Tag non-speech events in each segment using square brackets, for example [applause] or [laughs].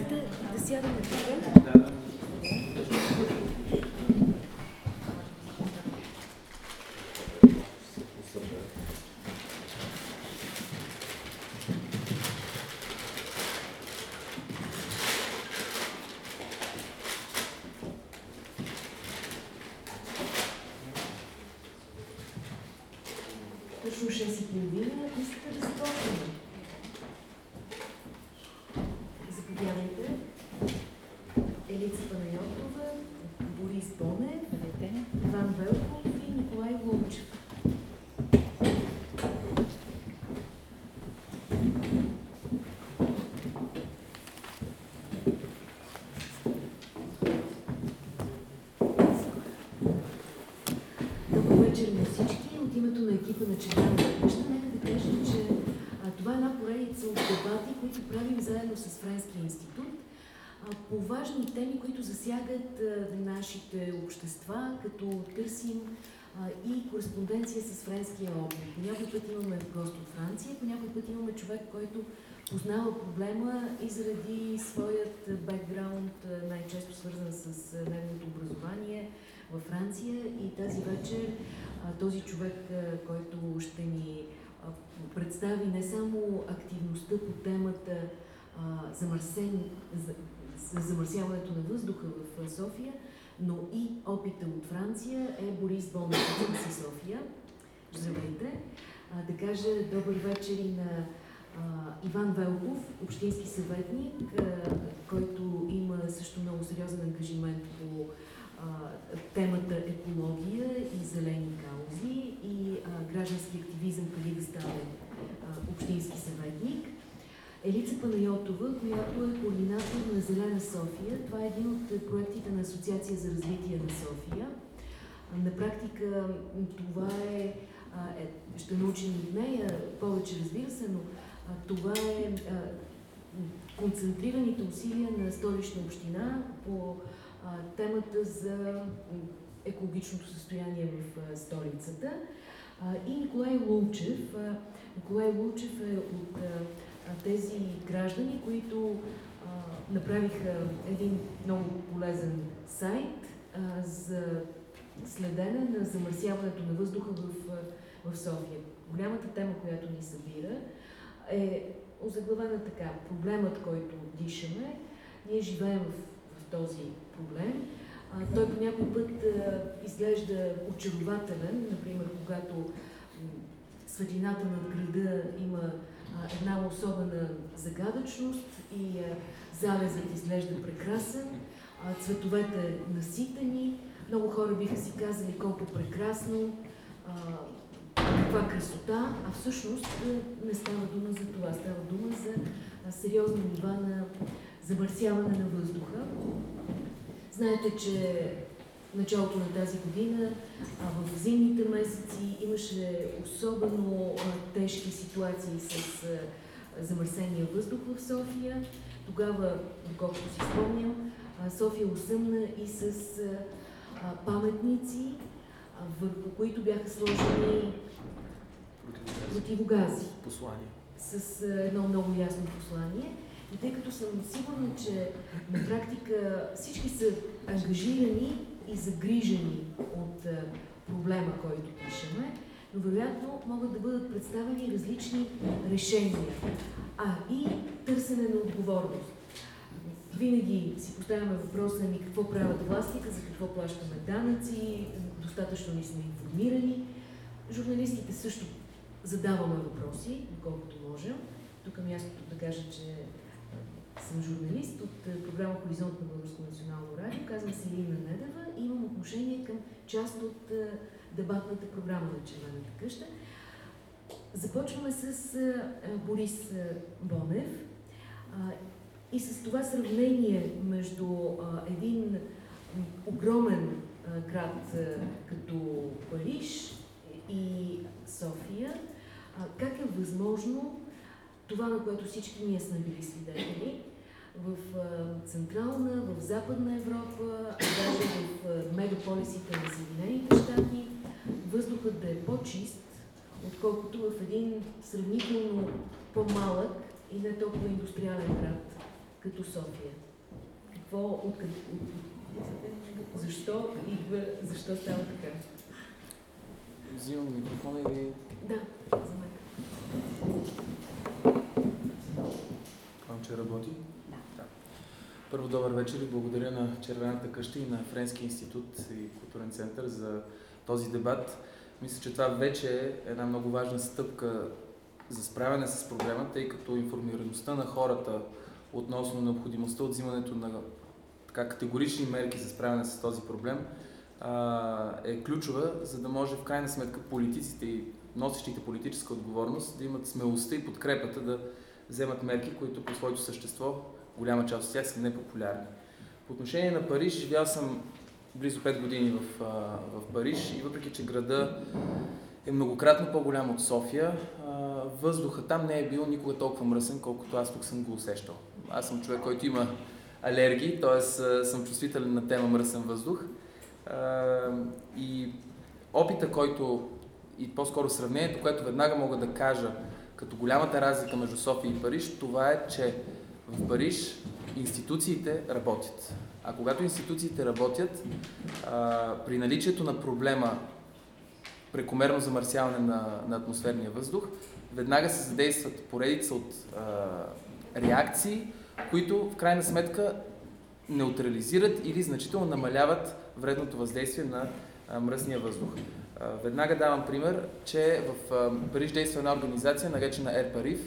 Искате да сядаме тук? Да. Точно 6 и половина. Искате да започнем? Заповядайте. Елица Панайотова, Борис Бонев, Иван Велков и Николай Лунчев. Добър вечер на всички. От името на екипа на Червената къща, нека да кажа, че а, това е една поредица от дебати, които правим заедно с Френския институт а, по важни теми, които засягат нашите общества, като търсим и кореспонденция с френския опит. По някой път имаме гост от Франция, по някой път имаме човек, който познава проблема и заради своят бекграунд, най-често свързан с неговото образование, във Франция и тази вечер този човек, който ще ни представи не само активността по темата замърсен, за замърсяването на въздуха в София, но и опита от Франция е Борис Бонев от София. Здравейте! Да кажа добър вечер и на а, Иван Велков, общински съветник, а, който има също много сериозен ангажимент по темата екология и зелени каузи и а, граждански активизъм преди да стане общински съветник. Елица Панайотова, която е координатор на Зелена София. Това е един от проектите на Асоциация за развитие на София. На практика това е, е ще научим от нея повече, разбира се, но това е концентрираните усилия на столична община по темата за екологичното състояние в столицата. И Николай Лулчев. А, Николай Лулчев е от тези граждани, които направиха един много полезен сайт за следене на замърсяването на въздуха в, в София. Голямата тема, която ни събира, е озаглавена така. Проблемът, който дишаме, ние живеем в, в този проблем. А, той по някой път а, изглежда очарователен, например, когато светлината над града има една особена загадъчност и а, залезът изглежда прекрасен, цветовете наситени. Много хора биха си казали колко прекрасно, каква красота, а всъщност а, не става дума за това. Става дума за сериозни нива на замърсяване на въздуха. Знаете, че началото на тази година, в зимните месеци, имаше особено тежки ситуации с замърсения въздух в София. Тогава, доколкото си спомням, София осъмна и с паметници, върху които бяха сложени противогази Послание. с едно много ясно послание. И тъй като съм сигурна, че на практика всички са ангажирани и загрижени от а, проблема, който пишеме, но вероятно могат да бъдат представени различни решения. А и търсене на отговорност. Винаги си поставяме въпроса ми какво правят властите, за какво плащаме данъци, достатъчно ли сме информирани. Журналистите също задаваме въпроси, доколкото можем. Тук е мястото да кажа, че а, съм журналист от а, програма Хоризонт на Българско национално радио. Казвам се Ирина Недева имам отношение към част от дебатната програма на Червената къща. Започваме с Борис Бонев и с това сравнение между един огромен град като Париж и София, как е възможно това, на което всички ние сме били свидетели, в Централна, в Западна Европа, а даже в мегаполисите на Съединените щати, въздухът да е по-чист, отколкото в един сравнително по-малък и не толкова индустриален град, като София? Какво, от, от, защо идва, защо става така? Взимам микрофона или... Да, за мен. Предполагам, че работи. Първо добър вечер и благодаря на Червената къща и на Френски институт и културен център за този дебат. Мисля, че това вече е една много важна стъпка за справяне с проблема, тъй като информираността на хората относно необходимостта от взимането на така, категорични мерки за справяне с този проблем а, е ключова, за да може в крайна сметка политиците и носещите политическа отговорност да имат смелостта и подкрепата да вземат мерки, които по своето същество, голяма част от тях са непопулярни. По отношение на Париж, живял съм близо 5 години в, в Париж и въпреки, че града е многократно по-голям от София, въздуха там не е бил никога толкова мръсен, колкото аз тук съм го усещал. Аз съм човек, който има алергии, т.е. съм чувствителен на тема мръсен въздух. И опита, който и по-скоро сравнението, което веднага мога да кажа като голямата разлика между София и Париж, това е, че в Париж институциите работят. А когато институциите работят, при наличието на проблема прекомерно замърсяване на, на атмосферния въздух, веднага се задействат поредица от реакции, които в крайна сметка неутрализират или значително намаляват вредното въздействие на мръсния въздух. Веднага давам пример, че в Париж действа една организация, наречена Air Parif.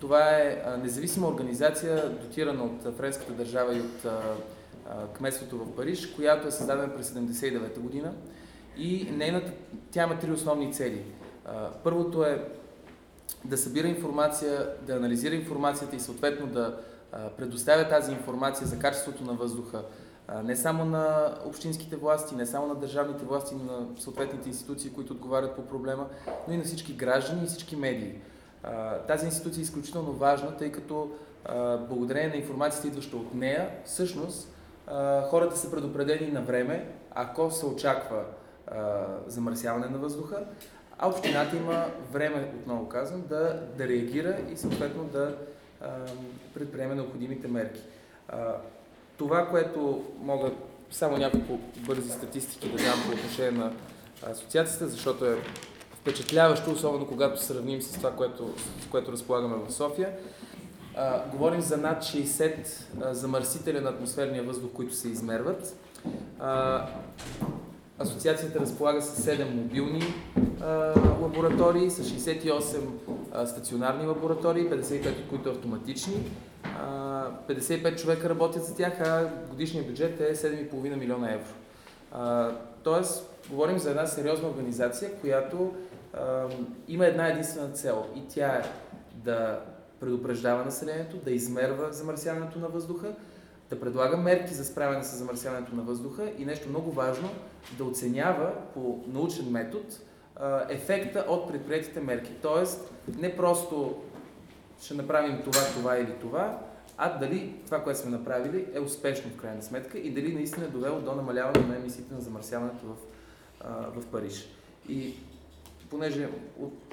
Това е независима организация, дотирана от френската държава и от кметството в Париж, която е създадена през 79 година. И нейната, тя има три основни цели. Първото е да събира информация, да анализира информацията и съответно да предоставя тази информация за качеството на въздуха не само на общинските власти, не само на държавните власти, но на съответните институции, които отговарят по проблема, но и на всички граждани и всички медии. Тази институция е изключително важна, тъй като благодарение на информацията, идваща от нея, всъщност хората са предупредени на време, ако се очаква замърсяване на въздуха, а общината има време, отново казвам, да, да реагира и съответно да предприеме необходимите мерки. Това, което мога само няколко бързи статистики да дам по отношение на асоциацията, защото е впечатляващо, особено когато сравним с това, което, с което разполагаме в София. А, говорим за над 60 а, замърсителя на атмосферния въздух, които се измерват. А, Асоциацията разполага с 7 мобилни а, лаборатории, с 68 а, стационарни лаборатории, 55 от които автоматични. А, 55 човека работят за тях, а годишният бюджет е 7,5 милиона евро. А, тоест, говорим за една сериозна организация, която има една единствена цел и тя е да предупреждава населението, да измерва замърсяването на въздуха, да предлага мерки за справяне с замърсяването на въздуха и нещо много важно, да оценява по научен метод ефекта от предприятите мерки. Тоест, не просто ще направим това, това или това, а дали това, което сме направили, е успешно в крайна сметка и дали наистина е довело до намаляване на емисиите на замърсяването в, в Париж. И понеже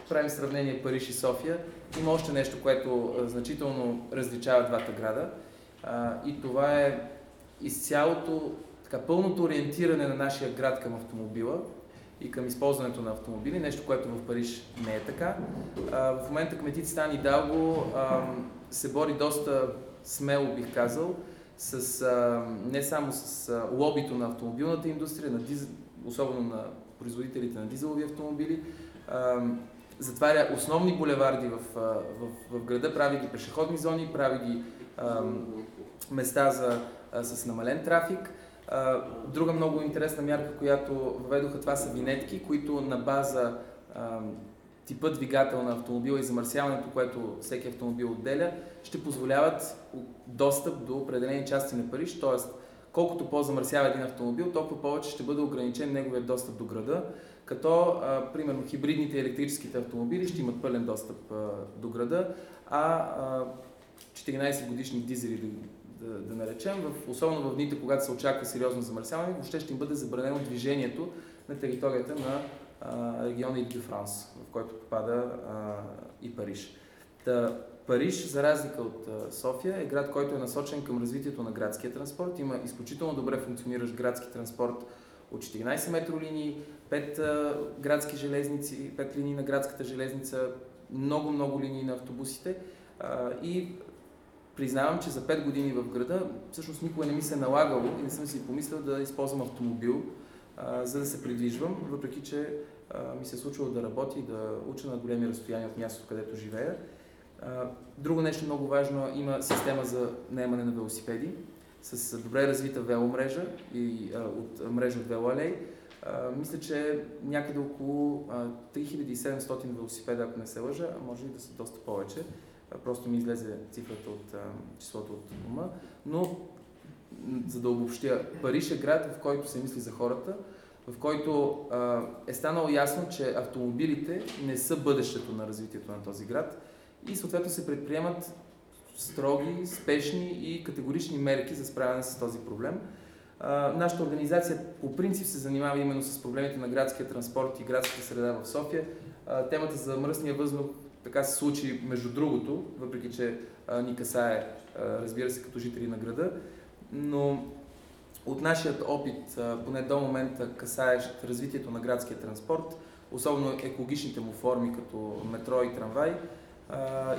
правим сравнение Париж и София, има още нещо, което значително различава двата града. И това е изцялото, така, пълното ориентиране на нашия град към автомобила и към използването на автомобили, нещо, което в Париж не е така. В момента кметици Стани Далго се бори доста смело, бих казал, с, не само с лобито на автомобилната индустрия, на диз... особено на производителите на дизелови автомобили, затваря основни булеварди в, в, в града, прави ги пешеходни зони, прави ги места за, с намален трафик. Друга много интересна мярка, която въведоха, това са винетки, които на база типа двигател на автомобила и замърсяването, което всеки автомобил отделя, ще позволяват достъп до определени части на Париж, т.е. колкото по-замърсява един автомобил, толкова повече ще бъде ограничен неговия достъп до града, като, а, примерно, хибридните електрическите автомобили ще имат пълен достъп а, до града, а, а 14 годишни дизели, да, да, да наречем, в, особено в дните, когато се очаква сериозно замърсяване, въобще ще им бъде забранено движението на територията на а, региона Ил Франс, в който попада а, и Париж. Та, Париж, за разлика от София, е град, който е насочен към развитието на градския транспорт. Има изключително добре функциониращ градски транспорт от 14 метро линии, 5 градски железници, 5 линии на градската железница, много, много линии на автобусите. И признавам, че за 5 години в града всъщност никога не ми се е налагало и не съм си помислил да използвам автомобил, за да се придвижвам, въпреки че ми се е случвало да работя и да уча на големи разстояния от мястото, където живея. Друго нещо много важно, има система за наемане на велосипеди с добре развита веломрежа и а, от мрежа от велоалей. Мисля, че някъде около а, 3700 велосипеда, ако не се лъжа, а може и да са доста повече. А, просто ми излезе цифрата от а, числото от ума. Но, за да обобщя, Париж е град, в който се мисли за хората, в който а, е станало ясно, че автомобилите не са бъдещето на развитието на този град и съответно се предприемат строги, спешни и категорични мерки за справяне с този проблем. Нашата организация по принцип се занимава именно с проблемите на градския транспорт и градската среда в София. Темата за мръсния въздух така се случи между другото, въпреки че ни касае, разбира се, като жители на града, но от нашият опит, поне до момента касаещ развитието на градския транспорт, особено екологичните му форми, като метро и трамвай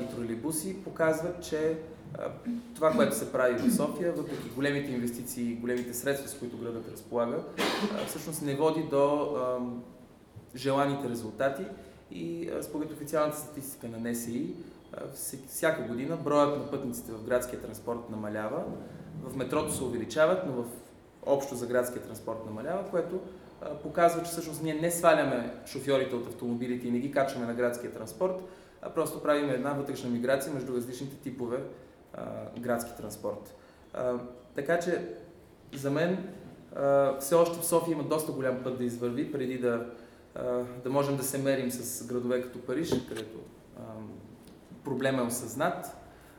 и тролейбуси, показват, че това, което се прави в София, въпреки големите инвестиции и големите средства, с които градът разполага, всъщност не води до желаните резултати. И според официалната статистика на НСИ, всяка година броят на пътниците в градския транспорт намалява, в метрото се увеличават, но в общо за градския транспорт намалява, което показва, че всъщност ние не сваляме шофьорите от автомобилите и не ги качваме на градския транспорт, а просто правим една вътрешна миграция между различните типове а, градски транспорт. А, така че за мен а, все още в София има доста голям път да извърви, преди да, а, да можем да се мерим с градове като Париж, където а, проблема е осъзнат.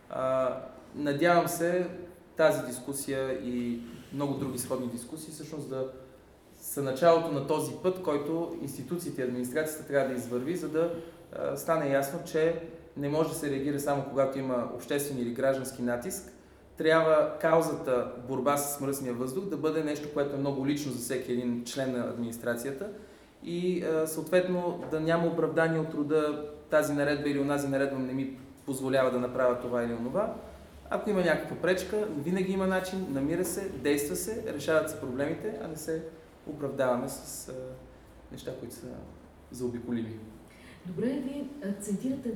А, надявам се тази дискусия и много други сходни дискусии всъщност да са началото на този път, който институциите и администрацията трябва да извърви, за да стане ясно, че не може да се реагира само когато има обществен или граждански натиск. Трябва каузата борба с мръсния въздух да бъде нещо, което е много лично за всеки един член на администрацията и съответно да няма оправдание от рода тази наредба или онази наредба не ми позволява да направя това или онова. Ако има някаква пречка, винаги има начин, намира се, действа се, решават се проблемите, а не се оправдаваме с неща, които са заобиколими. Добре, вие акцентирате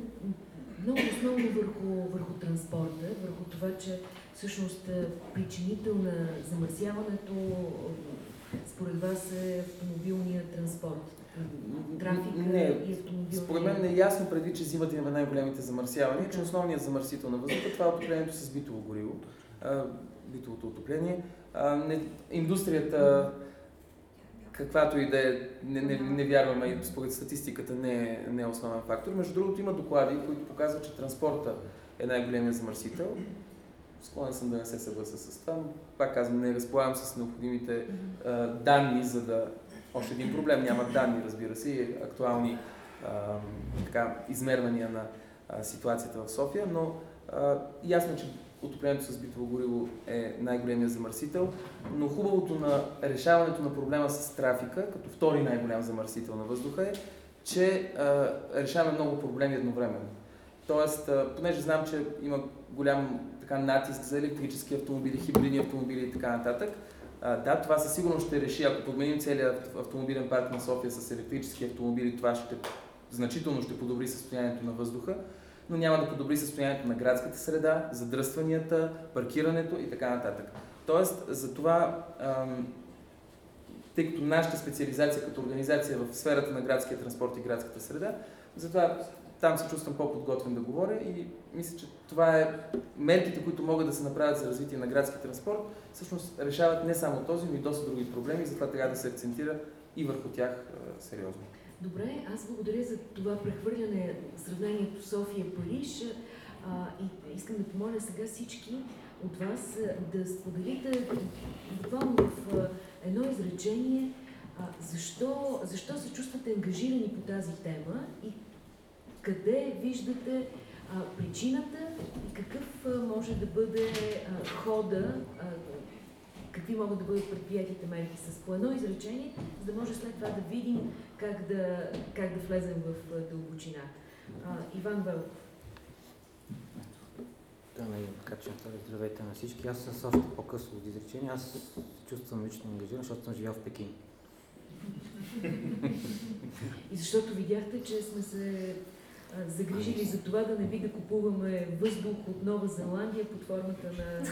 много основно върху, върху транспорта, върху това, че всъщност причинител на замърсяването според вас е автомобилния транспорт. Трафика не, и автомобилния... Според мен не е ясно преди, че зимата има най-големите замърсявания, че основният замърсител на въздуха това е отоплението с битово гориво, битовото отопление. Индустрията каквато и да е, не, не, не вярваме и според статистиката не е, не е основен фактор. Между другото има доклади, които показват, че транспорта е най-големият замърсител. Склонен съм да не се съгласа с това, но пак казвам, не разполагам с необходимите а, данни, за да... Още един проблем, няма данни, разбира се, и актуални а, така, измервания на а, ситуацията в София, но а, ясно, че отоплението с битово гориво е най-големият замърсител, но хубавото на решаването на проблема с трафика, като втори най-голям замърсител на въздуха е, че а, решаваме много проблеми едновременно. Тоест, а, понеже знам, че има голям така, натиск за електрически автомобили, хибридни автомобили и така нататък, а, да, това със сигурност ще реши, ако подменим целият автомобилен парк на София с електрически автомобили, това ще значително ще подобри състоянието на въздуха но няма да подобри състоянието на градската среда, задръстванията, паркирането и така нататък. Тоест, за това, тъй като нашата специализация като организация в сферата на градския транспорт и градската среда, затова там се чувствам по-подготвен да говоря и мисля, че това е мерките, които могат да се направят за развитие на градски транспорт, всъщност решават не само този, но и доста други проблеми, затова трябва да се акцентира и върху тях сериозно. Добре, аз благодаря за това прехвърляне, сравнението София-Париж. и искам да помоля сега всички от вас да споделите буквално в едно изречение защо, защо се чувствате ангажирани по тази тема и къде виждате а, причината и какъв а, може да бъде а, хода, а, какви могат да бъдат предприятите мерки с по едно изречение, за да може след това да видим как да, как да влезем в дълбочина. А, Иван Велков. Да, не, така че здравейте на всички. Аз с още по-късно от изречение. Аз чувствам лично ангажиран, защото съм живял в Пекин. И защото видяхте, че сме се загрижили за това да не би да купуваме въздух от Нова Зеландия под формата на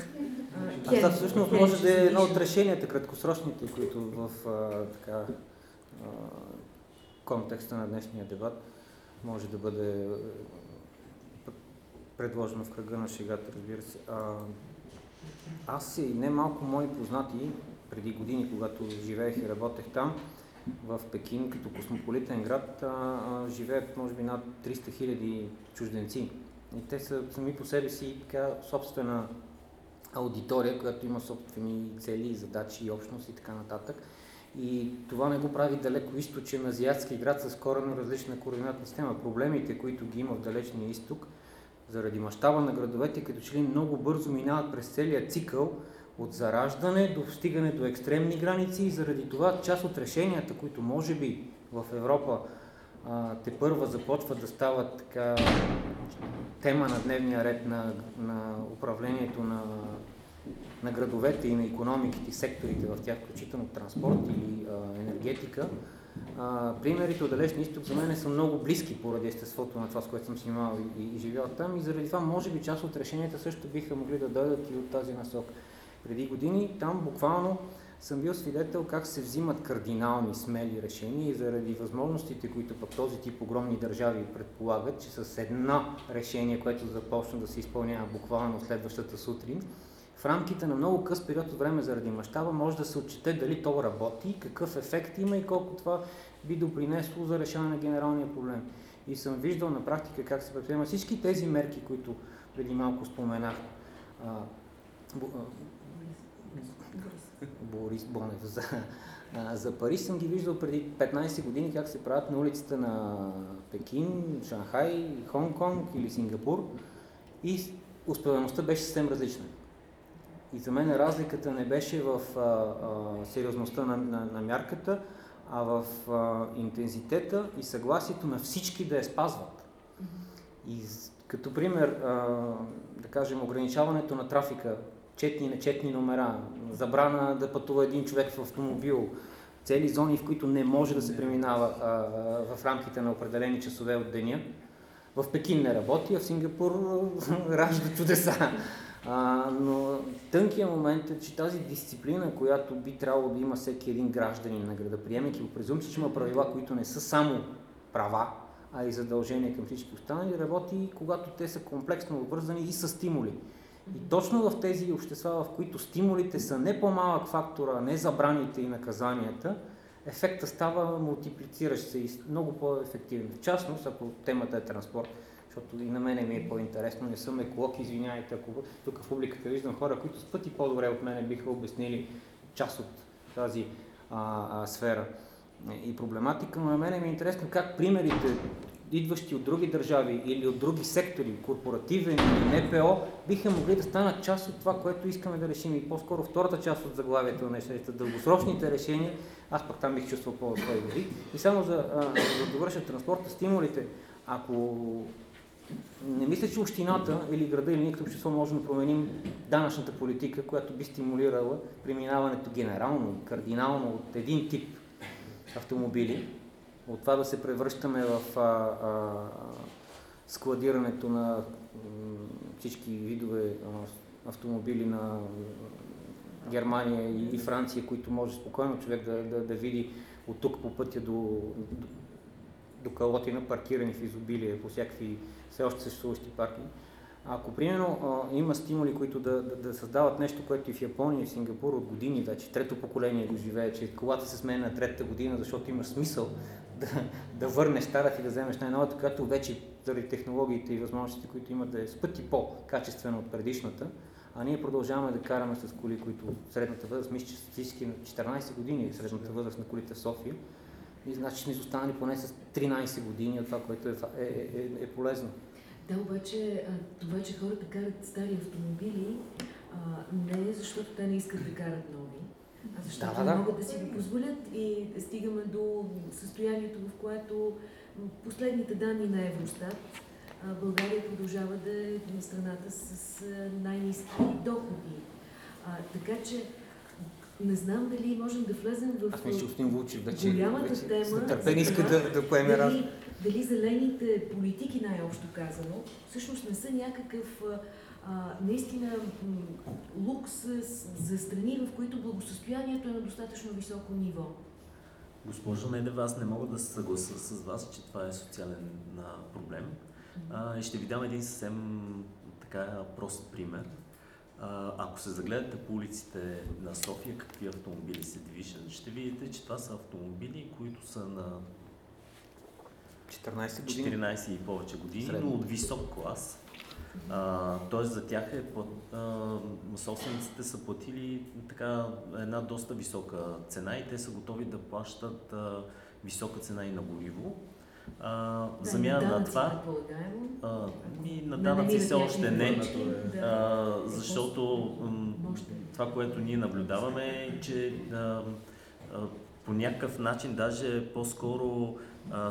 а, Това всъщност може да е едно от решенията, краткосрочните, които в а, така, а, контекста на днешния дебат може да бъде предложено в кръга на шегата, разбира се. А, аз и не малко мои познати преди години, когато живеех и работех там, в Пекин, като космополитен град, а, а, живеят може би над 300 хиляди чужденци. И те са сами по себе си така собствена аудитория, която има собствени цели, задачи и общност и така нататък. И това не го прави далеко източен азиатски град с коренно различна координатна система. Проблемите, които ги има в далечния изток, заради мащаба на градовете, като че ли много бързо минават през целия цикъл от зараждане до стигане до екстремни граници и заради това част от решенията, които може би в Европа а, те първа започват да стават така тема на дневния ред на, на управлението на, на градовете и на економиките секторите в тях, включително транспорт или а, енергетика, а, примерите от Далечния изток за мен са много близки поради естеството на това, с което съм си имал и, и, и живял там и заради това може би част от решенията също биха могли да дойдат и от тази насока преди години. Там буквално съм бил свидетел как се взимат кардинални, смели решения и заради възможностите, които пък този тип огромни държави предполагат, че с едно решение, което започна да се изпълнява буквално следващата сутрин, в рамките на много къс период от време заради мащаба може да се отчете дали то работи, какъв ефект има и колко това би допринесло за решаване на генералния проблем. И съм виждал на практика как се предприемат всички тези мерки, които преди малко споменах. Борис Бонев за, за Париж съм ги виждал преди 15 години как се правят на улицата на Пекин, Шанхай, Хонг-Конг или Сингапур и успеваемостта беше съвсем различна. И за мен разликата не беше в а, а, сериозността на, на, на мярката, а в а, интензитета и съгласието на всички да я спазват. И като пример, а, да кажем, ограничаването на трафика четни и нечетни номера, забрана да пътува един човек в автомобил, цели зони, в които не може да се преминава а, в рамките на определени часове от деня. В Пекин не работи, а в Сингапур [laughs] ражда чудеса. А, но тънкият момент е, че тази дисциплина, която би трябвало да има всеки един гражданин на града, приемайки по презумпция, че има правила, които не са само права, а и задължения към всички останали, работи когато те са комплексно обвързани и с стимули. И точно в тези общества, в които стимулите са не по-малък фактор, а не забраните и наказанията, ефекта става мултиплициращ се и много по-ефективен. В частност, ако темата е транспорт, защото и на мене ми е по-интересно, не съм еколог, извинявайте, ако тук в публиката виждам хора, които с пъти по-добре от мене биха обяснили част от тази а, а, сфера и проблематика, но на мене ми е интересно как примерите идващи от други държави или от други сектори, корпоративен или НПО, биха могли да станат част от това, което искаме да решим. И по-скоро втората част от заглавието на нещата, дългосрочните решения, аз пък там бих чувствал води. И само за, а, за довърша транспорта, стимулите, ако не мисля, че общината или града или никакво общество може да променим данъчната политика, която би стимулирала преминаването генерално, кардинално от един тип автомобили от това да се превръщаме в а, а, складирането на всички видове автомобили на Германия и, Франция, които може спокойно човек да, да, да види от тук по пътя до, до, до Калотина, паркирани в изобилие по всякакви все още съществуващи паркинги. Ако, примерно, има стимули, които да, да, да създават нещо, което и в Япония и в Сингапур от години вече, трето поколение го живее, че колата се сменя на третата година, защото има смисъл да, да върнеш старата и да вземеш най-новата, която вече заради технологиите и възможностите, които имат да е с пъти по-качествена от предишната, а ние продължаваме да караме с коли, които средната възраст, мисля, че статистически на 14 години е средната възраст на колите в София, и значи сме изостанали поне с 13 години от това, което е, е, е, е полезно. Да, обаче това, че хората карат стари автомобили, а, не е защото те не искат да карат нови, защото да, да, да. могат да си го позволят и стигаме до състоянието, в което последните данни на Евростат България продължава да е страната с най-низки доходи. А, така че не знам дали можем да влезем в Аз мисля, господин Вучев, вече, голямата вече тема. с нетърпение иска да, да поеме раз. дали, дали зелените политики, най-общо казано, всъщност не са някакъв наистина лукс за страни, в които благосъстоянието е на достатъчно високо ниво. Госпожо Недева, аз не мога да се съгласа с вас, че това е социален проблем. А, и ще ви дам един съвсем така прост пример. А, ако се загледате по улиците на София, какви автомобили се движат, ще видите, че това са автомобили, които са на 14 години. 14 и повече години, Средно. но от висок клас. А, тоест за тях е, плат- а, собствениците са платили така една доста висока цена и те са готови да плащат а, висока цена и на гориво. А, Да, замяна на това, а, ми, на данъци намират все още някакви не, а, защото Може да. това, което ние наблюдаваме е, че а, а, по някакъв начин даже по-скоро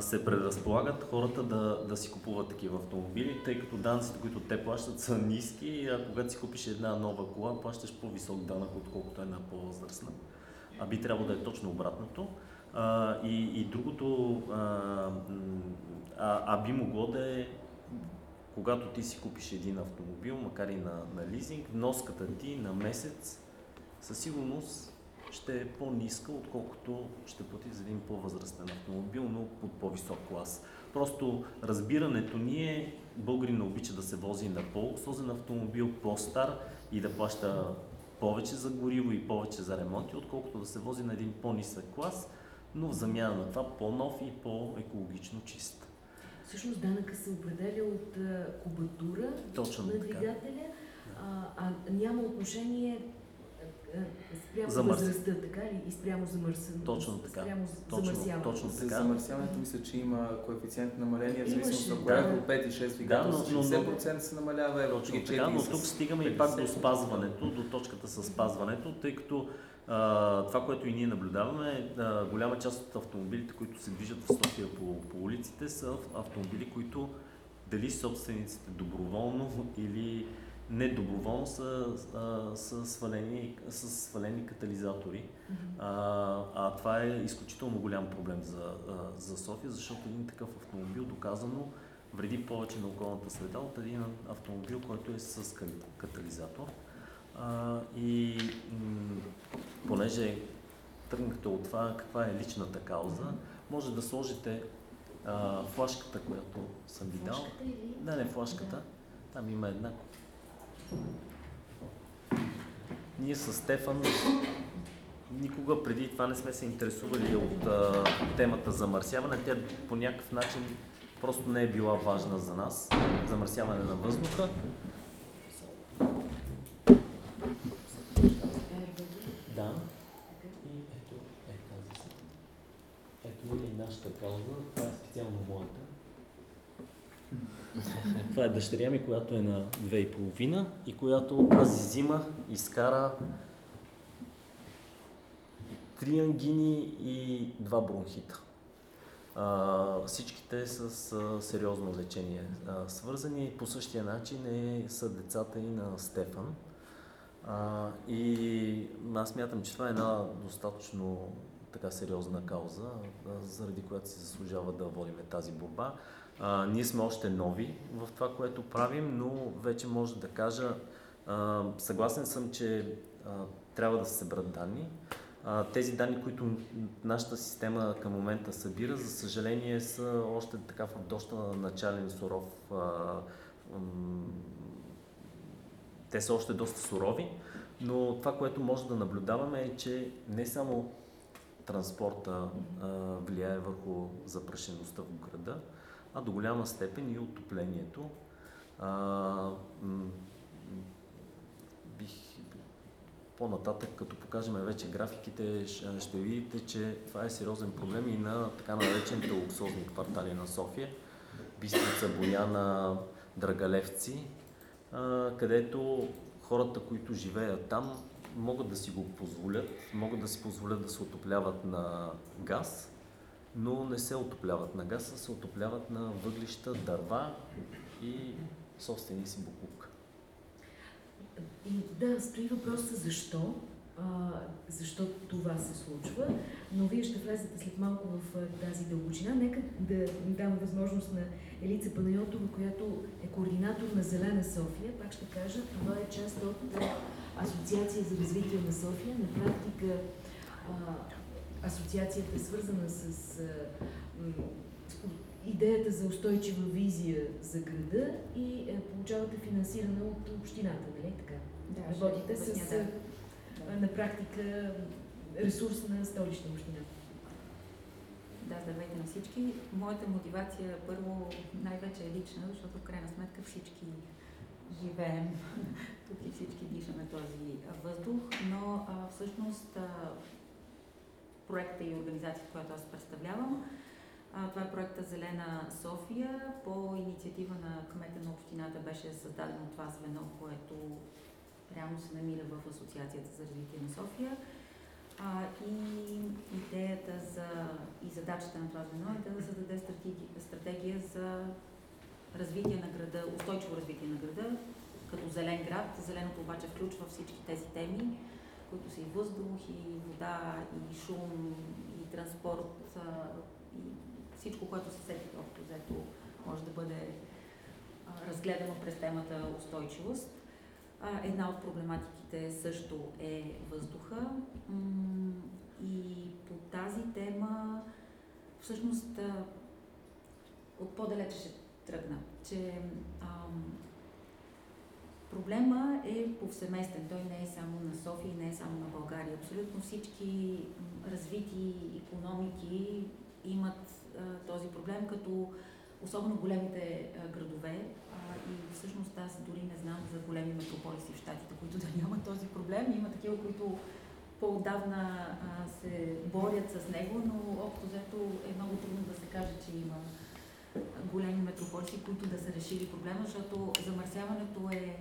се преразполагат хората да, да си купуват такива автомобили, тъй като данъците, които те плащат са ниски, а когато си купиш една нова кола, плащаш по-висок данък, отколкото една по-възрастна. А би трябвало да е точно обратното. А, и, и другото, а, а, а би могло да е когато ти си купиш един автомобил, макар и на, на лизинг, вноската ти на месец със сигурност ще е по-ниска, отколкото ще плати за един по-възрастен автомобил, но от по-висок клас. Просто разбирането ни е, българин обича да се вози на по-луксозен автомобил, по-стар и да плаща повече за гориво и повече за ремонти, отколкото да се вози на един по-нисък клас, но в замяна на това по-нов и по-екологично чист. Всъщност данъка се определя от кубатура Точно на двигателя, а, а няма отношение спрямо Замърс- възрастта, така ли? И спрямо замърсен. Точно така. Спрямо Точно- замърсяването. точно За така. замърсяването мисля, че има коефициент намаление, в зависимост е да. от 5 и 6 Да, двигател, но- с но- 60% се намалява, евро Точно така, но тук стигаме и пак до спазването, до точката с спазването, тъй като а, това, което и ние наблюдаваме, а, голяма част от автомобилите, които се движат в София по, по улиците, са автомобили, които дали собствениците доброволно или недоброволно са, а, са, свалени, са свалени катализатори. А, а това е изключително голям проблем за, а, за София, защото един такъв автомобил доказано вреди повече на околната среда от един автомобил, който е с катализатор. А, и м- понеже тръгнахте от това каква е личната кауза, може да сложите а, флашката, която съм ви дал. Флашката или? Да, не флашката. Там има една. Ние с Стефан никога преди това не сме се интересували от а, темата замърсяване. Тя по някакъв начин просто не е била важна за нас. Замърсяване на въздуха. Да. И ето е тази. Ето е нашата кауза. Това е специално моята. [laughs] Това е дъщеря ми, която е на две и половина и която тази зима изкара три ангини и два бронхита. А, всичките с а, сериозно лечение а, свързани. По същия начин е, са децата и на Стефан. А, и аз мятам, че това е една достатъчно така сериозна кауза, заради която се заслужава да водим тази борба. А, ние сме още нови в това, което правим, но вече може да кажа, а, съгласен съм, че а, трябва да се съберат данни. А, тези данни, които нашата система към момента събира, за съжаление са още така в доста начален суров. А, м, те са още доста сурови, но това, което може да наблюдаваме е, че не само транспорта а, влияе върху запрашеността в града, а до голяма степен и отоплението. А, бих по-нататък, като покажем вече графиките, ще видите, че това е сериозен проблем и на така наречените луксозни квартали на София. Бистрица, Бояна, Драгалевци, където хората, които живеят там, могат да си го позволят, могат да си позволят да се отопляват на газ, но не се отопляват на газ, а се отопляват на въглища, дърва и собствения си буклук. Да, стои въпроса защо, а, защо това се случва, но вие ще влезете след малко в тази дълбочина. Нека да дам възможност на Елица Панайотова, която е координатор на Зелена София. Пак ще кажа, това е част от Асоциация за развитие на София. На практика а, асоциацията е свързана с, идеята за устойчива визия за града и а, получавате финансиране от общината, нали така? Да, Работите с да. на практика ресурс на столична община. Да, здравейте на всички. Моята мотивация първо най-вече е лична, защото в крайна сметка всички живеем [laughs] тук и всички дишаме този въздух, но а, всъщност а, проекта и организацията, която аз представлявам, това е проекта Зелена София. По инициатива на кмета на общината беше създадено това звено, което реално се намира в Асоциацията за развитие на София. А, и идеята за, и задачата на това звено е да създаде стратегия за развитие на града, устойчиво развитие на града, като зелен град. Зеленото обаче включва всички тези теми, които са и въздух, и вода, и шум, и транспорт, и всичко, което се сети общо взето може да бъде разгледано през темата устойчивост. Една от проблематиките също е въздуха. И по тази тема, всъщност, от по-далече ще тръгна, че проблема е повсеместен. Той не е само на София, не е само на България. Абсолютно всички развити економики имат а, този проблем, като особено големите а, градове. А, и всъщност аз дори не знам за големи метрополиси в Штатите, които да нямат този проблем. Има такива, които по-отдавна се борят с него, но общо взето е много трудно да се каже, че има големи метрополиси, които да са решили проблема, защото замърсяването е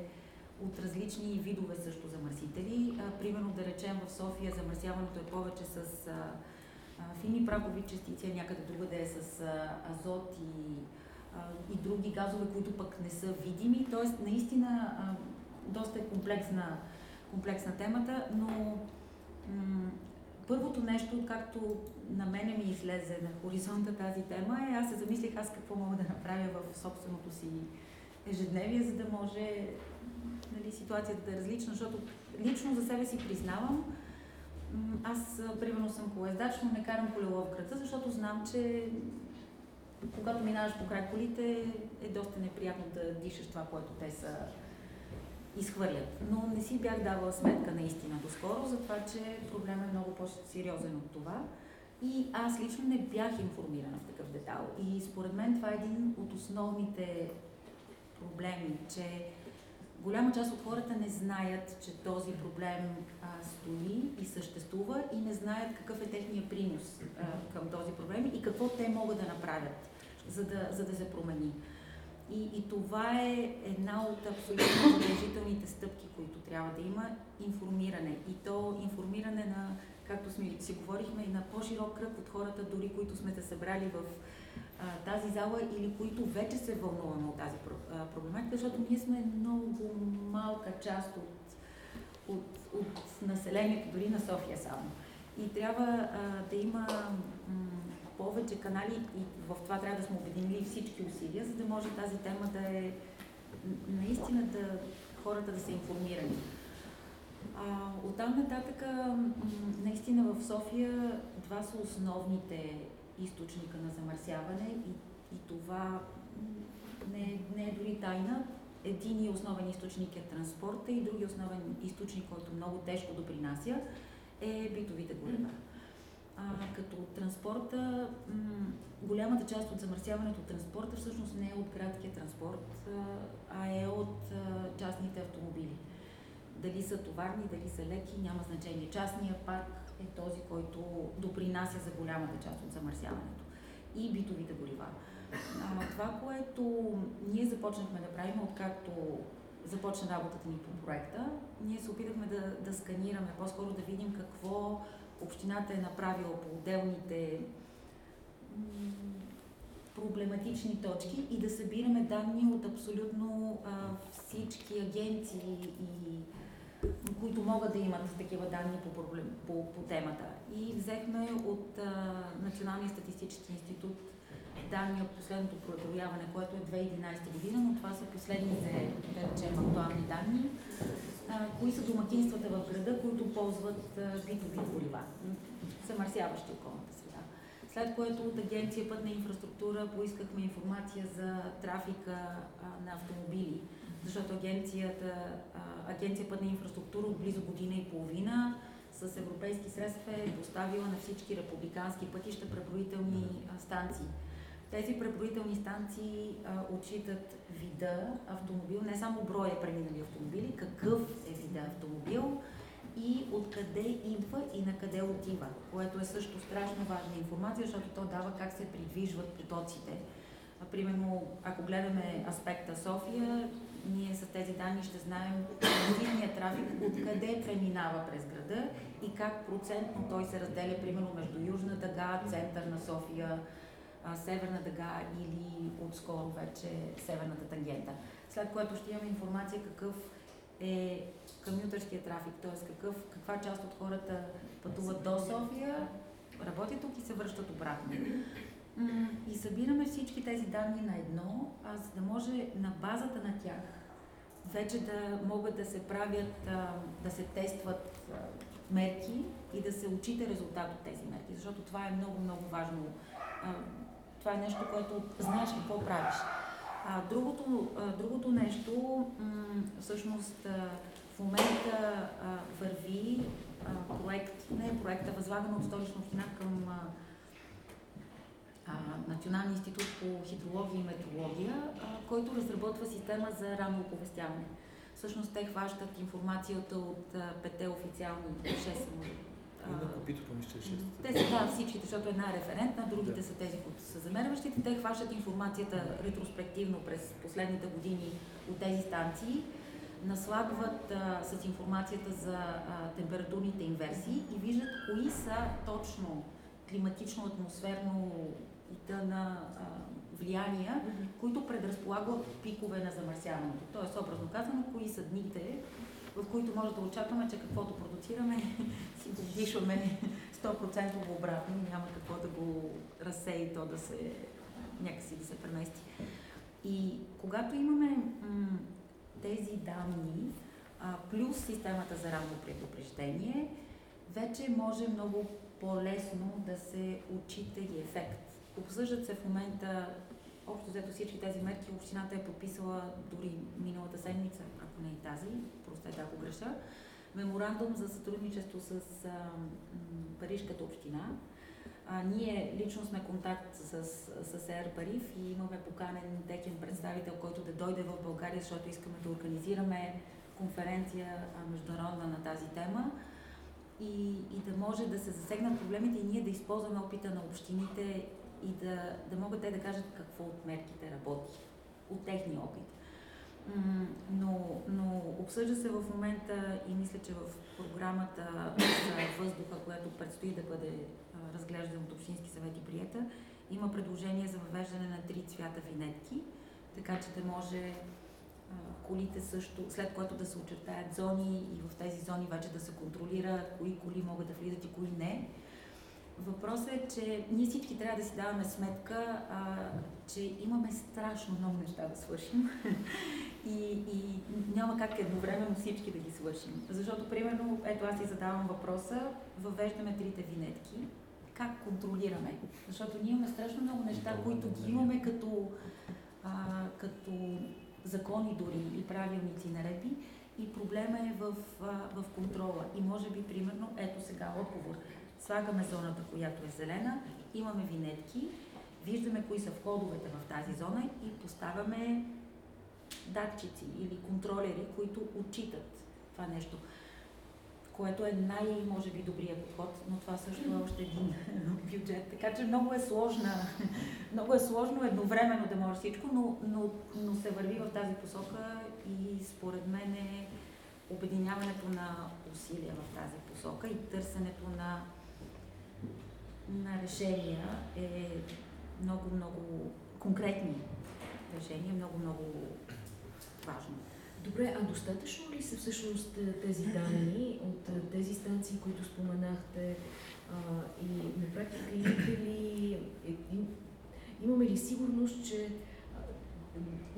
от различни видове също замърсители. Примерно да речем в София замърсяването е повече с фини прахови частици, някъде другаде е с азот и, и други газове, които пък не са видими. Тоест, наистина доста е комплексна, комплексна темата, но първото нещо, откакто на мене ми излезе на хоризонта тази тема, е аз се замислих аз какво мога да направя в собственото си ежедневие, за да може нали, ситуацията да е различна, защото лично за себе си признавам, аз примерно съм колездач, но не карам колело в града, защото знам, че когато минаваш покрай колите е доста неприятно да дишаш това, което те са изхвърлят. Но не си бях давала сметка наистина доскоро за това, че проблемът е много по-сериозен от това. И аз лично не бях информирана в такъв детал. И според мен това е един от основните проблеми, че голяма част от хората не знаят, че този проблем а, стои и съществува и не знаят какъв е техния принос а, към този проблем и какво те могат да направят, за да, за да се промени. И, и това е една от абсолютно задължителните стъпки, които трябва да има информиране. И то информиране на, както сме си говорихме, и на по-широк кръг от хората, дори които сме се събрали в а, тази зала или които вече се вълнуваме от тази проблематика, защото ние сме много малка част от, от, от населението, дори на София само. И трябва а, да има повече канали и в това трябва да сме обединили всички усилия, за да може тази тема да е наистина да хората да са информирани. А, оттам нататък, наистина в София два са основните източника на замърсяване и, и това не, не е дори тайна. Един основен източник е транспорта и други основен източник, който много тежко допринася, е битовите горива. А, като транспорта, м, голямата част от замърсяването от транспорта всъщност не е от градския транспорт, а е от а, частните автомобили. Дали са товарни, дали са леки, няма значение. Частният парк е този, който допринася за голямата част от замърсяването. И битовите горива. А, това, което ние започнахме да правим, откакто започна работата ни по проекта, ние се опитахме да, да сканираме, по-скоро да видим какво общината е направила по отделните проблематични точки и да събираме данни от абсолютно а, всички агенции, и, които могат да имат такива данни по, проблем, по, по темата. И взехме от а, Националния статистически институт данни от последното преброяване, което е 2011 година, но това са последните, да речем, актуални данни. Кои са домакинствата в града, които ползват битови горива, замърсяващи околната среда. След което от Агенция Пътна инфраструктура поискахме информация за трафика на автомобили, защото агенцията, Агенция Пътна инфраструктура от близо година и половина с европейски средства е поставила на всички републикански пътища преброителни станции. Тези преброителни станции а, отчитат вида автомобил, не само броя преминали автомобили, какъв е вида автомобил и откъде идва и на къде отива, което е също страшно важна информация, защото то дава как се придвижват потоците. Примерно, ако гледаме аспекта София, ние с тези данни ще знаем транзитния трафик, откъде преминава през града и как процентно той се разделя, примерно, между Южна дъга, център на София, Северна дъга или отскоро вече Северната тангента. След което ще имаме информация какъв е комютърския трафик, т.е. Какъв, каква част от хората пътуват до София, работят тук и се връщат обратно. И събираме всички тези данни на едно, а за да може на базата на тях вече да могат да се правят, да се тестват мерки и да се отчита резултат от тези мерки, защото това е много, много важно това е нещо, което знаеш какво правиш. А, другото, а, другото нещо, м- всъщност, а, в момента а, върви а, проект, не проекта, възлаган от Столична община към а, а, Националния институт по хидрология и метеорология, а, който разработва система за ранно оповестяване. Всъщност те хващат информацията от пете официални 6 и на копитото ми ще Те са да, всичките, защото една е референтна, другите да. са тези, които са замерващите. Те хващат информацията ретроспективно през последните години от тези станции, наслагват а, с информацията за а, температурните инверсии и виждат кои са точно климатично-атмосферно и тъна влияния, mm-hmm. които предразполагат пикове на замърсяването. Тоест, образно казано, кои са дните, в които може да очакваме, че каквото продуцираме, си го вдишваме 100% обратно няма какво да го разсеи то да се някакси да се премести. И когато имаме м- тези данни, а, плюс системата за ранно предупреждение, вече може много по-лесно да се отчита и ефект. Обсъждат се в момента общо взето всички тези мерки. Общината е подписала дори миналата седмица, ако не и тази, простете ако греша, меморандум за сътрудничество с а, Парижката община. А, ние лично сме контакт с, с Ер Парив и имаме поканен техен представител, който да дойде в България, защото искаме да организираме конференция а, международна на тази тема и, и да може да се засегнат проблемите и ние да използваме опита на общините и да, да могат те да кажат какво от мерките работи, от техния опит. Но, но обсъжда се в момента и мисля, че в програмата за въздуха, която предстои да бъде разглеждана от Общински съвет и приета, има предложение за въвеждане на три цвята винетки, така че да може колите също, след което да се очертаят зони и в тези зони вече да се контролира кои коли могат да влизат и кои не. Въпросът е, че ние всички трябва да си даваме сметка, а, че имаме страшно много неща да свършим [laughs] и, и няма как едновременно всички да ги свършим. Защото, примерно, ето аз си задавам въпроса, въвеждаме трите винетки, как контролираме? Защото ние имаме страшно много неща, които ги имаме като, а, като закони дори и правилници наредби и проблема е в, а, в контрола. И може би, примерно, ето сега отговор слагаме зоната, която е зелена, имаме винетки, виждаме кои са входовете в тази зона и поставяме датчици или контролери, които отчитат това нещо. което е най, може би, добрия подход, но това също е още един [laughs] бюджет. Така че много е сложна, [laughs] много е сложно едновременно да може всичко, но, но, но се върви в тази посока и според мен е обединяването на усилия в тази посока и търсенето на, на решения е много, много конкретни решения, много, много важно. Добре, а достатъчно ли са всъщност е, тези данни от е, тези станции, които споменахте а, и на практика имате ли, е, им, имаме ли сигурност, че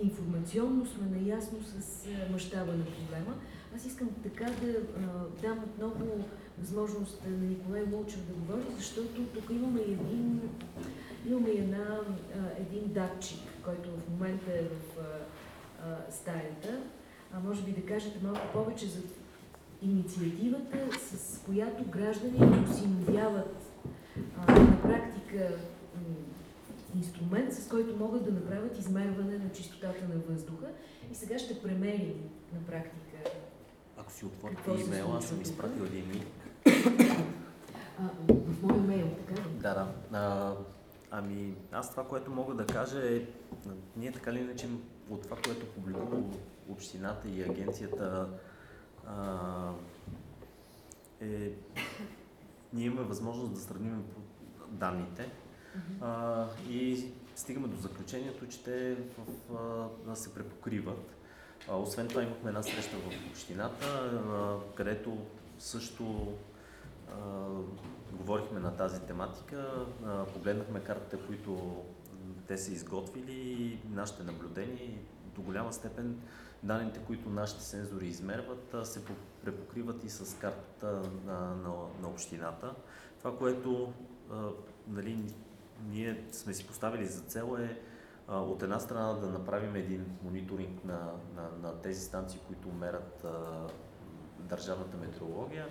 информационно сме наясно с мащаба на проблема? Аз искам така да а, дам отново възможност на Николай Лучев да говори, защото тук имаме един, имаме една, а, един датчик, който в момента е в а, стаята а може би да кажете малко повече за инициативата, с която граждани осиновяват а, на практика инструмент, с който могат да направят измерване на чистотата на въздуха. И сега ще премерим на практика. Ако си отворите имейла, аз съм изпратил един линк. В моя имейл, така ли? Да, да. А, ами, аз това, което мога да кажа е, ние така ли иначе от това, което публикува общината и агенцията а, е, ние имаме възможност да сравним данните а, и стигаме до заключението, че те в, а, се препокриват. А, освен това имахме една среща в общината, а, където също а, говорихме на тази тематика, а, погледнахме картите, които те са изготвили и нашите наблюдения до голяма степен данните, които нашите сензори измерват, се препокриват и с картата на, на, на общината. Това, което нали, ние сме си поставили за цел е от една страна да направим един мониторинг на, на, на тези станции, които мерят а, държавната метеорология,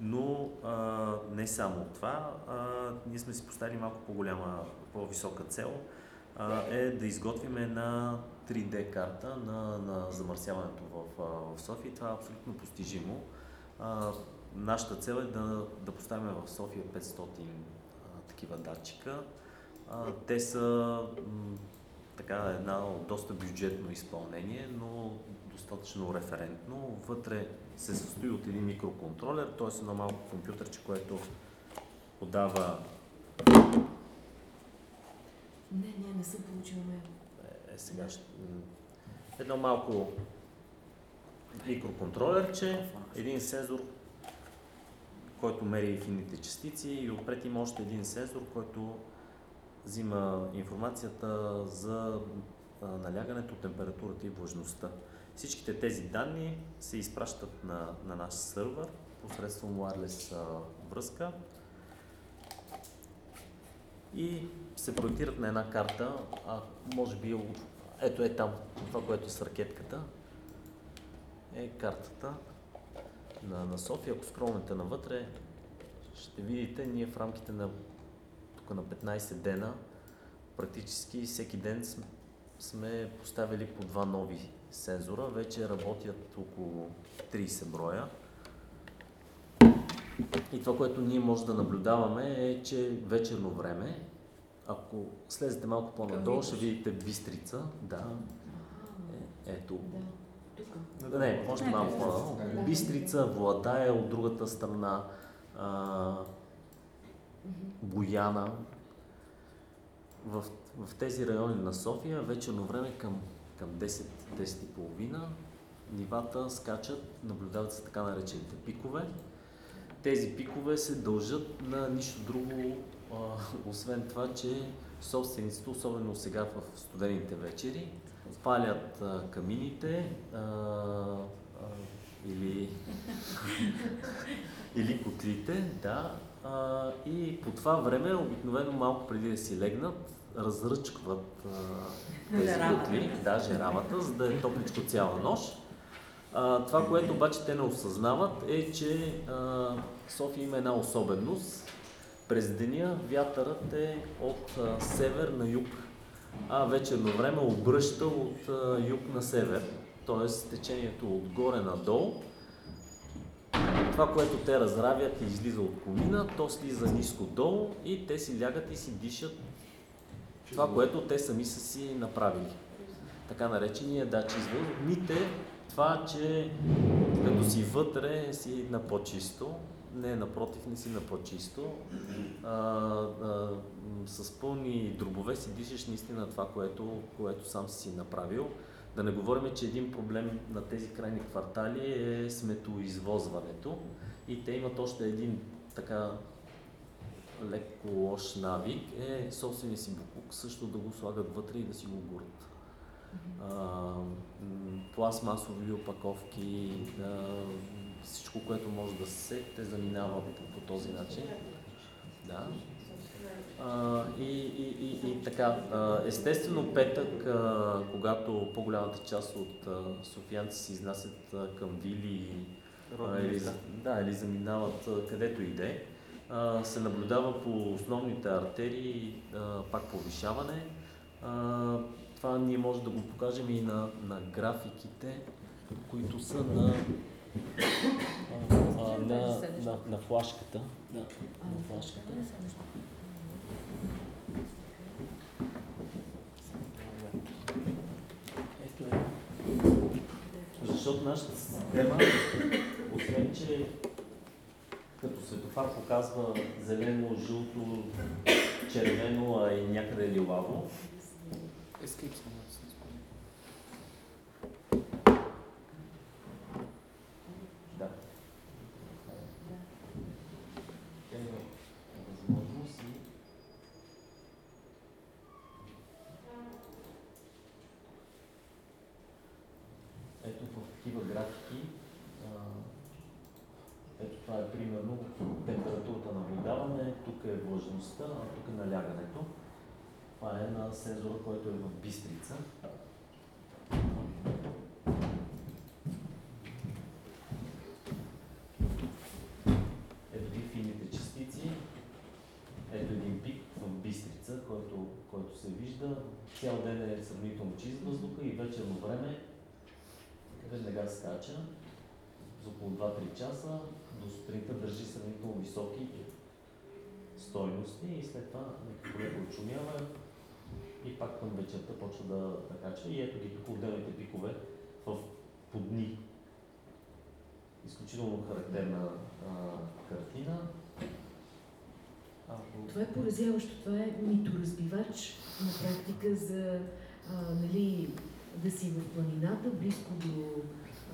но а, не само това, а, ние сме си поставили малко по-голяма, по-висока цел, е да изготвим една 3D карта на, на замърсяването в, в София. Това е абсолютно постижимо. Нашата цел е да, да поставим в София 500 а, такива датчика. Те са м, така едно доста бюджетно изпълнение, но достатъчно референтно. Вътре се състои от един микроконтролер, т.е. едно малко компютърче, което подава... Не, не, не съм получила мейл сега ще... Едно малко микроконтролерче, един сензор, който мери фините частици и отпред има още един сензор, който взима информацията за налягането, температурата и влажността. Всичките тези данни се изпращат на, на наш сървър посредством wireless връзка и се проектират на една карта, а може би ето е там, това, което е с ракетката, е картата на, на София. Ако скролнете навътре, ще видите, ние в рамките на, тук на 15 дена, практически всеки ден сме поставили по два нови сензора. Вече работят около 30 броя. И това, което ние може да наблюдаваме е, че вечерно време ако слезете малко по-надолу, ще видите Бистрица. Да. Е, ето. Да. Не, още малко по-надолу. Бистрица, Владая от другата страна, а, Бояна. В, в тези райони на София вечерно време към, към 10, 10 и половина нивата скачат, наблюдават се така наречените пикове. Тези пикове се дължат на нищо друго, освен това, че собствениците, особено сега в студените вечери, палят а, камините а, а, или, [laughs] или котлите, да, а, и по това време, обикновено малко преди да си легнат, разръчкват а, [laughs] тези котли, да, жеравата, за да е топличко цяла нощ. А, това, което обаче те не осъзнават е, че а, София има една особеност, през деня вятърът е от а, север на юг, а вечерно време обръща от а, юг на север, т.е. течението отгоре надолу това, което те разравят и излиза от комина, то слиза ниско долу и те си лягат и си дишат това, което те сами са си направили. Така наречения дачи въздух. Мите това, че като си вътре си на по-чисто, не, напротив, не си на по-чисто. А, а, с пълни дробове си дишаш наистина това, което, което сам си направил. Да не говорим, че един проблем на тези крайни квартали е сметоизвозването. И те имат още един така леко лош навик, е собствения си буклук също да го слагат вътре и да си го горят. А, пластмасови опаковки, а, всичко, което може да се, те заминава по, по този начин. Да. А, и, и, и, и така, естествено петък, а, когато по-голямата част от а, софиянци се изнасят а, към вили а, или, да, или заминават а, където иде, се наблюдава по основните артерии а, пак повишаване. А, това ние може да го покажем и на, на графиките, които са на, а, а, на, на, на флашката. Да, на флашката. Защото нашата система, освен че като светофар показва зелено, жълто, червено, а и някъде лилаво, Escape Да. Тя има възможност и ето в такива графики ето това е примерно температурата на наблюдаване, тук е влажността, а тук е налягането. Това е на сензора, който е в Бистрица. Ето ги фините частици. Ето един пик в Бистрица, който, който се вижда. Цял ден е сравнително чист въздуха и вечерно време веднага скача за около 2-3 часа. До сутринта държи сравнително високи стойности и след това леко отшумява и пак към вечерта почва да, да качва. И ето ги тук отделните пикове в подни. Изключително характерна а, картина. Ако... Това е поразяващо, това е миторазбивач на практика за а, нали, да си в планината, близко до,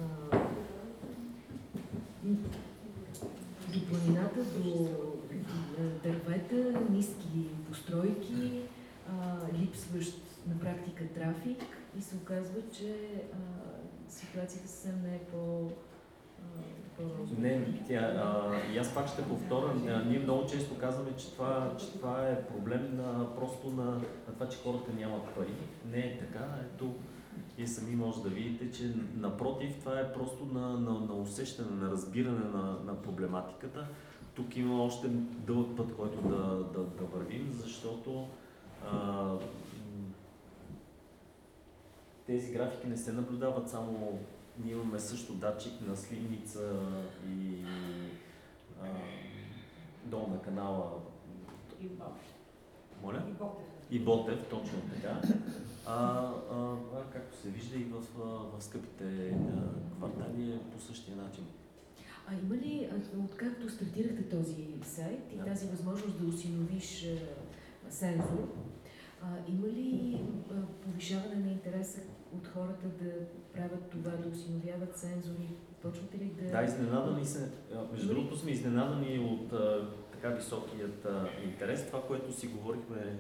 а, до планината, до дървета, ниски постройки, а, липсващ на практика трафик и се оказва, че а, ситуацията съвсем не е по... Не, тя, а, и аз пак ще повторя, ние много често казваме, че това, че това е проблем на, просто на, на това, че хората нямат пари. Не е така. Ето, вие сами може да видите, че напротив, това е просто на, на, на усещане, на разбиране на, на проблематиката. Тук има още дълъг път, който да, да, да вървим, защото а, тези графики не се наблюдават само. Ние имаме също датчик на Сливница и а, долу на канала. И Ботев. Моля? И Ботев. И Ботев, точно така. А, а, а както се вижда и в, в скъпите квартали е по същия начин. А има ли, откакто стартирахте този сайт и да. тази възможност да осиновиш сензор, а, има ли а, повишаване на интереса от хората да правят това, да осиновяват сензори? Почвате ли да... Да, изненадани се. Между другото сме изненадани от а, така високият а, интерес. Това, което си говорихме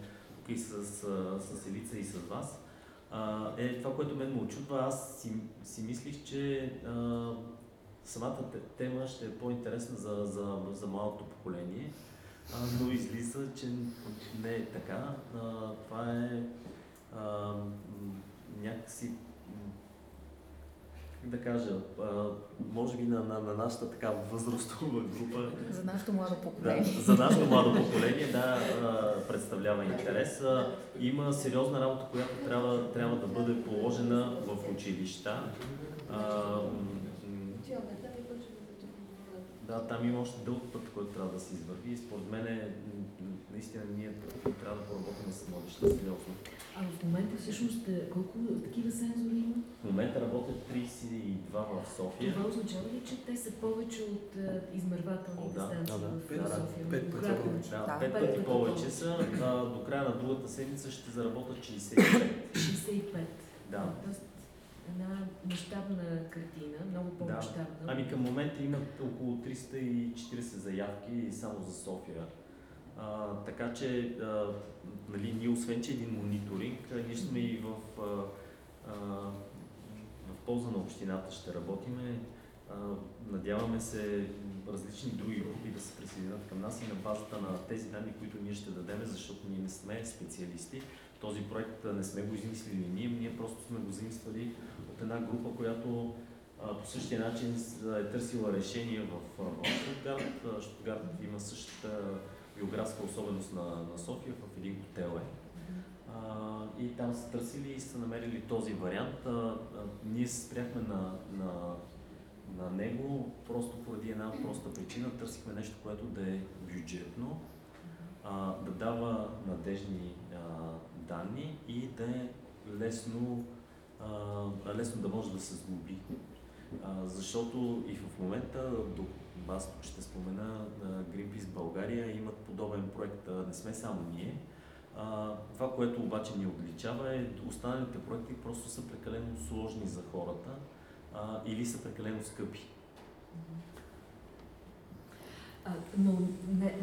и с, а, с Елица и с вас, а, е това, което мен ме очудва. Аз си, си мислих, че а, самата тема ще е по-интересна за, за, за малото поколение но излиза, че не е така. Това е а, някакси, как да кажа, а, може би на, на, на нашата така възрастова група. За нашето младо поколение. Да, за нашето младо поколение, да, а, представлява интерес. А, има сериозна работа, която трябва, трябва да бъде положена в училища. А, Да, там има още дълъг път, който трябва да се извърви и според мен наистина ние трябва да поработим с младеща сериозно. А в момента всъщност е, колко такива сензори има? В момента работят 32 в София. Това означава ли, че те са повече от е, измервателните О, да. станции Да, да. в Пет- е, София? пет пъти повече. Да, Да, пет пет пъти повече повече. са. До края на другата седмица ще заработят 65. 65. Да. Тоест една мащабна картина, много по-мащабна. Ами към момента имат около 340 заявки само за София. А, така че, а, нали, ние освен, че един мониторинг, ние сме и в, а, а, в полза на общината ще работиме. А, надяваме се различни други групи да се присъединят към нас и на базата на тези данни, които ние ще дадем, защото ние не сме специалисти. Този проект не сме го измислили ние, ние просто сме го заимствали от една група, която по същия начин е търсила решение в, Штутгарт. Штутгарт има същата географска особеност на, на София, в един хотел е. А, и там са търсили и са намерили този вариант. А, а, ние спряхме на, на, на него просто поради една проста причина. Търсихме нещо, което да е бюджетно, а, да дава надежни а, данни и да е лесно, а, лесно да може да се сглоби. А, защото и в момента, до, аз ще спомена, Greenpeace България имат подобен проект, а, не сме само ние. А, това, което обаче ни отличава е, останалите проекти просто са прекалено сложни за хората а, или са прекалено скъпи. А, но не,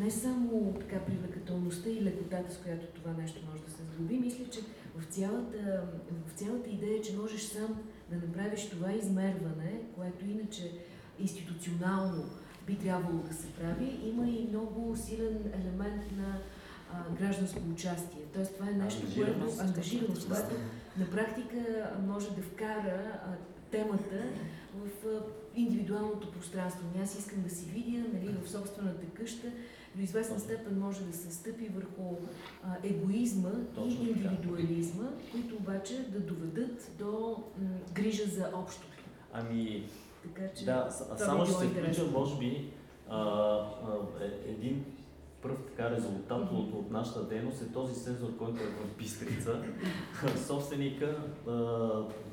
не само така привлекателността и лекотата, с която това нещо може да се сглоби, мисля, че в цялата, в цялата идея, че можеш сам да направиш това измерване, което иначе институционално би трябвало да се прави, има и много силен елемент на а, гражданско участие. Тоест това е нещо, което Ангажираност. което на практика може да вкара а, темата в индивидуалното пространство. Аз искам да си видя нали, в собствената къща, до известна степен може да се стъпи върху егоизма Точно и индивидуализма, които обаче да доведат до грижа за общото. Ами, Така че да, само ще се включа, може би, а, а, е- един пръв така резултат от, от нашата дейност е този сензор, който е в Бистрица. [laughs] Собственика а,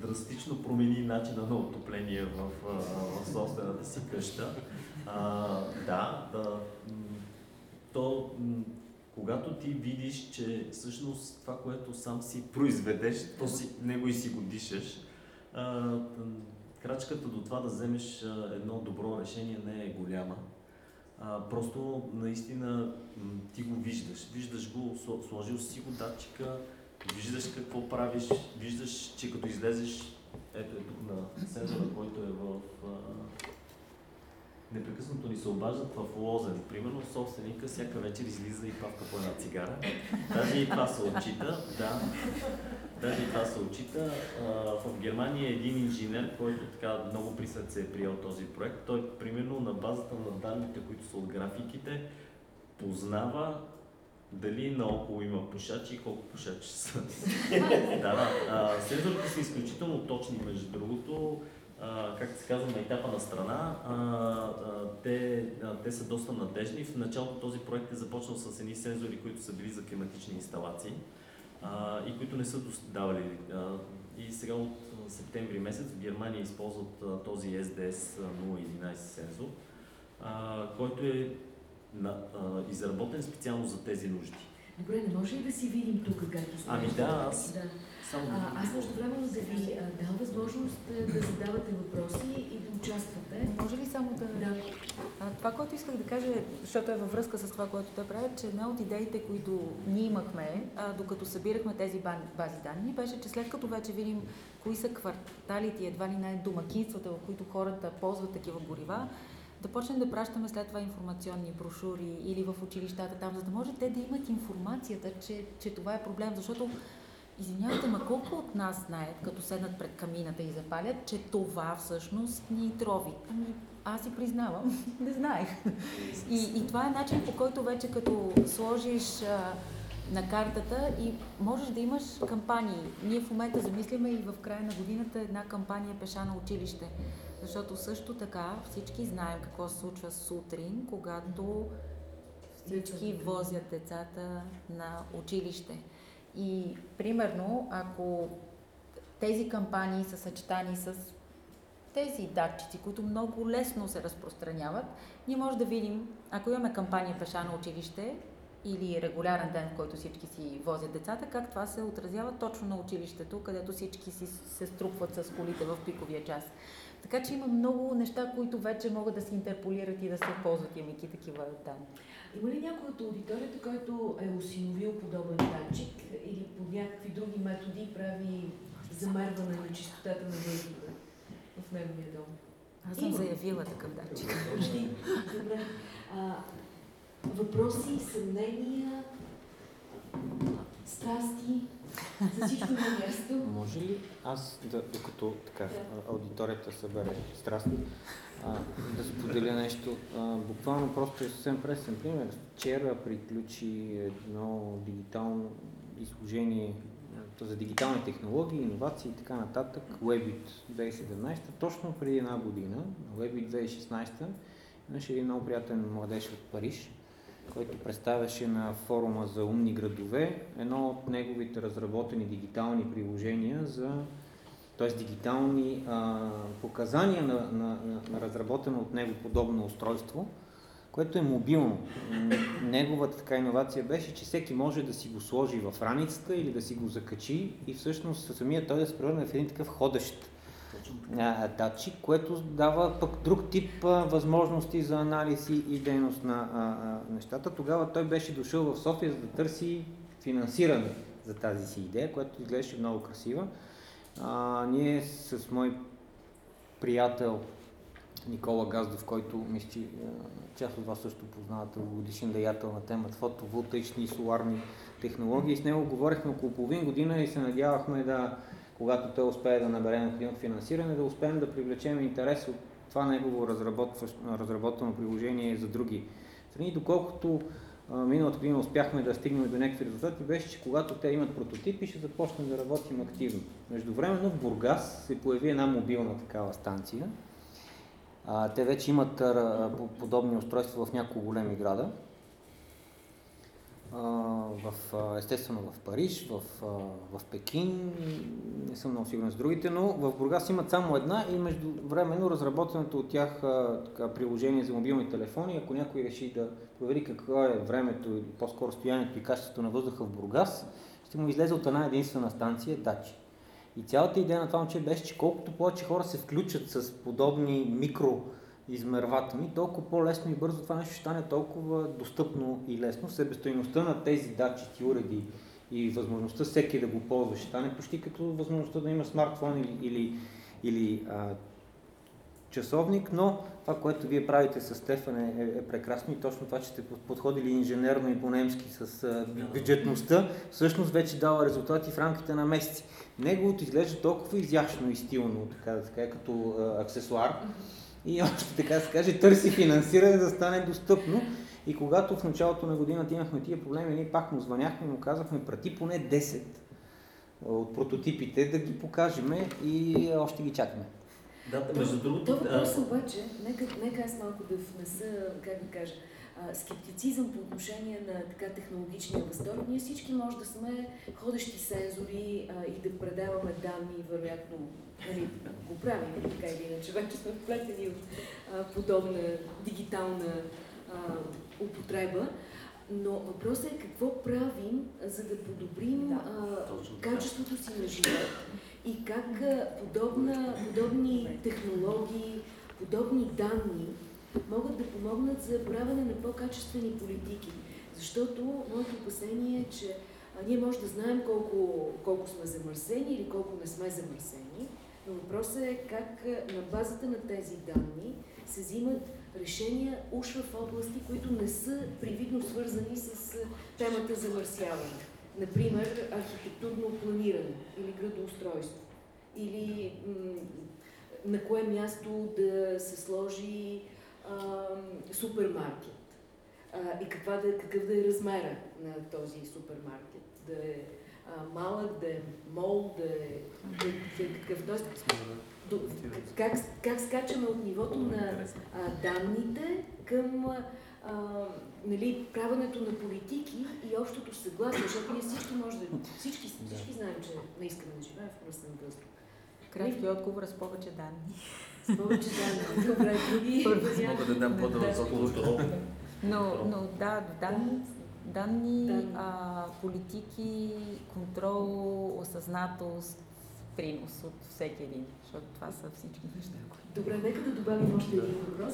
драстично промени начина на отопление в, а, в собствената си къща. А, да, да. То, когато ти видиш, че всъщност това, което сам си произведеш, то си, него и си го дишаш, а, крачката до това да вземеш едно добро решение не е голяма. Просто наистина ти го виждаш. Виждаш го, сло- сложил си го датчика, виждаш какво правиш, виждаш, че като излезеш, ето е тук на сензора, който е в... А, непрекъснато ни се обаждат в Лозен. Примерно собственика всяка вечер излиза и павка по една цигара. Даже и това се отчита. Да. Даже това се отчита. В Германия е един инженер, който така много при сърце е приел този проект. Той примерно на базата на данните, които са от графиките, познава дали наоколо има пушачи и колко пушачи са. [laughs] да, да. Сензорите са изключително точни, между другото. А, както се казва, на етапа на страна, а, а, те, а, те са доста надежни. В началото този проект е започнал с едни сензори, които са били за климатични инсталации а, и които не са давали. А, и сега от септември месец в Германия използват а, този SDS 011 сензор, а, който е на, а, изработен специално за тези нужди. Добре, не може ли да си видим тук как изглежда? Ами да, аз- Да. А, аз между време да ви дам възможност а, да задавате въпроси и да участвате. Може ли само да... Да. А, това, което исках да кажа, е, защото е във връзка с това, което те правят, че една от идеите, които ние имахме, а, докато събирахме тези бази данни, беше, че след като вече видим кои са кварталите и едва ли не домакинствата, в които хората ползват такива горива, да почнем да пращаме след това информационни брошури или в училищата там, за да може те да имат информацията, че, че това е проблем, защото Извинявайте, ма колко от нас знаят, като седнат пред камината и запалят, че това всъщност ни трови? Ами, аз си признавам, [laughs] не знаех. И, и това е начин по който вече като сложиш а, на картата и можеш да имаш кампании. Ние в момента замисляме и в края на годината една кампания Пеша на училище. Защото също така всички знаем какво се случва сутрин, когато всички возят децата на училище. И примерно, ако тези кампании са съчетани с тези датчици, които много лесно се разпространяват, ние може да видим, ако имаме кампания Пеша на училище или регулярен ден, в който всички си возят децата, как това се отразява точно на училището, където всички си се струпват с колите в пиковия час. Така че има много неща, които вече могат да се интерполират и да се ползват, имайки такива данни. Има ли някой от аудиторията, който е осиновил подобен датчик или по някакви други методи прави замерване на чистотата на въздуха в неговия дом? Аз съм заявила такъв датчик. Добре. А, въпроси, съмнения, страсти, за всичко на място. Може ли аз, да, докато така, Да. аудиторията събере страсти, да споделя нещо? А, буквално просто е съвсем пресен пример. Вчера приключи едно дигитално изложение а, за дигитални технологии, иновации и така нататък, Webit 2017, точно преди една година, Webit 2016, имаше един много приятен младеж от Париж, който представяше на форума за умни градове едно от неговите разработени дигитални приложения за т.е. дигитални а, показания на, на, на, разработено от него подобно устройство, което е мобилно. Неговата така иновация беше, че всеки може да си го сложи в раницата или да си го закачи и всъщност самия той да се превърне в един такъв ходещ датчик, което дава пък друг тип а, възможности за анализ и дейност на а, а, нещата. Тогава той беше дошъл в София, за да търси финансиране за тази си идея, която изглеждаше много красива. А, ние с мой приятел Никола Газдов, който мисля, че част от вас също познавате, годишен деятел на темата фотоволтаични и соларни технологии. С него говорихме около половин година и се надявахме да, когато той успее да набере необходимото финансиране, да успеем да привлечем интерес от това негово разработено приложение за други страни. Доколкото миналата година успяхме да стигнем до някакви резултати, беше, че когато те имат прототипи, ще започнем да работим активно. Междувременно в Бургас се появи една мобилна такава станция. Те вече имат подобни устройства в няколко големи града. В, естествено в Париж, в, в Пекин, не съм много сигурен с другите, но в Бургас имат само една и междувременно разработеното от тях така, приложение за мобилни телефони, ако някой реши да провери какво е времето или по-скоро стоянието и качеството на въздуха в Бургас, ще му излезе от една единствена станция Дачи. И цялата идея на това момче беше, че колкото повече хора се включат с подобни микро измервателни, толкова по-лесно и бързо това нещо ще стане толкова достъпно и лесно. Себестойността на тези датчици, уреди и възможността всеки да го ползва ще стане почти като възможността да има смартфон или, или, или а, часовник, но това, което вие правите с Стефан е, е, прекрасно и точно това, че сте подходили инженерно и по-немски с а, бю- бюджетността, всъщност вече дава резултати в рамките на месеци. Неговото изглежда толкова изящно и стилно, така да се каже, като а, аксесуар. И още така се каже, търси финансиране да стане достъпно. И когато в началото на годината имахме тия проблеми, ние пак му звъняхме и му казахме, прати поне 10 от прототипите да ги покажем и още ги чакаме. Да, между другото, То а, въпрос обаче, нека, нека аз малко да внеса, как да кажа, а, скептицизъм по отношение на така технологичния възторг. Ние всички може да сме ходещи сензори а, и да предаваме данни, вероятно нали, го правим, така или иначе. Вече сме вплетени от а, подобна дигитална а, употреба. Но въпросът е какво правим, за да подобрим а, качеството си на живот и как подобна, подобни технологии, подобни данни могат да помогнат за правене на по-качествени политики. Защото моето опасение е, че ние може да знаем колко, колко сме замърсени или колко не сме замърсени, но въпросът е как на базата на тези данни се взимат решения уж в области, които не са привидно свързани с темата замърсяване. Например, архитектурно планиране или градоустройство. Или на кое място да се сложи супермаркет. а, и каква да, какъв да е размера на този супермаркет. Да е а, малък, да е мол, да е, да е какъв. Тоест, до, как, как скачаме от нивото на а, данните към а, нали, правенето на политики и общото съгласие, защото ние всички може да... Всички, всички знаем, че не искаме да живеем в мръсен въздух. Кратки отговор с повече данни. С повече данни. Добре, други... Мога да дам по-дълъг отговор. Но, но да, данни, данни, а, политики, контрол, осъзнатост, принос от всеки един, защото това са всички неща. Добре, нека да добавим още един въпрос.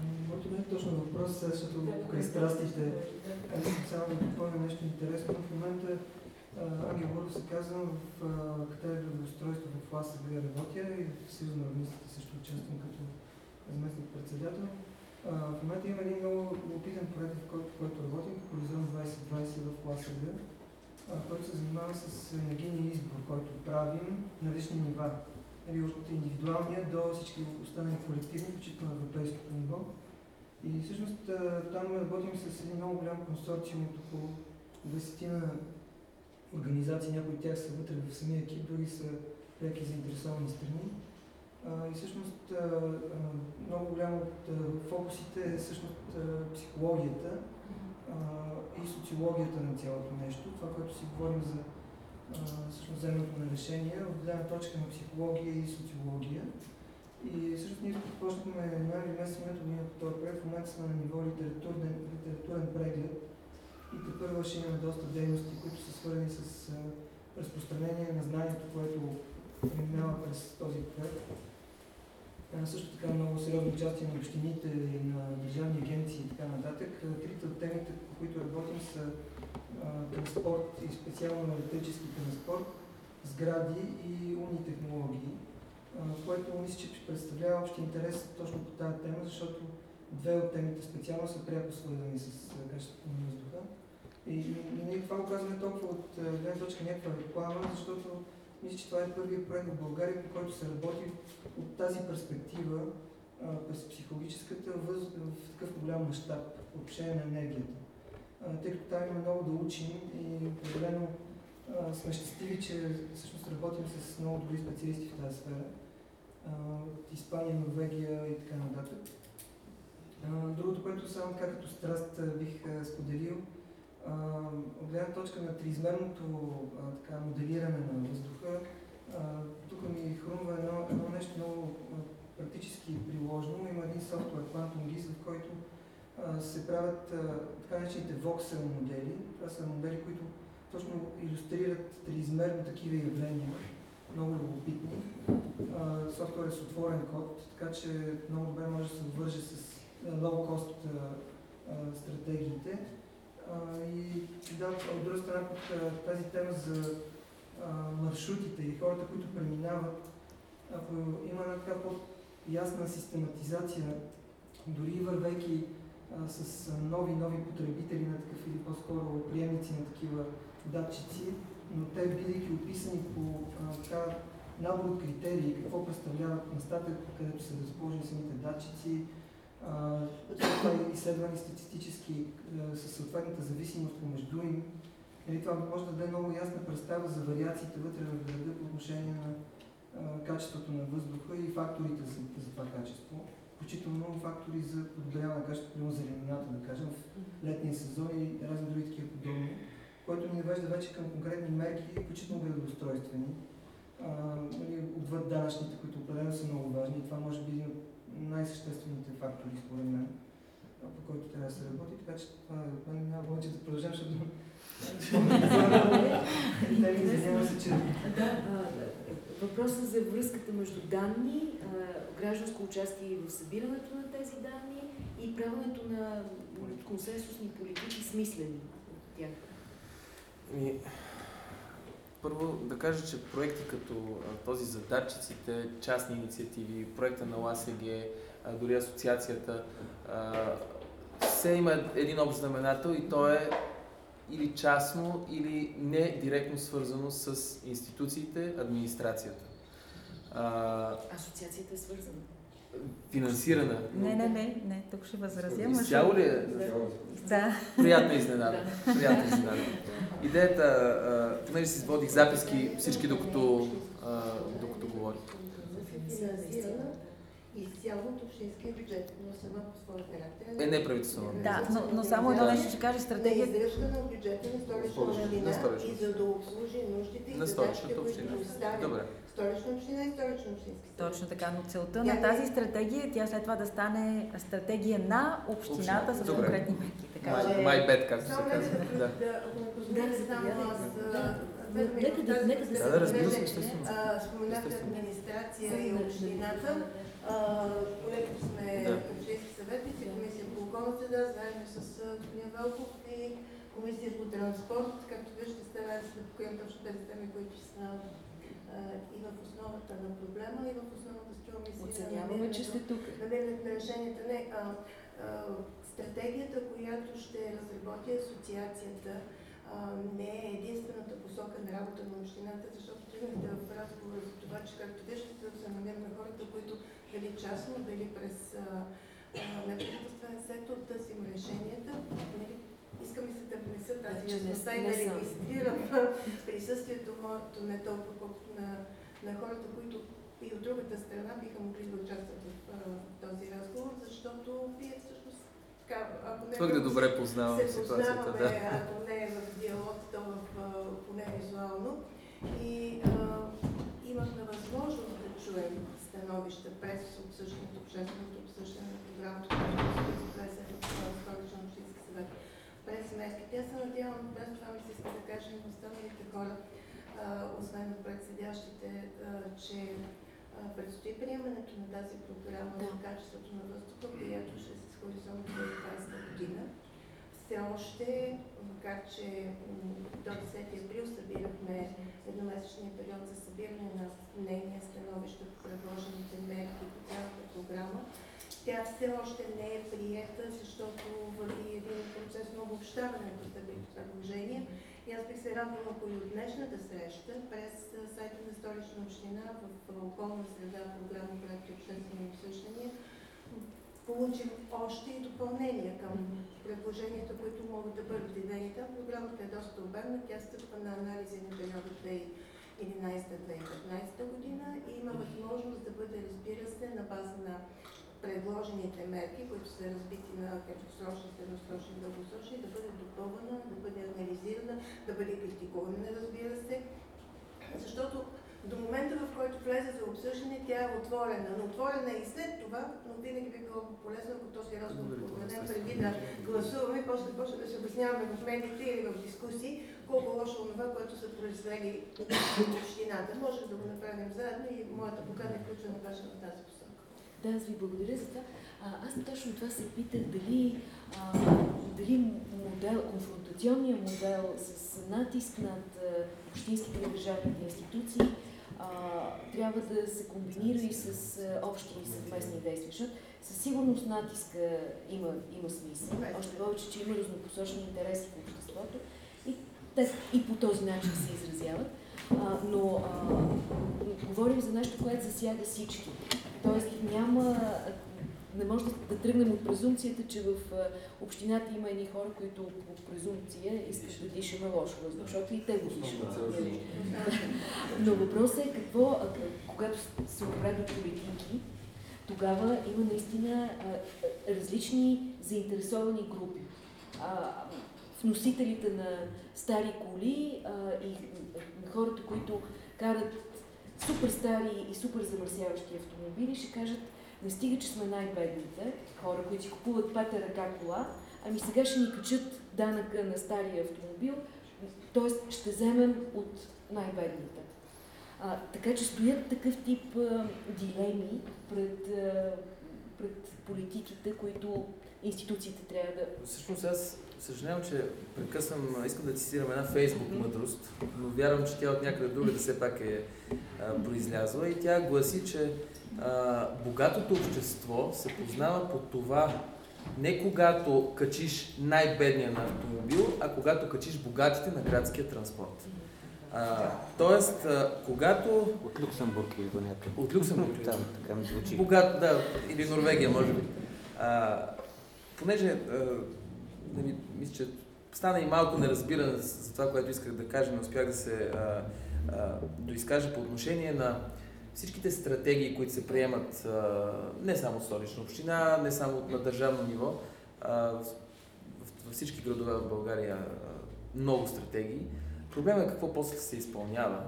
Ами, Моето не е точно въпрос, защото покрай страстите, аз само да допълня нещо интересно. В момента Ангел Буров се казва в катедра градоустройство в ЛАСАГ работя и в Съюз на урбанистите също участвам като заместник председател. В момента има един много опитен проект, в който, в който работим, Хоризонт 2020 в ЛАСАГ, който се занимава с енергийния избор, който правим на различни нива. Нали, от индивидуалния до всички останали колективни, включително на европейското ниво. И всъщност там работим с един много голям консорциум от около 10 на организации, някои от тях са вътре в самия екип, други са преки заинтересовани страни. И всъщност много голямо от фокусите е всъщност психологията и социологията на цялото нещо. Това, което си говорим за всъщност вземането на решения от гледна точка на психология и социология. И всъщност ние започнахме ноември месец миналата година по този проект. В момента сме на ниво литературен, литературен преглед и те първо ще имаме доста дейности, които са свързани с разпространение на знанието, което минава през този проект. А, също така много сериозно участие на общините и на държавни агенции и така нататък. Трите от темите, по които работим са а, транспорт и специално електрически транспорт, сгради и умни технологии, а, което мисля, че представлява общ интерес точно по тази тема, защото две от темите специално са пряко свързани с качеството на въздуха. И, и, ние това го казваме толкова от а, гледна точка някаква реклама, защото мисля, че това е първият проект в България, по който се работи от тази перспектива а, през психологическата в, в такъв голям мащаб отношение на енергията. Тъй като там има много да учим и определено сме щастливи, че всъщност работим с много добри специалисти в тази сфера. От Испания, Норвегия и така нататък. Другото, което само като страст бих споделил, от гледна точка на триизмерното така, моделиране на въздуха, тук ми хрумва едно, едно нещо много практически приложено. Има един софтуер, Quantum GIS, в който се правят така наречените voxel модели. Това са модели, които точно иллюстрират триизмерно такива явления, много любопитни. Софтуер е с отворен код, така че много добре може да се обвърже с low-cost стратегиите. И да, от друга страна, а, тази тема за маршрутите и хората, които преминават, ако има една така по-ясна систематизация, дори вървейки с нови, нови потребители на такъв или по-скоро приемници на такива датчици, но те бидейки описани по а, така набор от критерии, какво представляват местата, където са разположени самите датчици, това и изследвани статистически със съответната зависимост помежду им. Нали, това може да даде много ясна представа за вариациите вътре в града по отношение на качеството на въздуха и факторите за, за това качество. Включително фактори за подобряване на качеството, примерно зеленината, да кажем, в летния сезон и разни други такива подобни, което ни навежда вече към конкретни мерки, включително градоустройствени, а, нали, отвъд данъчните, които определено са много важни. Това може би един от най-съществените фактори, според мен, по който трябва да се работи. Така че това от мен няма повече да продължам, защото Теми, извинявам се, че въпросът за връзката между данни, гражданско участие в събирането на тези данни и правенето на консенсусни политики, смислени от тях. Първо да кажа, че проекти като този за датчиците, частни инициативи, проекта на ЛАСЕГ, дори асоциацията, все има един общ знаменател и то е или частно, или не директно свързано с институциите, администрацията. Асоциацията е свързана. Финансирана. Не, не, не, не, тук ще възразя. Изцяло ли е? Да. Приятна изненада. Приятна изненада. Идеята, понеже си изводих записки всички докато, докато говорих. финансирана изцяло от общинския бюджет, но сама по своя характер. Е, не правителствено. Да, но, но само едно Да. нещо ще кажа. Не Стратегията издръжка на бюджета на столична община и за да обслужи нуждите и На задачите, столичната които община. Добре. Столична община и столична общински съвет. Точно така, но целта Тя на тази стратегия е тя след това да стане стратегия на общината с Добре. конкретни мерки. Така че bad, както се казва. да, Да. да, разбира се, естествено. Споменахте администрация и общината. Колегите сме Да. общински съветници, комисия по околна среда, заедно с господин Велков и комисия по транспорт. Както виждате, стараем се да покрием точно тези теми, които са и в основата на проблема, и в основата, струва ми се, на Оценяваме, че сте тук. намирането на решенията. Не, а, а, стратегията, която ще разработи асоциацията, а, не е единствената посока на работа на общината, защото тръгнахте в разговора за това, че както виждате, се намираме хората, които дали частно, дали през неправителствен сектор търсим решенията. Нали, Искам и се да внеса тази Значи яснота и да регистрирам [laughs] присъствието моето не толкова колкото на, на хората, които и от другата страна биха могли да участват в а, този разговор, защото вие всъщност така, ако не Твърде много добре познавам се ситуацията. познаваме, Да. ако не в диалог, то в, а, поне визуално. И а, имахме възможност да чуем становища през обсъждането, общественото обсъждане на програмата, която се в Столичен общински съвет през месеца. Тя се надявам, без това ми се иска да кажа и на останалите хора, а, освен на председящите, а, че а, предстои приемането на тази програма Да. за качеството на въздуха, която ще се с хоризонт 2020 година. Все още, макар че до 10 април събирахме едномесечния период за събиране на мнения, становища по предложените мерки по цялата програма, тя все още не е приета, защото върви един процес на обобщаване на постъпилите предложения. И аз бих се радвала, ако и от днешната среща през сайта на Столична община в околна среда програма проекти обществени обсъждания получим още и допълнения към предложенията, които могат да бъдат видени там. Програмата е доста обемна, тя стъпва на анализи на периода 2011-2015 година и има възможност да бъде, разбира се, на база на предложените мерки, които са разбити на краткосрочни, средносрочни дългосрочни, да бъде допълвана, да бъде анализирана, да бъде критикувана, разбира се. Защото до момента, в който влезе за обсъждане, тя е отворена. Но отворена е и след това, но винаги би било полезно, ако този разговор го проведем преди да гласуваме, после почне да се обясняваме в медиите или в дискусии, колко лошо е това, което са произвели общината. Може да го направим заедно и моята покана е включена точно в тази посока. Да, аз ви благодаря за това. А, аз точно това се питах дали, а, дали модел, конфронтационният модел с натиск над общинските и държавните институции а, трябва да се комбинира и с общи и съвместни действия. Защото със сигурност натиска има, има смисъл, още повече, че има разнопосочни интереси в обществото и, те, и по този начин се изразяват. А, но а, говорим за нещо, което засяга всички. Тоест няма, не може да, да тръгнем от презумцията, че в общината има едни хора, които по презумпция искат да дишаме лошо въздух, защото и те го дишат. нали? [laughs] Но въпросът е какво, когато се определят политики, тогава има наистина а, различни заинтересовани групи. А, вносителите на стари коли а, и хората, които карат супер стари и супер замърсяващи автомобили, ще кажат, не стига, че сме най-бедните хора, които си купуват пета ръка кола, ами сега ще ни качат данъка на стария автомобил, т.е. ще вземем от най-бедните. А, така че стоят такъв тип а, дилеми пред, а, пред политиките, които институциите трябва да... Всъщност аз съжалявам, че прекъсвам, искам да цитирам една фейсбук мъдрост, но вярвам, че тя от някъде друга да все пак е а, произлязла и тя гласи, че а, богатото общество се познава по това не когато качиш най-бедния на автомобил, а когато качиш богатите на градския транспорт. А, тоест, а, когато... От Люксембург или до някъде. От Люксембург. [laughs] Там, така ми звучи. Богат, да, или Норвегия, може би. А, понеже, а, нали, мисля, че стана и малко неразбиране за това, което исках да кажа, не успях да се а, а, доизкажа по отношение на всичките стратегии, които се приемат а, не само от столична община, не само на държавно ниво, а, в, във всички градове в България а, много стратегии. Проблемът е какво после се изпълнява.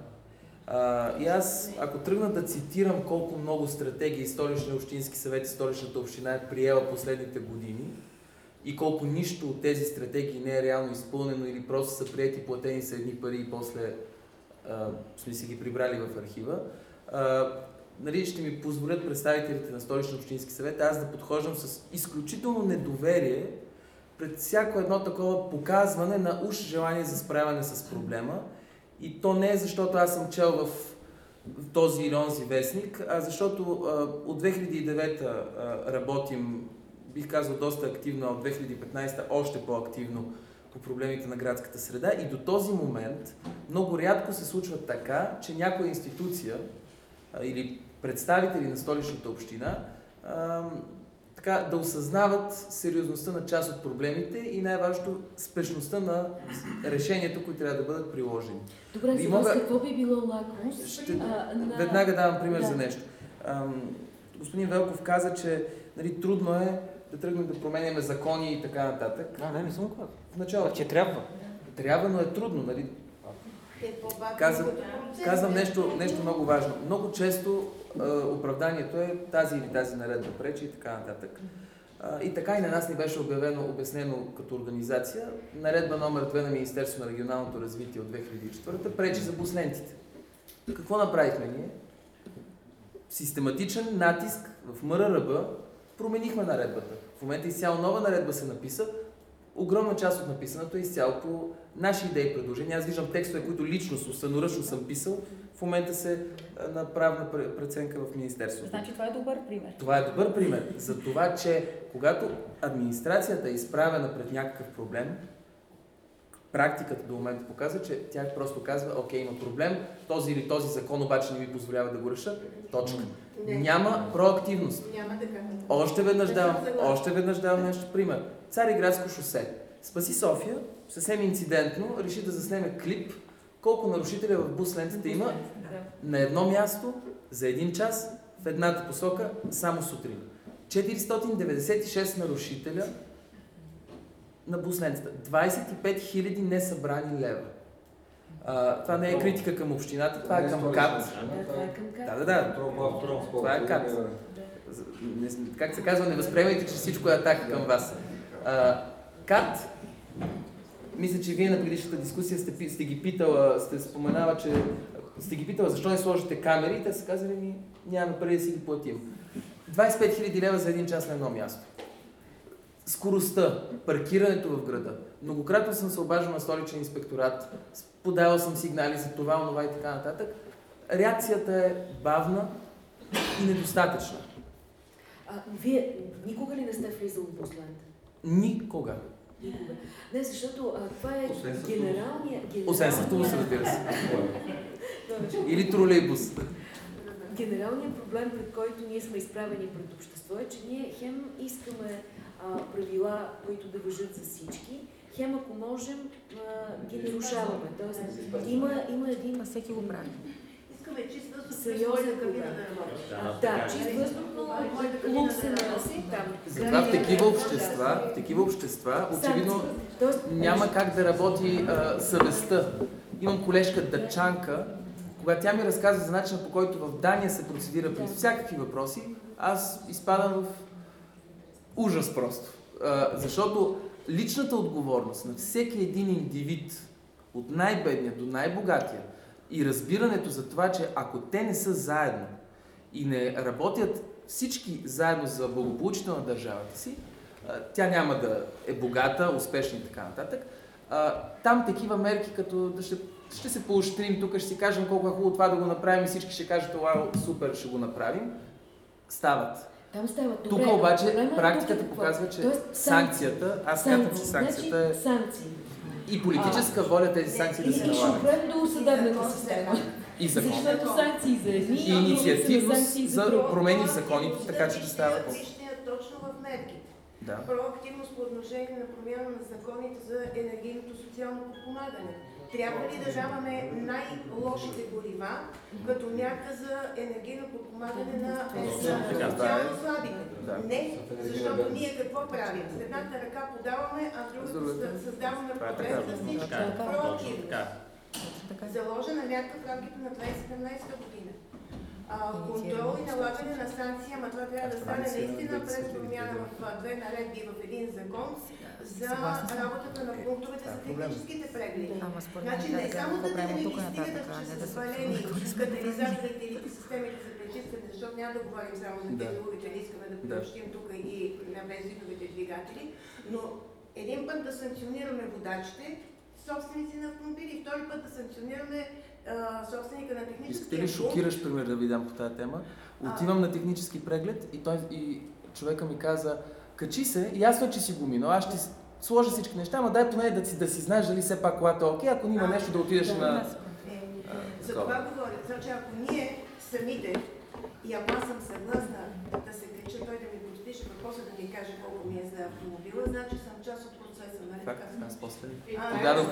А, и аз, ако тръгна да цитирам колко много стратегии столичния общински съвет и столичната община е приела последните години и колко нищо от тези стратегии не е реално изпълнено или просто са прияти, платени са едни пари и после а, сме си ги прибрали в архива, а, нали, ще ми позволят представителите на столичния общински съвет аз да подхождам с изключително недоверие пред всяко едно такова показване на уж желание за справяне с проблема. И то не е защото аз съм чел в този или онзи вестник, а защото а, от 2009 а, работим, бих казал, доста активно, а от 2015 още по-активно по проблемите на градската среда и до този момент много рядко се случва така, че някоя институция а, или представители на столичната община а, така, да осъзнават сериозността на част от проблемите и най-важното спешността на решението, които трябва да бъдат приложени. Добре, И за мога- какво би било лакмус? Ще... А, на... Веднага давам пример Да. за нещо. Ам, господин Велков каза, че нали, трудно е да тръгнем да променяме закони и така нататък. А, не, не съм казал. В началото Че трябва. трябва, но е трудно. Нали? По-бавно Казвам- процес, Казвам не? нещо, нещо много важно. Много често а, оправданието е тази или тази наредба пречи и така нататък. И така и на нас ни беше обявено, обяснено като организация. Наредба номер 2 на Министерство на регионалното развитие от 2004 пречи за буслентите. Какво направихме ние? Систематичен натиск в МРРБ променихме наредбата. В момента изцяло нова наредба се написа. Огромна част от написаното е изцяло по наши идеи и предложения. Аз виждам текстове, които лично, собственоръчно съм писал. В момента се а, на правна пре- преценка в Министерството. Значи това е добър пример. Това е добър пример за това, че когато администрацията е изправена пред някакъв проблем, практиката до момента показва, че тя просто казва, окей, има проблем, този или този закон обаче не ми позволява да го реша. Точка. Не. Няма проактивност. Няма така. Още веднъж давам, още веднъж давам нещо пример. Цариградско шосе. Спаси София, съвсем инцидентно, реши да заснеме клип колко нарушителя в бус лентата има на едно място, за един час, в едната посока, само сутрин. 496 нарушителя на бус лентата. 25 000 несъбрани лева. А, това не е критика към общината, това е към КАТ. Да, това е към Да, как? да, да. Това е КАТ. Не- Как се казва, не възприемайте, че всичко е атака към вас. А, КАТ, мисля, че вие на предишната дискусия сте, сте ги питала, сте споменала, че сте ги питала защо не сложите камери и те са казали ми, нямаме пари да си ги платим. 25 000 лева за един час на едно място. Скоростта, паркирането в града. Многократно съм се обаждал на столичен инспекторат, подавал съм сигнали за това, онова и така нататък. Реакцията е бавна и недостатъчна. А, вие никога ли не сте влизал в буслента? Никога. Никога. Не, защото а, това е Освен с генералния... Освен с автобус, разбира се. Или тролейбус. Генералният проблем, пред който ние сме изправени пред общество е, че ние хем искаме а, правила, които да въжат за всички, хем ако можем а, ги нарушаваме. Тоест има, има един... всеки го прави. Искаме чист въздух, Сериозен кабина да работи. А, да, чист въздух, но лук се носи там. Затова в такива общества, в такива общества, очевидно няма как да работи а, съвестта. Имам колежка дъчанка, когато тя ми разказва за начина по който в Дания се процедира при всякакви въпроси, аз изпадам в ужас просто. Защото личната отговорност на всеки един индивид, от най-бедния до най-богатия, и разбирането за това, че ако те не са заедно и не работят всички заедно за благополучието на държавата си, тя няма да е богата, успешна и така нататък. Там такива мерки, като да ще, ще се поощрим, тук ще си кажем колко е хубаво това да го направим и всички ще кажат, това супер, ще го направим, стават. Там става Тук добре, обаче проблема е практиката тук показва, че Тоест, санкцията, аз смятам, че санкции. санкцията е Значи, санкции. и политическа воля тези санкции да се и ще налагат. до съдебната система. И закон. Защото санкции за едни И инициативност за промени в законите, така че да става по... Точно в мерките. Да. Проактивност по отношение на промяна на законите за енергийното социално подпомагане. Трябва ли да даваме най-лошите горива като мярка за енергийно подпомагане на е. социално слабите? Не, защото ние какво правим? С едната ръка подаваме, а с другата другата. съ- създаваме е проблем за всички. Е. Така. Заложена мярка в рамките на 2017 година. А, контрол и налагане на санкции, ама това трябва да стане наистина през промяна в две наредби в един закон за работата на пунктовете за техническите прегледи. Ама според мен Значи не да само да правим не нататък, стигат, а че са свалени катализаторите или системите за пречистване, защото няма да говорим само за дизеловите, не искаме да приобщим тук и на бензиновите двигатели, но един път да санкционираме водачите, собственици на автомобили, и втори път да санкционираме а, собственика на техническия Искате ли шокиращ пример да ви дам по тази тема? Отивам на технически преглед и, той, и човека ми каза, качи се, ясно е, че си го минал, аз ще сложа всички неща, ама дай поне да си, да си знаеш дали все пак колата е окей, ако няма нещо да отидеш на... Е, А, За това говоря. Значи ако ние самите, и ако аз съм съгласна да се кача, той да ми подпише въпроса да ми каже колко ми е за автомобила, значи съм част от процеса, нали така? аз после А, подадох,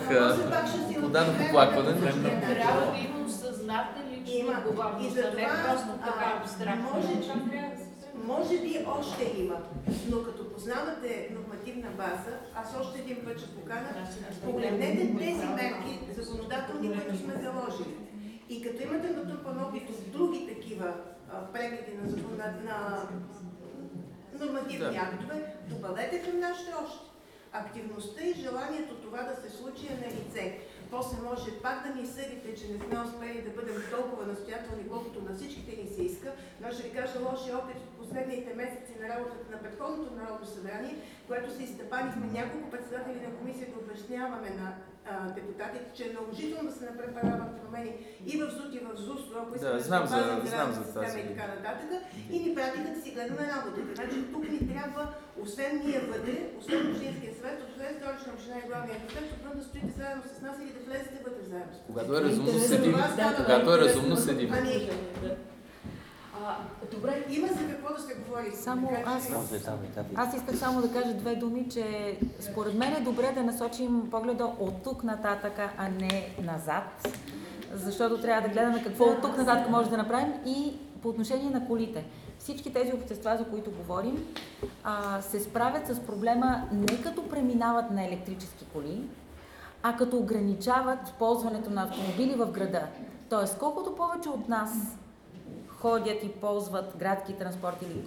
подадох оплакване. да да- Трябва да има съзнателна Има. лична И отговорност, а не просто така абстрактно. може, Това трябва да се Може би още има, но като познавате нормативна база, аз още един път ще покана, погледнете тези мерки законодателни, които сме заложили. И като имате натрупан опит от други такива прегледи на, закон- на, нормативни Да. актове, добавете към нашите още. Активността и желанието това да се случи е на лице. После може пак да ни съдите, че не сме успели да бъдем толкова настоятелни, колкото на всичките ни се иска, но ще ви кажа лошия опит последните месеци на работата на предходното Народно събрание, което се изтъпанихме няколко председатели на комисия да обясняваме на а, депутатите, че е наложително да се направят промени и в ЗУТ и в ЗУС, ако искаме Да, знам за- запазим знам за тази. система и така нататък, и ни пратиха да си гледаме работата. Значи тук ни трябва, освен ние вътре, освен Общинския съвет, освен Столична община и главния архитект, отвън да стоите заедно с нас или да влезете вътре заедно. Когато е разумно седим. това става Когато е разумно седим. А, добре, има за какво да се говори. Само така аз-. Аз исках само да кажа две думи, че според мен е добре да насочим погледа от тук нататъка, а не назад. Защото трябва да гледаме какво от тук нататък може да направим и по отношение на колите. Всички тези общества, за които говорим, а, се справят с проблема не като преминават на електрически коли, а като ограничават ползването на автомобили в града. Тоест, колкото повече от нас ходят и ползват градски транспорт или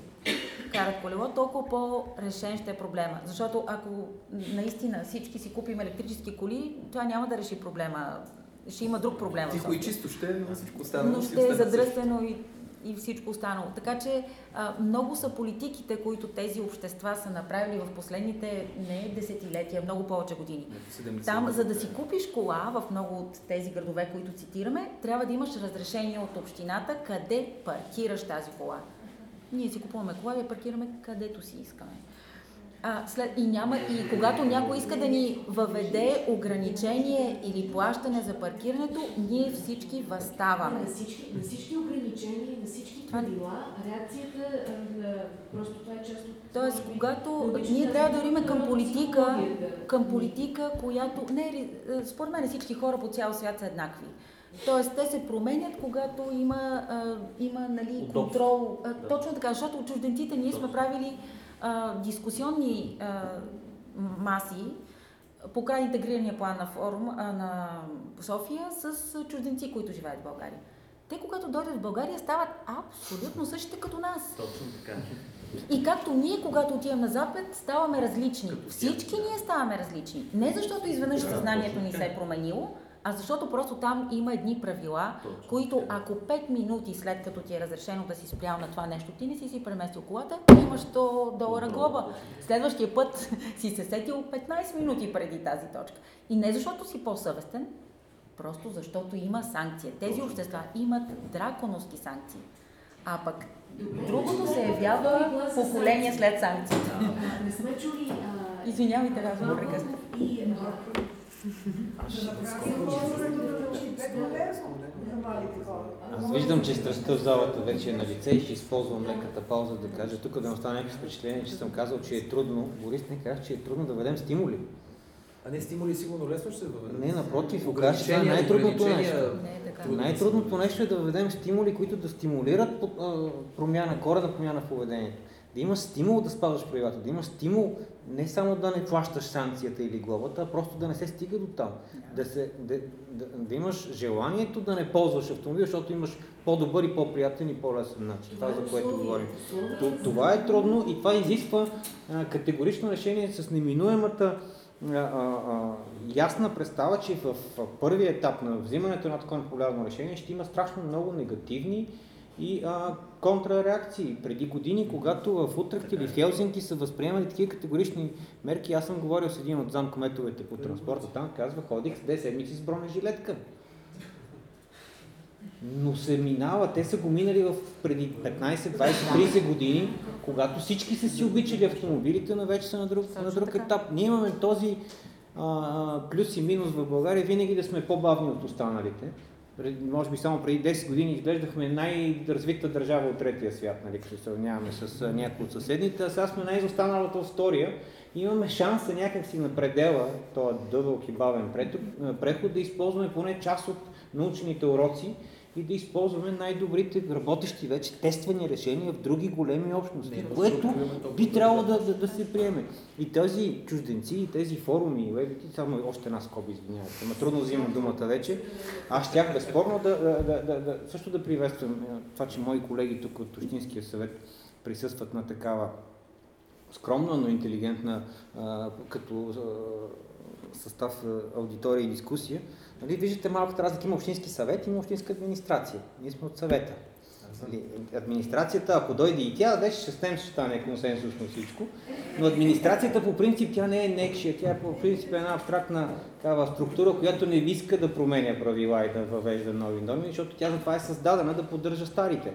карат колело, толкова по-решен ще е проблема. Защото ако наистина всички си купим електрически коли, това няма да реши проблема. Ще има друг проблем. Тихо и чисто ще е, но всичко останало Но ще е задръстено и, и всичко останало. Така че а, много са политиките, които тези общества са направили в последните не десетилетия, много повече години. Ето 70 Там, за да си купиш кола в много от тези градове, които цитираме, трябва да имаш разрешение от общината къде паркираш тази кола. Ние си купуваме кола и я паркираме където си искаме. А, след, и, няма, и когато някой иска да ни въведе ограничение или плащане за паркирането, ние всички възставаме. на всички, на всички ограничения, на всички правила, реакцията, на, просто това е част от... Тоест, когато ние трябва да вървим към политика, към политика, която не е, според мен всички хора по цял свят са еднакви. Тоест, те се променят, когато има, а, има нали, контрол. А. Точно така, защото от чужденците ние сме правили а, дискусионни а, маси по край интегрирания план на форум а, на София с чужденци, които живеят в България. Те, когато дойдат в България, стават абсолютно същите като нас. Точно така. И както ние, когато отиваме на Запад, ставаме различни. Всички ние ставаме различни. Не защото изведнъж съзнанието ни се е променило, а защото просто там има едни правила, Точно които така. ако 5 минути след като ти е разрешено да си спрял на това нещо, ти не си си преместил колата, имаш 100 долара глоба. Следващия път [laughs] си се сетил 15 минути преди тази точка. И не защото си по-съвестен, просто защото има санкция. Тези Точно общества имат драконовски санкции. А пък другото се трябва явява поколение след санкциите. Не сме чули... Извинявайте, да, Вълков прекъснах. Аз виждам, че страстта в залата вече е на лице и ще използвам леката пауза да кажа тук да не остане някакво впечатление, че съм казал, че е трудно. Борис не казах, че е трудно да ведем стимули. А не стимули сигурно лесно ще се въведат. Не, напротив, оказва се, това е най-трудното нещо. Не е Най-трудното нещо е да въведем стимули, които да стимулират промяна, корена промяна в поведението. Да има стимул да спазваш правилата, да има стимул не само да не плащаш санкцията или глобата, а просто да не се стига до там. Да, се, да, да, да имаш желанието да не ползваш автомобил, защото имаш по-добър и по-приятен и по-лесен начин. Това за което говорим. Това е трудно и това изисква а, категорично решение с неминуемата а, а, а, ясна представа, че в, в първия етап на взимането на такова популярно решение ще има страшно много негативни и а, контрареакции. Преди години, когато в Утрехт или в Хелсинки са възприемали такива категорични мерки, аз съм говорил с един от замкометовете по транспорта, там казва, ходих с 10 седмици с бронежилетка. Но се минава, те са го минали в преди 15, 20, 30 години, когато всички са си обичали автомобилите, но вече са на друг, на друг етап. Ние имаме този а, плюс и минус в България, винаги да сме по-бавни от останалите. Може би само преди 10 години изглеждахме най-развита държава от третия свят, нали, като се сравняваме с някои от съседните, а сега сме най-изостаналата от втория. Имаме шанса някакси на предела, този дълъг и бавен преход да използваме поне част от научените уроци и да използваме най-добрите работещи вече тествани решения в други големи общности, Не, което би трябвало да, да, да се приеме. И тези чужденци, и тези форуми, и вебите, само още една скоба, извинявайте, ама трудно взимам думата вече. Аз щях безспорно да, да, да, да, да, също да приветствам е, това, че мои колеги тук от Общинския съвет присъстват на такава скромна, но интелигентна а, като а, състав а, аудитория и дискусия. Нали, виждате малката разлика. Има общински съвет, има общинска администрация. Ние сме от съвета. Нали, Администрацията, ако дойде и тя, вече ще стем, ще стане консенсусно всичко. Но администрацията по принцип тя не е некшия, тя по принцип е една абстрактна такава структура, която не иска да променя правила и да въвежда нови норми, защото тя затова е създадена да поддържа старите.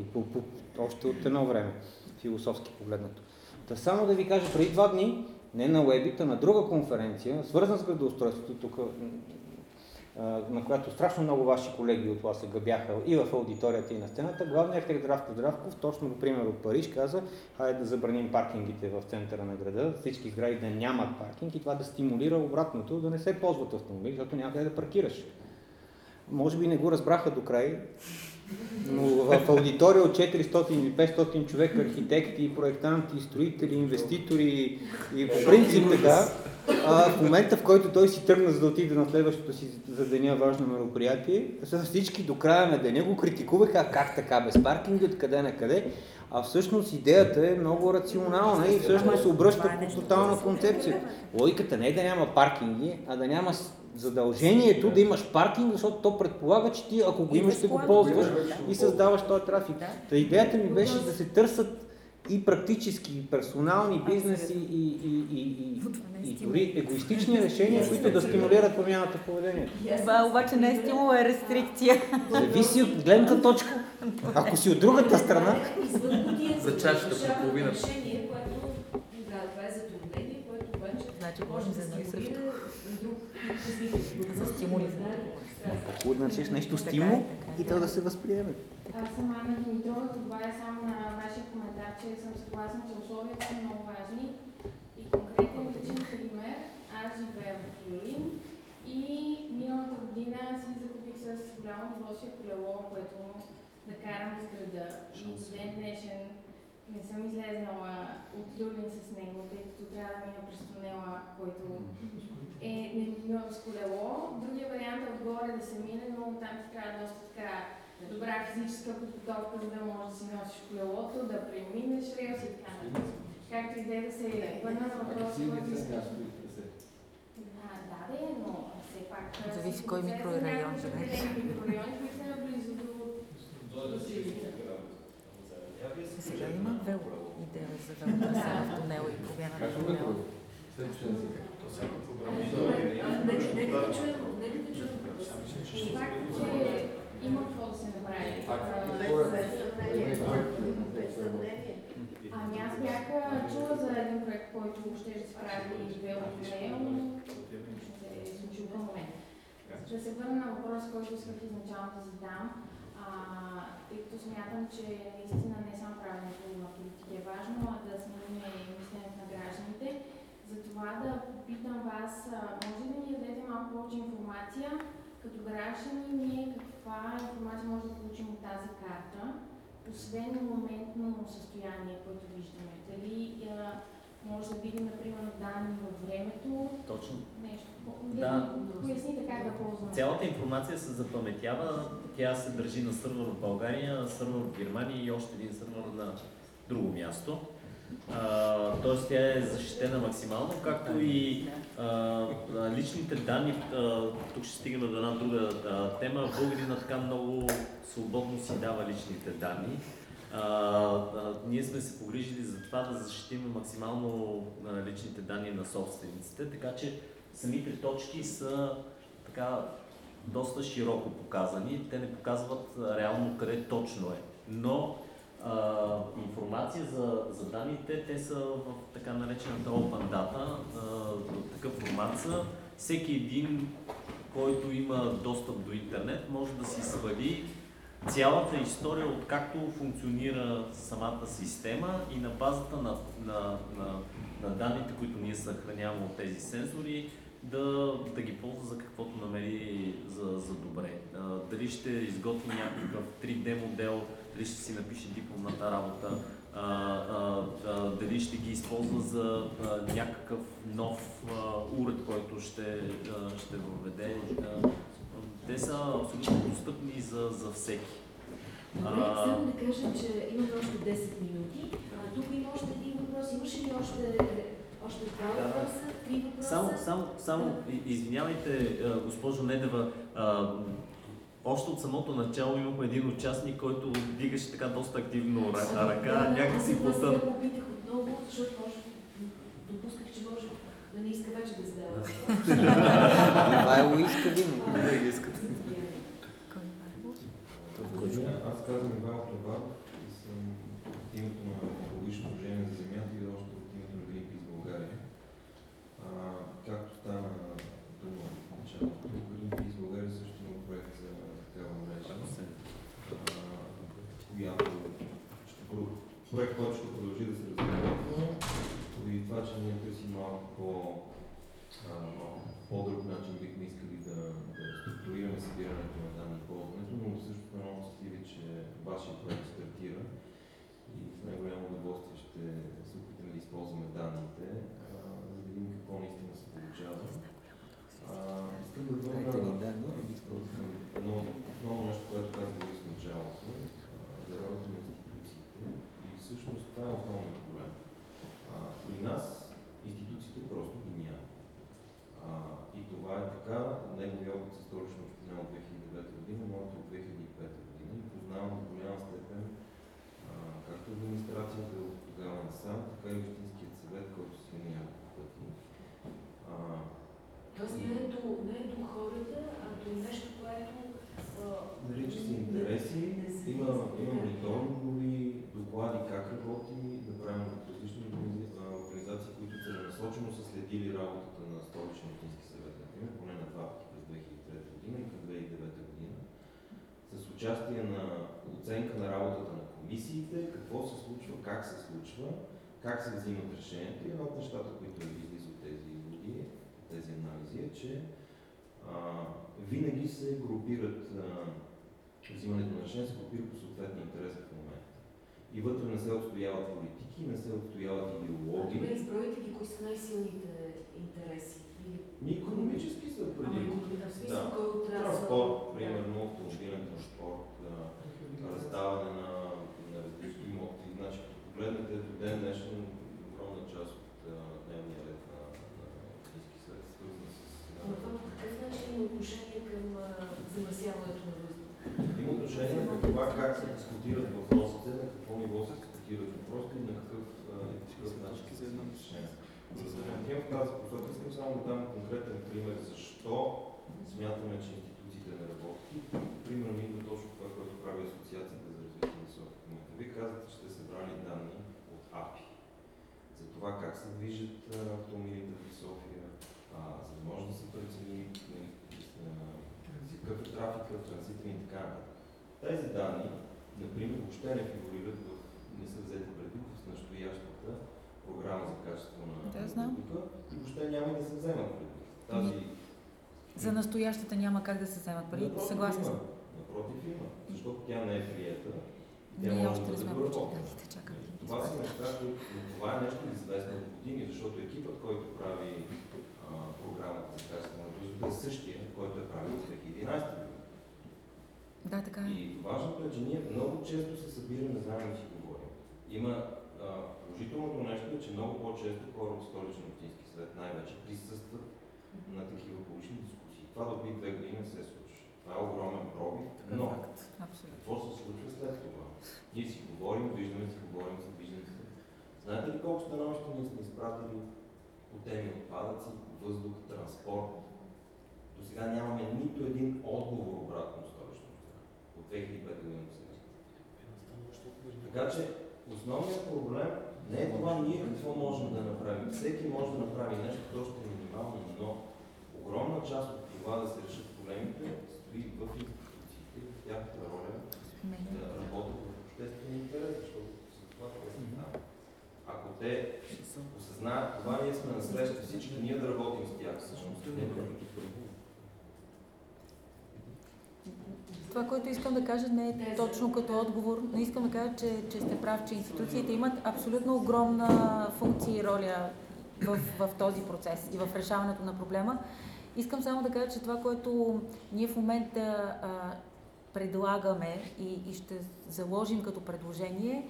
И по, по, още от едно време, философски погледнато. Та само да ви кажа, преди два дни, не на уебита, на друга конференция, свързана с градоустройството, тук на която страшно много ваши колеги от ЛАСЕГА бяха и в аудиторията и на сцената, главният архитект Здравко Здравков, точно го пример от Париж, каза, хайде да забраним паркингите в центъра на града, всички сгради да нямат паркинг и това да стимулира обратното, да не се ползват автомобили, защото няма къде да паркираш. Може би не го разбраха до край, но в аудитория от 400 или 500 човека, архитекти, проектанти, строители, инвеститори и по принцип така, а, в момента в който той си тръгна за да отиде на следващото си за деня важно мероприятие, всички до края на деня го критикуваха как така без паркинги, откъде на къде, а всъщност идеята е много рационална и всъщност обръща по тотална концепция. Логиката не е да няма паркинги, а да няма задължението да имаш паркинг, защото то предполага, че ти ако го имаш ще го ползваш и създаваш този трафик. Та идеята ми беше да се търсят и практически, и персонални бизнеси, и, и, и, и, и дори егоистични решения, които да стимулират промяната в поведението. Това обаче не е стимул, е рестрикция. Зависи от гледната точка. Ако си от другата страна, За чашата по е обаче Значи може да за едно и също. стимулира друг тип развитие. За стимули. Ако да начнеш нещо е, е. и то да се възприеме. Аз съм Анна Димитрова, добавя само на вашия коментар, че съм съгласна, че условията са много важни. И конкретен личен пример, аз живея в Люлин и миналата година си закупих с голямо удоволствие колело, което да карам из града. И до ден днешен не съм излезнала от Люлин с него, тъй като трябва да мина през тунела, който е неминуем с колело. Другия вариант е отгоре да се мине, но там ти трябва доста така добра физическа подготовка, за да можеш да си носиш колелото, да преминеш релс и така нататък. Както и да е да се върна на въпроса, който искаш. Да, да, да, е, но все пак... Зависи си кой микрорайон микрорайони, които са наблизо до... Сега има вело идея за велотрасе в тунела и промяна на тунела. Че има какво да се направи. Без. Ами аз бях чула за един проект, който ще се прави две от нея, но ще се е случил към момента. Ще се върна на въпрос, който исках изначално да задам, тъй като смятам, че наистина не само правенето на политика е важно, а да сменим мисленето на гражданите. Затова да попитам вас, може ли да ни дадете малко повече информация, като граждани, ние каква информация може да получим от тази карта, освен моментно състояние, което виждаме. Дали а, може да видим, например, данни във времето, Точно. нещо. Да. Поясните как да ползваме. Цялата информация се запаметява, тя се държи на сървър в България, сървър в Германия и още един сървър на друго място. Тоест тя е защитена максимално, както и а, личните данни. А, тук ще стигнем до една друга а, тема. Българина така много свободно си дава личните данни. А, а, ние сме се погрижили за това да защитим максимално а, личните данни на собствениците, така че самите точки са така доста широко показани. Те не показват реално къде точно е. Но информация за, за данните, те са в така наречената Open Data, а, такъв формат са. Всеки един, който има достъп до интернет, може да си свали цялата история от както функционира самата система и на базата на, на, на, на данните, които ние съхраняваме от тези сензори, да, да ги ползва за каквото намери за, за добре. А, дали ще изготви някакъв 3D модел, дали ще си напише дипломната работа, а, а, а, дали ще ги използва за а, някакъв нов а, уред, който ще, а, ще въведе. А, те са абсолютно достъпни за, за всеки. Добре, само да кажем, че имаме още 10 минути. А, тук има още един въпрос. Имаше ли още, още два въпроса? Три въпроса? Само, само, само извинявайте, госпожо Недева, още от самото начало имахме един участник, който дигаше така доста активно ръка, някакси по потън. Аз попитах отново, защото може, допусках, че може да не иска вече да задава. Това е Луиска Димо. Аз казвам Ивайло Плеваров и съм от името на Екологично движение за земята и още от името на Greenpeace България. А, както стана дума в началото, Greenpeace България също има проект за такава мрежа, а, която ще, про- проект, който ще продължи да се разработва, поради това, че ние търсим малко по по-друг начин бихме искали да, да структурираме събирането на данни и ползването, но също сме много щастливи, че вашия проект стартира и с най-голямо удоволствие ще се опитаме да използваме данните, а, за да видим какво наистина се получава. Искам да използваме. едно основно нещо, което казах в началото, а, за работа на институциите и всъщност това е основният проблем. А, при нас институциите просто ги няма. А, и това е така. Неговия опит с столична община от 2009 година, моята от 2005 година и познавам до голяма степен а, както администрацията от тогава насам, така и Общинският съвет, който си няколко пъти. А, Тоест не е, до, не е до хората, а до нещо, което... Нарича се интереси, има, има мониторингови доклади как работи, направено от различни организации, които целенасочено са следили работата на Столичния общински съвет, например, поне на два пъти през 2003 година и към 2009 година, с участие на оценка на работата на комисиите, какво се случва, как се случва, как се взимат решенията и едно от нещата, които излиза от тези изводи, тези анализи е, че а, винаги се групират а, взимането на решение се групира по съответния интерес в. И вътре не се отстояват политики, не се отстояват Добре, идеологии. избройте ги, кои са най-силните интереси. Ми економически са Ама преди. економика, в смисъл, Да. кой отрасъл? Транспорт, примерно, автомобилен транспорт, раздаване на, на различни имоти. Значи, като погледнете до ден днешен, огромна част от дневния ред на, на Общински съвет свързана с Ама това по какъв начин има отношение към замърсяването на въздуха? Има отношение към това как се дискутират какво ниво се дискутират въпросите и на какъв, какъв начин се. За да не в тази посока, искам само да дам конкретен пример защо смятаме, че институциите не работят. Примерно идва точно това, което прави Асоциацията за развитие на София. в момента. Вие казвате, че сте събрали данни от АПИ за това как се движат автомобилите в София, за да може да се прецени какъв е трафика, транзитен и така нататък. Тези данни, например, въобще не фигурират в, не са взети преди в настоящата програма за качество на Да, знам. и въобще няма да се вземат преди. Тази За настоящата няма как да се вземат. Напротив, Съгласен съм. Напротив има, защото тя не е приета. Тя Ние може още да не сме доработена. прочитали. Чакам. Това са неща, които това е нещо известно от години, защото екипът, който прави а, програмата за качество на въздуха е същия, който е правил в 2011 година. Да, така е. И важното е, че ние много често се събираме заедно и си говорим. Има а, положителното нещо е, че много по-често хора от столичен общински съвет най-вече присъстват на такива публични дискусии. Това до две години не се случва. Това е огромен пробив, но Абсолютно. какво се случва след това? Ние си говорим, виждаме си, говорим си, виждаме се. Знаете ли колко становища ние сме изпратили по теми отпадъци, въздух, транспорт? До сега нямаме нито един отговор обратно от столична община. От 2005 година. Така че основният проблем не е това ние какво можем да направим. Всеки може да направи нещо, то ще е минимално, но огромна част от това да се решат проблемите стои в институциите, в тяхната роля да работят в обществения интерес, защото за това те са там. Ако те осъзнаят това, ние сме на среща всички ние да работим с тях, всъщност не да Това, което искам да кажа, не е точно като отговор, но искам да кажа, че, че сте прав, че институциите имат абсолютно огромна функция и роля в, в този процес и в решаването на проблема. Искам само да кажа, че това, което ние в момента а, предлагаме и, и ще заложим като предложение,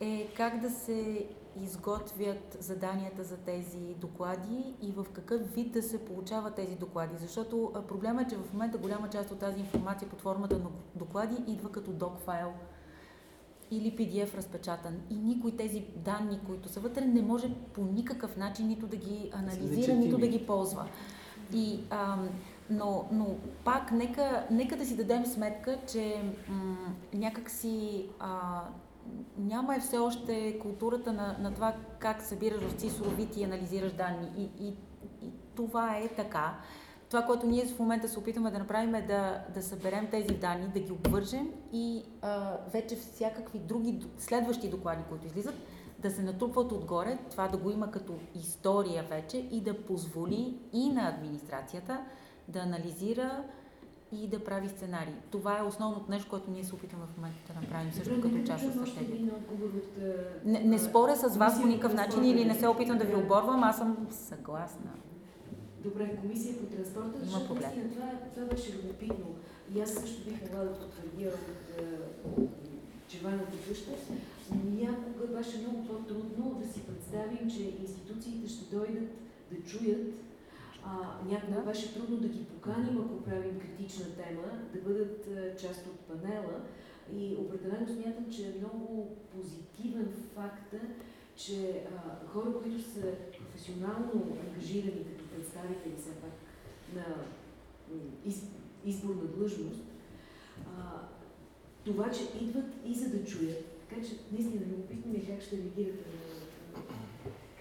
е как да се изготвят заданията за тези доклади и в какъв вид да се получават тези доклади. Защото проблема е, че в момента голяма част от тази информация под формата на доклади идва като док файл или PDF разпечатан. И никой тези данни, които са вътре, не може по никакъв начин нито да ги анализира, нито да ги ползва. И, ам, но, но пак, нека, нека да си дадем сметка, че м- някак си а, няма е все още културата на, на това как събираш в цифровите и анализираш данни. И, и, и това е така. Това, което ние в момента се опитваме да направим е да, да съберем тези данни, да ги обвържем и а, вече всякакви други следващи доклади, които излизат, да се натрупват отгоре, това да го има като история вече и да позволи и на администрацията да анализира и да прави сценарии. Това е основното нещо, което ние се опитваме в момента да направим също като част от стратегията. Не, не споря с вас по никакъв начин или не се опитвам да ви оборвам, аз съм съгласна. Добре, комисия по транспорта, Има защото проблем. наистина това, това беше любопитно. И аз също бих могла да потвърдя от червената къща. Някога беше много по-трудно да си представим, че институциите ще дойдат да чуят. Някога Да. беше трудно да ги поканим, ако правим критична тема, да бъдат част от панела. И определено смятам, че е много позитивен факта, че а, хора, които са професионално ангажирани като представители все пак на из, изборна длъжност, а, това, че идват и за да чуят. Така че наистина любопитно ми е как ще реагирате на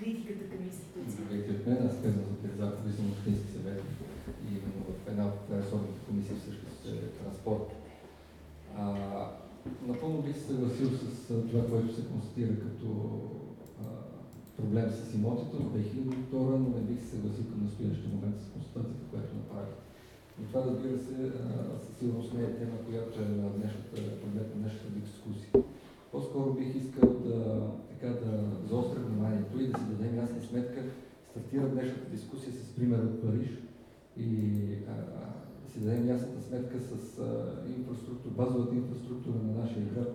критиката към институцията. Мен, аз казвам за председател на Общински съвет и именно в една от ресорните комисии всъщност е транспорт. А, напълно бих се съгласил с това, което се констатира като проблем с имотите от 2002, но не бих се съгласил към настоящия момент с констатацията, която направих. Но това, разбира се, със сигурност не е тема, която е на днешната, предмет на днешната дискусия. По-скоро бих искал да, така, да заостря вниманието и да си дадем ясна сметка. Стартира днешната дискусия с пример от Париж и да си дадем ясната сметка с а, инфраструктура, базовата инфраструктура на нашия град,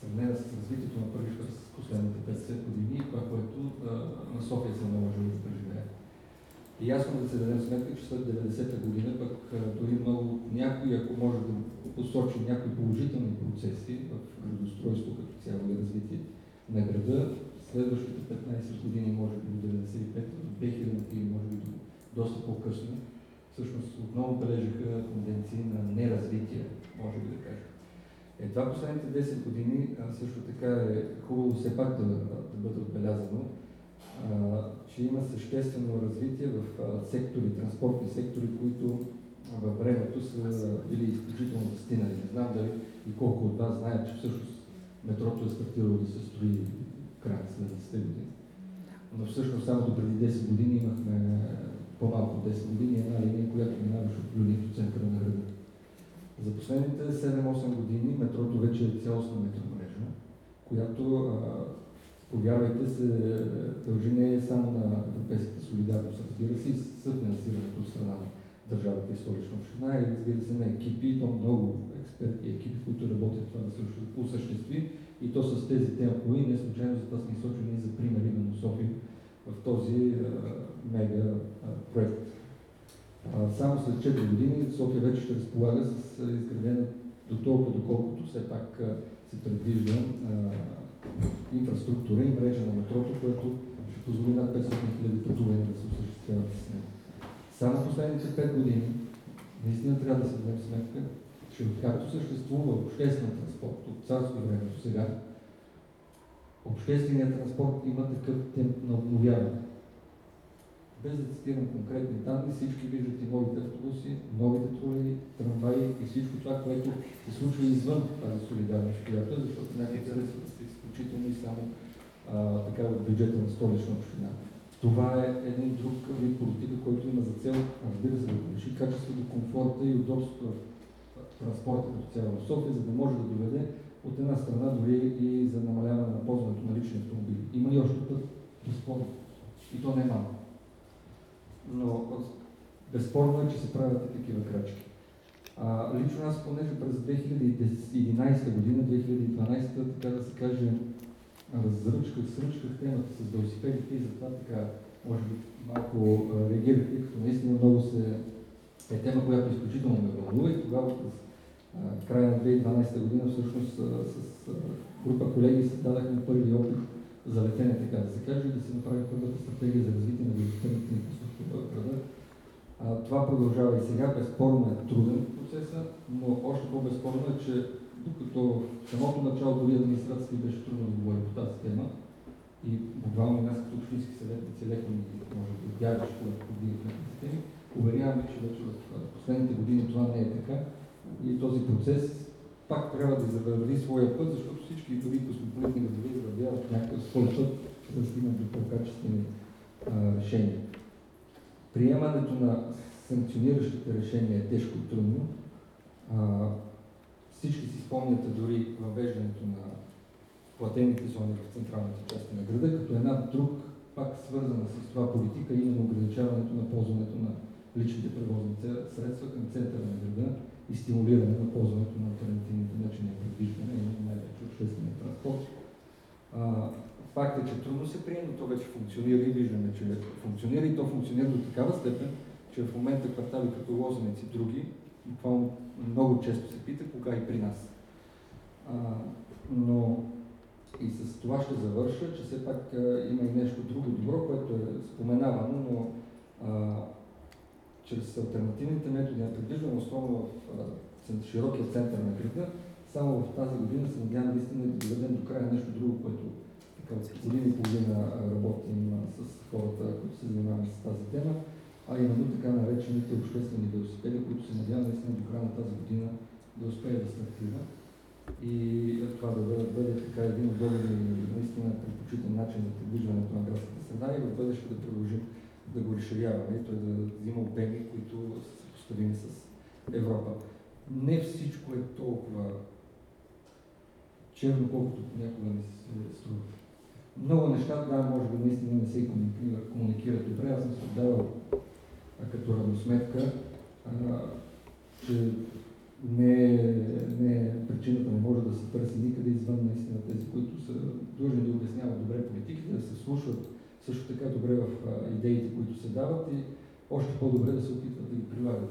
сравнена с развитието на Париж през последните 50 години това, което на София се наложи да преживее. И ясно да се дадем сметка, че след 90-та година, пък дори много някои, ако може да посочи някои положителни процеси в градостройство като цяло и развитие на града, следващите 15 години, може би до 95, до 2000 или може би до доста по-късно, всъщност отново бележиха тенденции на неразвитие, може би да кажа. Едва последните 10 години също така е хубаво все пак да, да бъде отбелязано, че има съществено развитие в сектори, транспортни сектори, които във времето са били изключително застинали. Не знам дали и колко от вас знаят, че всъщност метрото е стартирало да се строи в на 70-те години. Но всъщност само до преди 10 години имахме по-малко от 10 години една линия, която минаваше от Люлин до центъра на града. За последните 7-8 години метрото вече е цялостна метромрежа, която, повярвайте се, дължи не само на европейската солидарност, разбира се, и съфинансирането от страна на държавата и столична община, и разбира се на екипи, то много експерти и екипи, които работят това да се осъществи, и то с тези темпове, не случайно за това сме изсочени за пример именно София в този а, мега а, проект. А, само след 4 години София вече ще разполага с изградена до толкова, доколкото все пак се предвижда инфраструктура и мрежа на метрото, което ще позволи над 500 000 пътувания да се осъществяват с него. Само последните 5 години наистина трябва да се дадем сметка, че откакто съществува обществен транспорт от царско време до сега, общественият транспорт има такъв темп на обновяване. Без да цитирам конкретни данни, всички виждат и новите автобуси, новите тролеи, трамваи и всичко това, което се случва извън тази солидарност, която е, защото някои средства изключително и само а, така от бюджета на столична община. Това е един друг вид политика, който има за цел, разбира се, да повиши качеството, комфорта и удобството в транспорта като цяло в София, за да може да доведе от една страна дори и за намаляване на ползването на лични автомобили. Има и още път безспорно. И то не е малко. Но безспорно е, че се правят и такива крачки. Лично аз, понеже през 2011 година, 2012, така да се каже, разръчках, сръчках темата с велосипедите и затова така, може би, малко реагирах, като наистина много се е тема, която изключително ме вълнува и тогава през края на 2012 година всъщност с, група колеги създадахме първи опит за летене, така да се каже, да се направи първата стратегия за развитие на велосипедната инфраструктура в града. Това продължава и сега. Безспорно е труден процеса, но още по-безспорно е, че докато в самото начало дори администрацията беше трудно да говори по тази тема, и буквално нас като общински съветници леко ни може да бягаш, когато повдигнахме тези теми, уверяваме, че вече в последните години това не е така и този процес пак трябва да завърви своя път, защото всички дори космополитни градове изравяват някакъв свой път, да стигнат до по-качествени решения. Приемането на санкциониращите решения е тежко трудно. А, всички си спомняте дори въвеждането на платените зони в централните части на града, като една друг, пак свързана с това политика, именно ограничаването на ползването на личните превозни средства към центъра на града и стимулиране на ползването на альтернативните начини на предвиждане, и най-вече обществения транспорт. А, факт е, че трудно се приема, но то вече функционира и виждаме, че функционира и то функционира до такава степен, че в момента квартали като Лозенец и други, буквално много често се пита кога и при нас. А, но и с това ще завърша, че все пак а, има и нещо друго добро, което е споменавано, но а, чрез альтернативните методи на предвиждане, основно в широкия център на града, само в тази година се надявам наистина да доведем до края нещо друго, което от година и половина работим с хората, които се занимаваме с тази тема, а именно така наречените обществени велосипеди, които се надявам наистина до края на тази година да успеят да стартира. И това да бъде, бъде така един удобен и наистина предпочитан начин за придвижването на градската среда и в бъдеще да продължим да го разширяваме и той да взима обеми, които са съпоставими с Европа. Не всичко е толкова черно, колкото понякога ни се струва. Много неща, да, може би наистина не се комуникират, добре. Аз съм се отдавал като равносметка, че не, не, причината не може да се търси никъде извън наистина тези, които са длъжни да обясняват добре политиките, да се слушат също така добре в идеите, които се дават и още по-добре да се опитват да ги прилагат.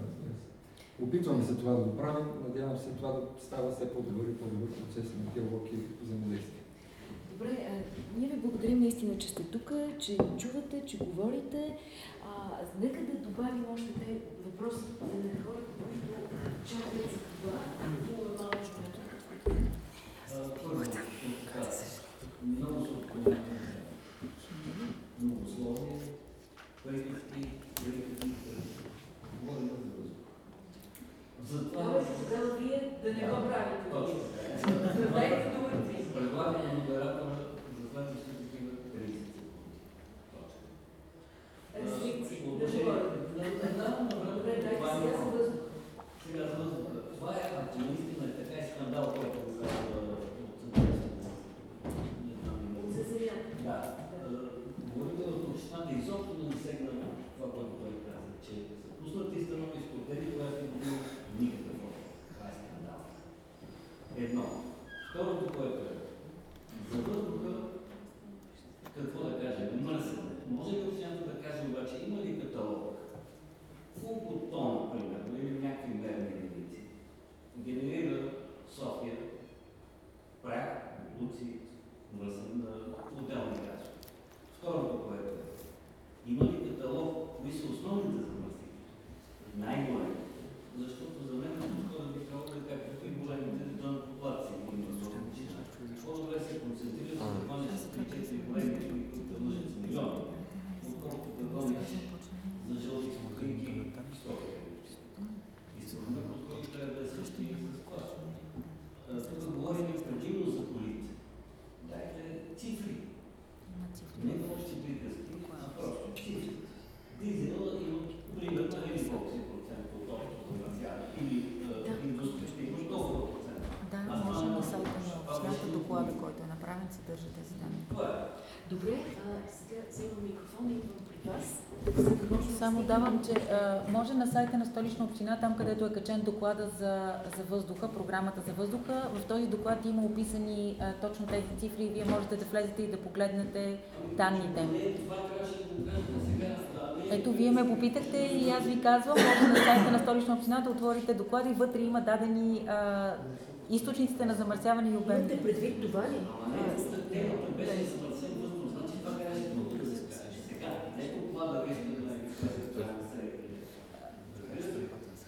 Опитваме се това да го правим, надявам се това да става все по-добър и по-добър процес на диалог и взаимодействие. Добре, а, ние ви благодарим наистина, че сте тук, че ни чувате, че говорите. А, нека да добавим още те въпроси на хората, които чакат за това. Много прекрати, прекрати, говорим за въздух. Затова... Тогава вие да не го правите. Точно. Дайте думата. Предлагам на модератора за това, че ще такива 30 Рестрикции. секунди. Да говорите. Добре, дайте сега. Това е, ако наистина е така, е скандал, който го казва. Да. Говорите от общината изобщо не това, което той каза, че са пуснати становища от тези, която е било никакъв опит. Това е скандал. Едно. Второто, което е, за въздуха, какво да кажем, мръсен. Може ли общината да каже обаче, има ли каталог? Колко тона, примерно, или някакви мерни единици, генерира София прах, буци, мръсен на отделни газове. Второто, което е, има ли каталог, кои са основните замърсители? Най-големите. Защото за мен по-скоро би трябвало да е както и големите данъкоплатци има случай. По-добре се концентрира за това не са 3-4 големи, които да мъжат с милиони, отколкото да гониш за жълти смокинки и стоки. И според мен по-скоро трябва да е същия и за това. Тук говорим предимно за полиция. Дайте цифри. Не общи приказки, а просто цифри. Дизела има примерно един колко си процент от общото замърсяване. Или е, индустрията има толкова процент. Да, Аз може това на мога сайта на да общината кажа. доклада, който съдържа тези данни. Добре, а, сега вземам микрофон и идвам при вас. Само давам, че а, може на сайта на Столична община, там където е качен доклада за, за въздуха, програмата за въздуха, в този доклад има описани а, точно тези цифри и вие можете да влезете и да погледнете данните. Ето, вие ме попитахте и аз ви казвам, може на сайта на Столична община да отворите доклада и вътре има дадени а, източниците на замърсяване и обем. Имате предвид това ли?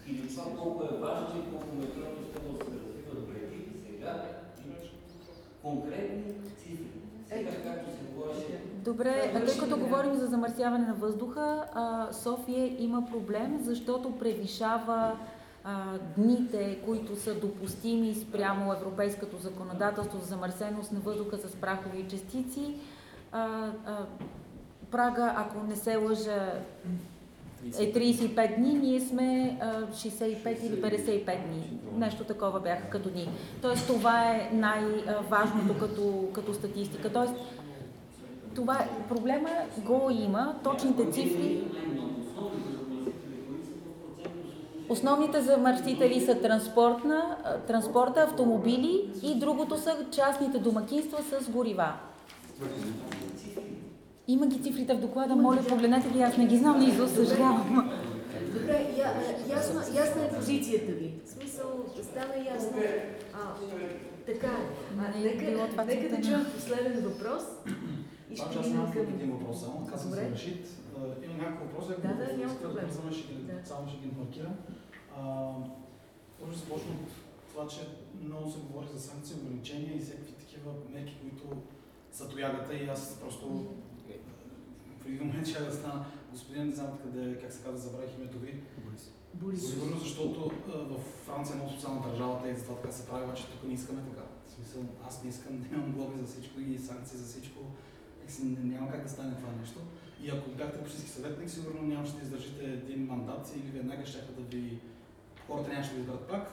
Или това колко е важно и колко метрото да се развиват преди, сега конкретни цифри. Сега, както се говореше, Добре, тъй като говорим за замърсяване на въздуха, София има проблем, защото превишава дните, които са допустими спрямо европейското законодателство за замърсеност на въздуха с прахови частици. А, а, прага, ако не се лъжа, е 35 дни, ние сме а, 65 или 55 дни. Нещо такова бяха като дни. Тоест това е най-важното като, като статистика. Тоест, това проблема го има, точните цифри. Основните замърсители са транспортна, транспорта, автомобили и другото са частните домакинства с горива. Има ги цифрите в доклада, моля погледнете ги, аз не ги знам на съжалявам. Добре, я, ясна, ясна е позицията ви. В смисъл, да стане ясно. А, така е. А, е нека, това нека да чуем последен въпрос. И ще аз минем нямам към... един въпрос само, казвам Добре. за Рашид. А, Имам няколко въпроса, ако Да, да, няма проблем. само ще ги маркирам. Може да започна от това, че много се говори за санкции, ограничения и всякакви такива мерки, които са тоягата и аз просто е, в един момент ще да стана господин, не знам къде, как се казва, забравих името ви. Борис. Сигурно, защото а, в Франция е много социална държава, те и затова така се прави, обаче тук не искаме така. В смисъл, аз не искам да имам глоби за всичко и санкции за всичко. Няма как да стане това нещо. И ако бяхте общински съветник, сигурно нямаше да издържите един мандат или веднага ще да ви... Хората нямаше да изберат пак.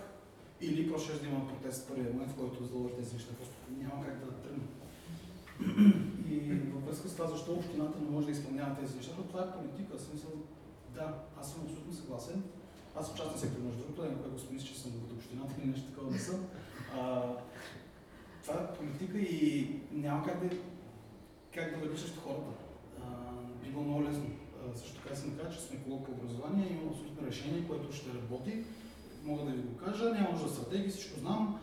Или просто ще да има протест в първия момент, в който заложите тези неща. Просто няма как да тръгне. И във връзка с това, защо общината не може да изпълнява тези неща, защото това е политика. Смисъл, да, аз съм абсолютно съгласен. Аз съм частен сектор, между другото, някой го смисли, че съм от общината или нещо такова не съм. А, това е политика и няма как да, как да върви хората. А, би било много лесно. А, също така съм казал, че сме еколог по образование, имам абсолютно решение, което ще работи. Мога да ви го кажа, няма нужда стратегии, всичко знам.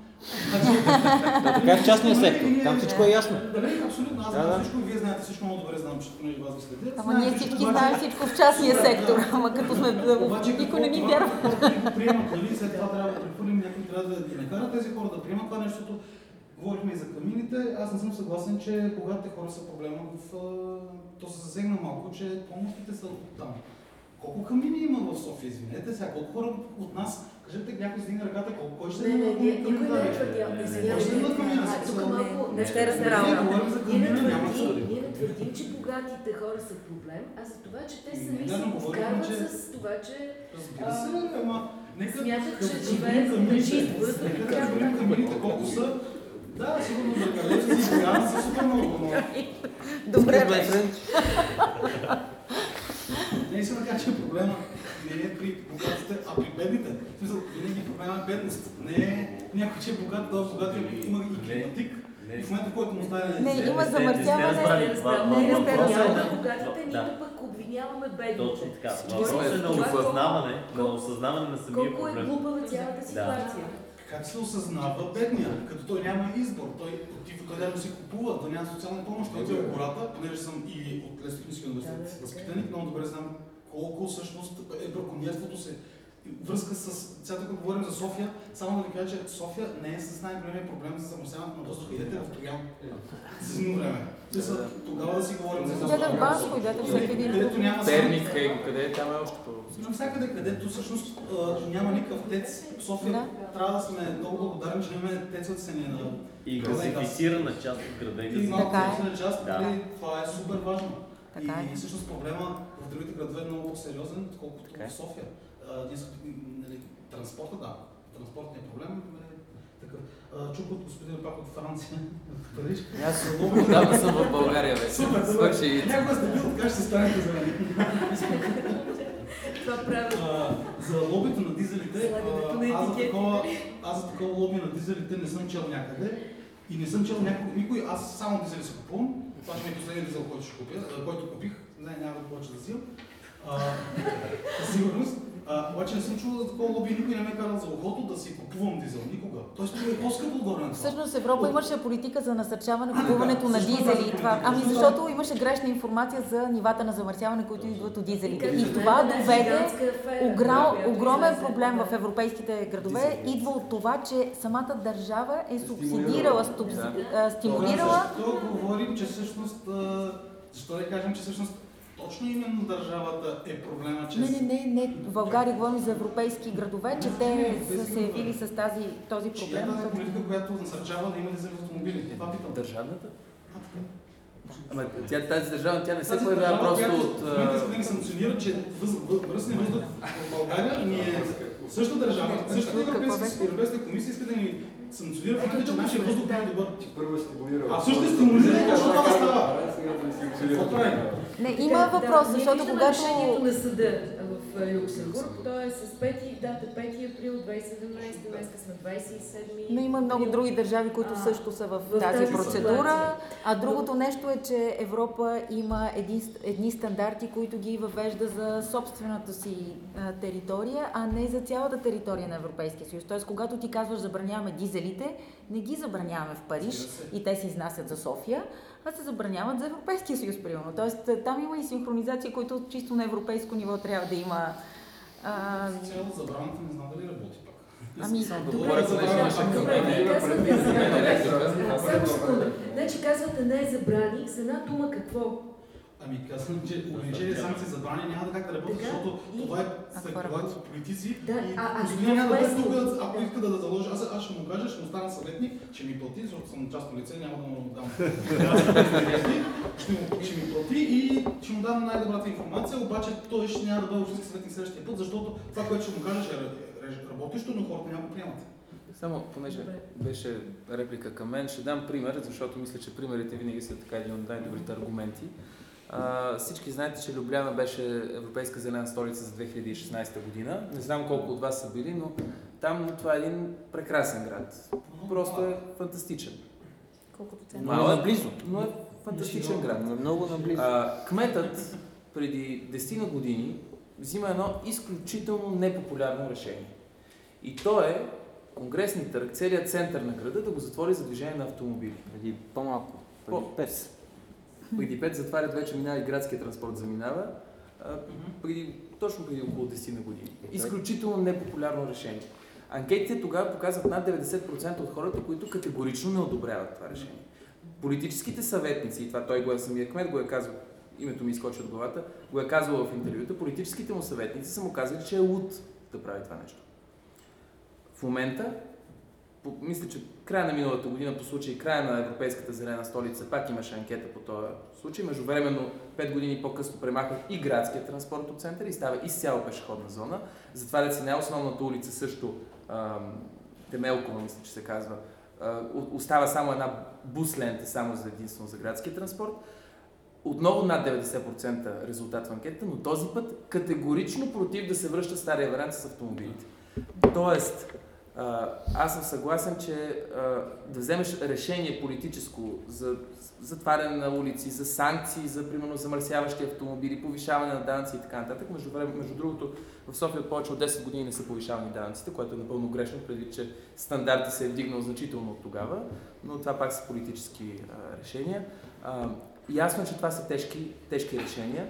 Да, така е в частния сектор. Там всичко е ясно. Да, не, абсолютно. Аз Да, знам всичко и вие знаете всичко много добре, знам, че понеже вас ви следя. Ама ние всички знаем всичко в частния сектор, ама като сме никой не ни вярва. Приемат, нали? След това трябва да прехвърлим, някой трябва да ги накара тези хора да приемат това нещо. Говорихме и за камините. Аз не съм съгласен, че богатите хора са проблема в... То се засегна малко, че помощите са от там. Колко камини има в София, извинете сега, колко хора от нас, кажете някой издигне ръката, колко кой ще Не, не, не, никой не е твърдял. Кой ще Извинявай, даде камина? а, тук малко не не ще разбрал. Ние говорим не твърдим, ние не твърдим, че богатите хора са проблем, а за това, че те сами Не, се говорим, вкарват с това, че Разбира се, ама смятат, че живеят на чист въздух Нека да да камините колко са. Да, сигурно за където си играят са супер много, но... Добре, бе. Не искам да кажа, че проблема не е при богатите, а при бедните. В смисъл, винаги проблема е бедност. Не е някой, че е богат, този богат е- има и климатик. И в момента, който му стане... Не, има замърсяване. разбрали. не Не въпросът е да- богатите, да. нито пък обвиняваме бедните. Точно така. Въпросът е на осъзнаване, на осъзнаване на самия Колко е проблем. глупава цялата Да. ситуация. Как се осъзнава бедния, като той няма избор, той отива, той даже си купува, той няма социална помощ, той отива в гората, понеже съм и от Лесотехническия Да, университет да, възпитаник, много добре знам колко всъщност е браконьерството се връзка с... Сега тук говорим за София, само да ви кажа, че София не е с най-големия проблем за замърсяването на въздуха. Идете в Троян. За зимно време. Тогава да си говорим за Идете в Банско, идете всеки един Където няма Перник, къде е, там е още по... Навсякъде, където всъщност няма никакъв тец, в София трябва да сме много благодарни, че имаме тец от сене на И Газ. газифицирана част от града и и малко е. част, нали, това е супер важно. Е. и всъщност проблема в другите градове е много по-сериозен, отколкото е. в София. А, ние нали, транспорта, да, транспортният проблем е такъв. А, чух от господин пак от Франция, [laughs] от Париж. Аз отдавна съм в България вече. Супер, супер. Някога сте бил, така ще се станете за мен. Това правят. А, за лобито на дизелите, аз, за такова, аз за такова лоби на дизелите не съм чел някъде и не съм чел някой, никой, аз само дизели се купувам. Това ще ми е последният дизел, който ще купя, който купих, не, няма да повече да. А, със сигурност. А, обаче не съм чувал за такова лоби и никой не ме е карал за ухото да си купувам дизел. Никога. Тоест, това е по-скъпо отгоре на това. Всъщност Европа имаше политика за насърчаване купуването на дизели и това. Ами Защо? защото имаше грешна информация за нивата на замърсяване, които идват от дизелите. И това доведе огромен проблем в европейските градове. Идва от това, че самата държава е субсидирала, стимулирала Защо говорим, че всъщност, защо да кажем, че всъщност точно именно държавата е проблема, че... Не, не, не, не. В България говорим за европейски градове, че те са се явили с тази, този проблем. е тази политика, която насърчава да има дизелови автомобили? Това питам. Държавната? Ама тя, тази държава, тя не се появява просто от... Иска да ни санкционира, че връзния въздух в България ни е същата държава, същата европейска, комисия иска да ни санкционира в момента, че нашия въздух не е добър. Първо е стимулирал. А всъщност стимулира точно това да става. Какво правим? Не, има въпрос, да, защото ние когато... решението на съда в е, Люксембург, то е с 5, дата 5 април 2017, днес сме 27. Но има много други държави, които А, също са в, в тази тази процедура. ситуация. А другото нещо е, че Европа има един, едни стандарти, които ги въвежда за собствената си а, територия, а не за цялата територия на Европейския съюз. Тоест, когато ти казваш забраняваме дизелите, не ги забраняваме в Париж и те се изнасят за София, а се забраняват за Европейския съюз, примерно. Тоест, там има и синхронизация, които чисто на европейско ниво трябва да има. А, Цяло забраната не знам дали работи пак. ами, добре, към Добре. Само секунда. Значи казвате не забрани, с една дума какво? Ами казвам, че ограничени санкции забрани няма да как да работи, защото и- това е А какво спекулация от политици. Да, и а- господин няма да бъде тук, да- ако иска да, да заложи, аз, аз ще му кажа, ще му стана съветник, ще ми плати, защото съм частно лице, няма да му дам. [laughs] ще, му, ще ми плати и ще му дам най-добрата информация, обаче той ще няма да бъде общински съветник следващия път, защото това, което ще му кажеш е ре- работещо, но хората няма го приемат. Само, понеже Добре. беше реплика към мен, ще дам пример, защото мисля, че примерите винаги са така един от най-добрите аргументи. А, всички знаете, че Любляна беше Европейска зелена столица за 2016 година. Не знам колко от вас са били, но там това е един прекрасен град. Просто е фантастичен. колкото Но е Малък, наблизо. но е фантастичен град. Но е много наблизо. А, кметът преди 10 на години взима едно изключително непопулярно решение. И то е Конгресни търг, целият център на града да го затвори за движение на автомобили. Преди по-малко, преди По- 5. Преди 5 затварят вече минава и градския транспорт заминава. А, преди, точно преди около 10 на години. Изключително непопулярно решение. Анкетите тогава показват над 90% от хората, които категорично не одобряват това решение. Политическите съветници, и това той го е самия кмет, го е казал, името ми изкочи от главата, го е казвал в интервюта, политическите му съветници са му казали, че е луд да прави това нещо. В момента, по, мисля, че края на миналата година по случай края на Европейската зелена столица пак имаше анкета по този случай. Междувременно, 5 години по-късно премахват и градския транспорт от центъра и става изцяло пешеходна зона. Затварят се най-основната улица също, Темелкова, мисля, че се казва. А, остава само една бус лента, само за единствено за градския транспорт. Отново над 90% резултат в анкетата, но този път категорично против да се връща стария вариант с автомобилите. Тоест, аз съм съгласен, че а, да вземеш решение политическо за затваряне на улици, за санкции, за примерно замърсяващи автомобили, повишаване на данъци и така нататък. Между, между другото, в София повече от 10 години не са повишавани данъците, което е напълно грешно, преди че стандарти се е вдигнал значително от тогава, но това пак са политически а, решения. А, ясно е, че това са тежки, тежки решения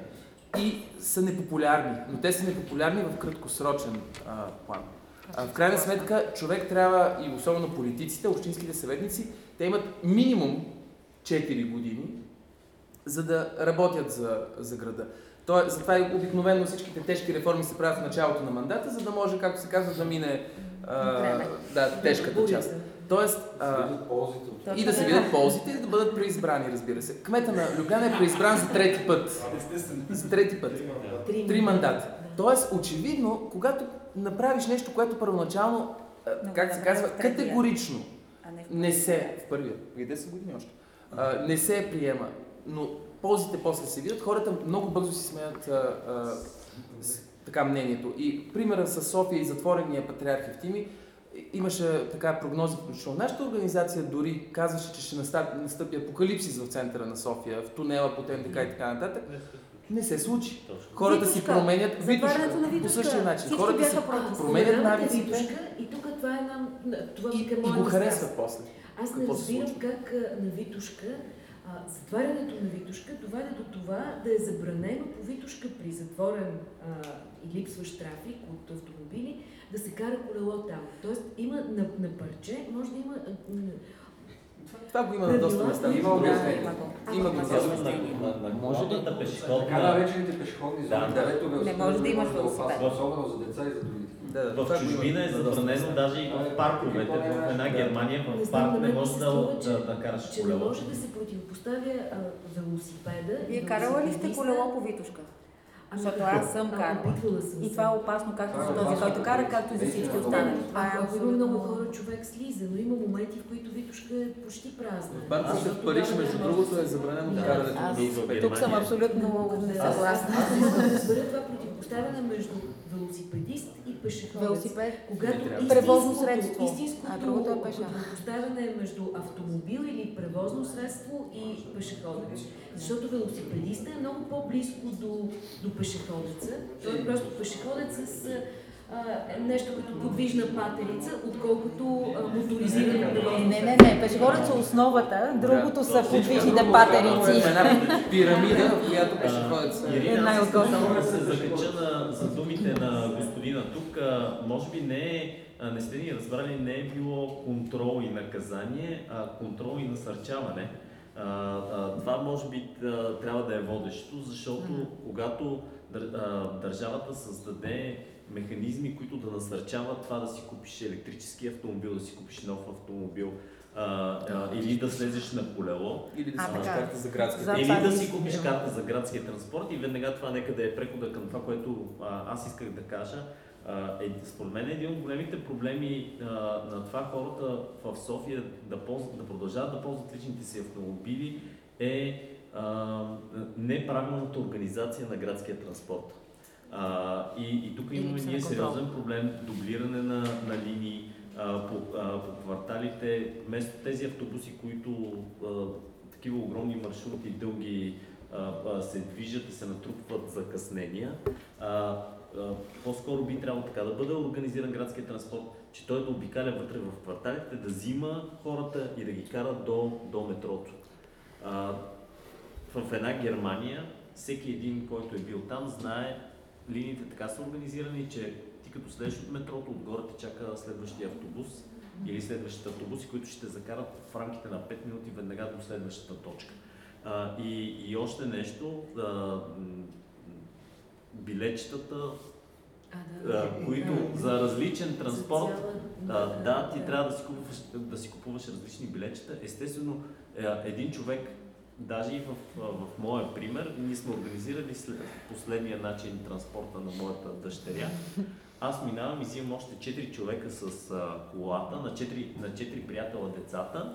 и са непопулярни, но те са непопулярни в краткосрочен а, план. А, в крайна сметка, човек трябва, и особено политиците, общинските съветници, те имат минимум 4 години, за да работят за, за града. То, затова и обикновено всичките тежки реформи се правят в началото на мандата, за да може, както се казва, да мине а, Време. да, тежката част. Тоест, а, и да се видят ползите и да бъдат преизбрани, разбира се. Кмета на Любляна е преизбран за трети път. За трети път. Три Три мандата. Тоест, очевидно, когато направиш нещо, което първоначално, а, как се казва, категорично А не в не се, в първия, преди 10 години още, а, не се приема, но ползите после се видят, хората много бързо си сменят а, а, с, така мнението. И примера с София и затворения патриарх Евтими, и- имаше така прогнози, включително нашата организация дори казваше, че ще настъпи, настъпи апокалипсис в центъра на София, в тунела по ТНТК и така нататък. Не се случи. Хората си Витушка. променят Затварянето на по Витушка. същия начин. Всички Хората си против. променят навиците Витушка И тук това е една... Това и, и го настав. харесват после. Аз не Какво разбирам как на Витушка, а, затварянето на Витушка доведе до това да е забранено по Витушка при затворен а, и липсващ трафик от автомобили да се кара колело там. Тоест има на, на парче, може да има... Това го има на доста места. Има Да, обяснение. има го. Може ли- главната пешеходна... Така наречените пешеходни Да. зони, където Не може да имаш да е велосипед. особено за деца и за другите. Да, да, В чужбина е забранено даже и в парковете. В една Германия Не в парк не се да, да, да караш че не колело. може да се противопоставя велосипеда. и Вие карала ли сте колело по Витушка? Ами, Защото аз съм а, карала. опитвала съм И това е опасно както е за този, който кара, както и за всички останали. Това е Ако има много хора, човек слиза, но има моменти, в които Витушка е почти празна. В парковете в Париж, между другото, е забранено Да. карането тук съм абсолютно несъгласна. Аз не разбера това противопоставяне между велосипедист и пешеходец. Велосипед. Когато Превозно средство, Истинското а другото е пеша. противопоставяне е между автомобил или превозно средство и пешеходец. Защото велосипедиста е много по-близко до, до пешеходеца. Той е просто пешеходец с нещо като подвижна патерица, отколкото моторизирано превозно Не, не, не. Пешеходец е основата, другото са подвижните Е патерици. една пирамида, в която пешеходец е. Искам само да се закача на, за думите на господина тук. А, Може би не е, не сте ни разбрали, не е било контрол и наказание, а контрол и насърчаване. А, а, това може би а, трябва да е водещо, защото когато дър- а, държавата създаде механизми, които да насърчават това да си купиш електрически автомобил, да си купиш нов автомобил а, а, или да слезеш на колело, Или да си купиш карта за градския За- транспорт. или да си купиш карта за градския транспорт и веднага това нека да е прехода към това, което а, аз исках да кажа. А, е, според мен един от големите проблеми а, на това хората в София да, ползват, да продължават да ползват личните си автомобили е а, неправилната организация на градския транспорт. А, и, и тук И имаме ние сериозен проблем, дублиране на, на линии а, по, а, по кварталите, вместо тези автобуси, които а, такива огромни маршрути, дълги а, а, се движат и се натрупват закъснения. А, по-скоро би трябвало така да бъде организиран градския транспорт, че той да обикаля вътре в кварталите, да взима хората и да ги кара до, до метрото. А, в една Германия всеки един, който е бил там, знае линиите така са организирани, че ти като следваш от метрото, отгоре те чака следващия автобус или следващите автобуси, които ще те закарат в рамките на 5 минути веднага до следващата точка. А, и, и още нещо, а, м, билетчетата, А, а, които Да. за различен транспорт, цяла- а, да, ти трябва да си, купуваш, да си купуваш различни билетчета. Естествено, е, един човек, даже и в, в моя пример, ние сме организирали след последния начин транспорта на моята дъщеря. Аз минавам и взимам още 4 човека с а, колата, на 4, на 4 приятела децата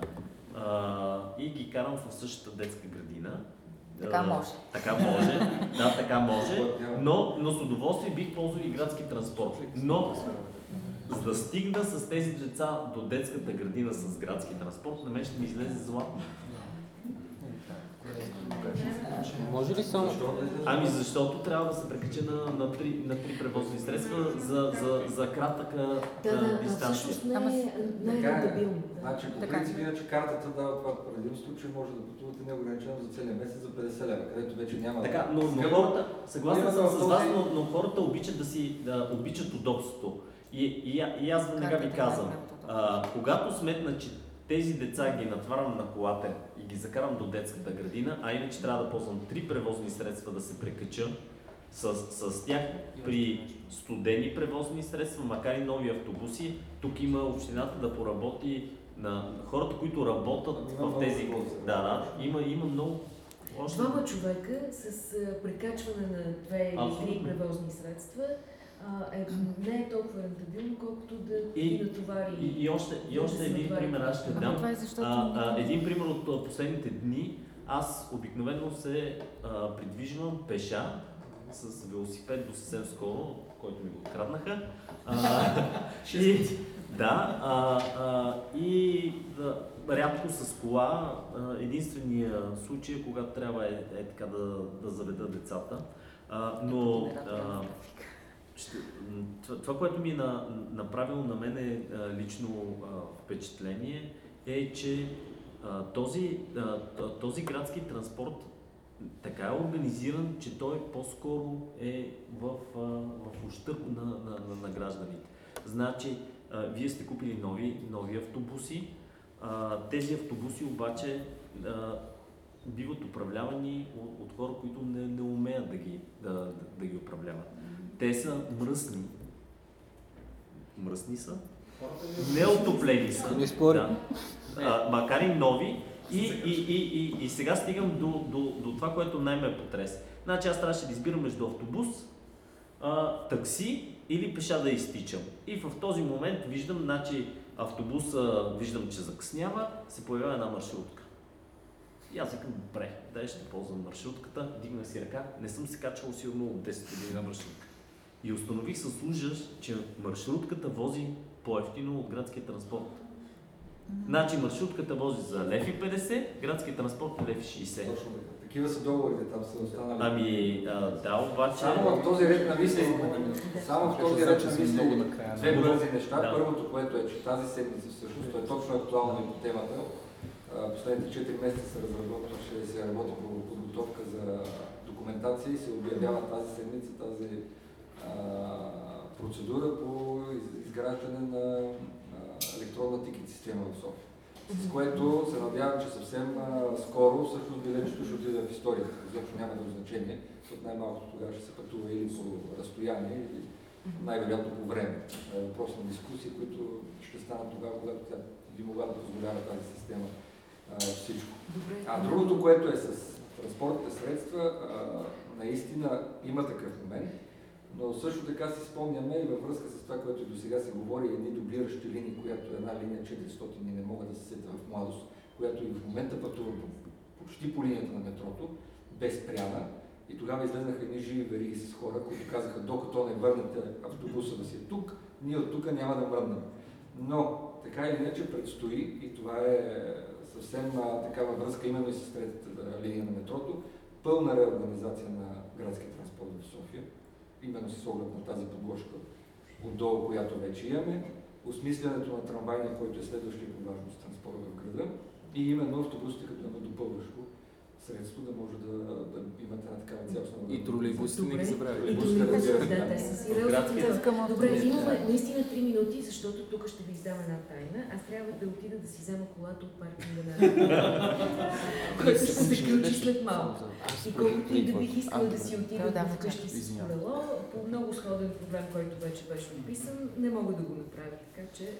а, и ги карам в същата детска градина. Така А, може. Така може, да, така може, [laughs] но, но с удоволствие бих ползвал и градски транспорт. Но за да стигна с тези деца до детската градина с градски транспорт, на мен ще ми излезе златно. Може ли само... Ами защото трябва да се прекача на, на, три, на три превозни средства за, за, за кратъка Да, да, дистанция. не е, е Така е. да. Значи, по принцип, иначе картата дава това предимство, че може да пътувате неограничено за целия месец за 50 лева, където вече няма. Така, но, но хората, съгласен съм с вас, но, но хората обичат да си да обичат удобството. И, и, и аз веднага ви казвам, а, когато сметна, че тези деца ги натварям на колата и ги закарам до детската градина, а иначе трябва да ползвам три превозни средства да се прекача с, с тях при студени превозни средства, макар и нови автобуси, тук има общината да поработи на хората, които работят Има в тези... Да, да, има, има много... Още... Двама човека с а, прекачване на две или три превозни средства а, е, не е толкова рентабилно, колкото да И- ги натовари. И, и още, и да още се един натовари. пример аз ще дам. това е защото а, а, един пример от последните дни. Аз обикновено се а, придвижвам пеша с велосипед до съвсем скоро, който ми го откраднаха. А, [laughs] и, да, а, а, и да, рядко с кола. Единствения случай, когато трябва е, е така да, да заведа децата. А, но а, това, което ми е на, направило на мен е, лично впечатление, е, че този, този градски транспорт така е организиран, че той по-скоро е в, в ущърп на, на, на, на гражданите. Значи, вие сте купили нови, нови автобуси, тези автобуси обаче биват управлявани от, от хора, които не, не умеят да ги, да, да ги управляват. Те са мръсни. Мръсни са? Неотоплени са. Не спорим. Да. А, макар и нови. И, и, и, и, и сега стигам до, до, до това, което най-ме потресе. Значи аз трябваше да избирам между автобус, а, такси или пеша да изтичам. И в този момент виждам, значи автобуса виждам, че закъснява, се появява една маршрутка. И аз викам, добре, дай ще ползвам маршрутката, дигнах си ръка, не съм се качвал сигурно от 10 години на маршрутка. И установих с ужас, че маршрутката вози по-ефтино от градския транспорт. Значи маршрутката вози за лев и 50, градския транспорт е лев и 60. Точно. Такива са договорите, там са останали. Ами, а, да, обаче... Само в този ред на мисли, само в този ред на мисли, две бързи неща. Да. Първото, което е, че тази седмица всъщност, то е точно актуално и по темата. Последните 4 месеца се разработваше, се работи по подготовка за документация и се обявява тази седмица тази процедура по из- изграждане на електронна тикет система в София. С което се надявам, че съвсем скоро всъщност билетчето ще отиде в историята. Защото няма да значение, защото най-малкото тогава ще се пътува или по разстояние, или най-вероятно по време. Е въпрос на дискусии, които ще станат тогава, когато тя би могла да позволява тази система всичко. Добре. А другото, което е с транспортните средства, наистина има такъв момент, но също така си спомняме и във връзка с това, което до сега се говори, едни дублиращи линии, която е една линия 400 и не мога да се сетя в младост, която и в момента пътува по- почти по линията на метрото, без спряна. И тогава излезнаха едни живи вериги с хора, които казаха, докато не върнете автобуса да си е тук, ние от тук няма да мръднем. Но така или иначе предстои и това е съвсем а, такава връзка именно и с третата линия на метрото, пълна реорганизация на градския транспорт. Именно с оглед на тази подложка отдолу, която вече имаме, осмислянето на трамвайния, който е следващия по важност транспорт в града и именно автобусите като едно допълващо средство да може да, да имате една такава цялостна... И тролейбусите не ги забравяйте. И тролейбусите, да, те са сериозни. Добре, имаме наистина 3 минути, защото тук ще ви издам една тайна. Аз трябва да отида да си взема колата от паркинга на [laughs] който ще се приключи след малко. И колкото и да бих искала да си отида вкъщи с колело, по много сходен проблем, който вече беше описан, не мога да го направя. Така че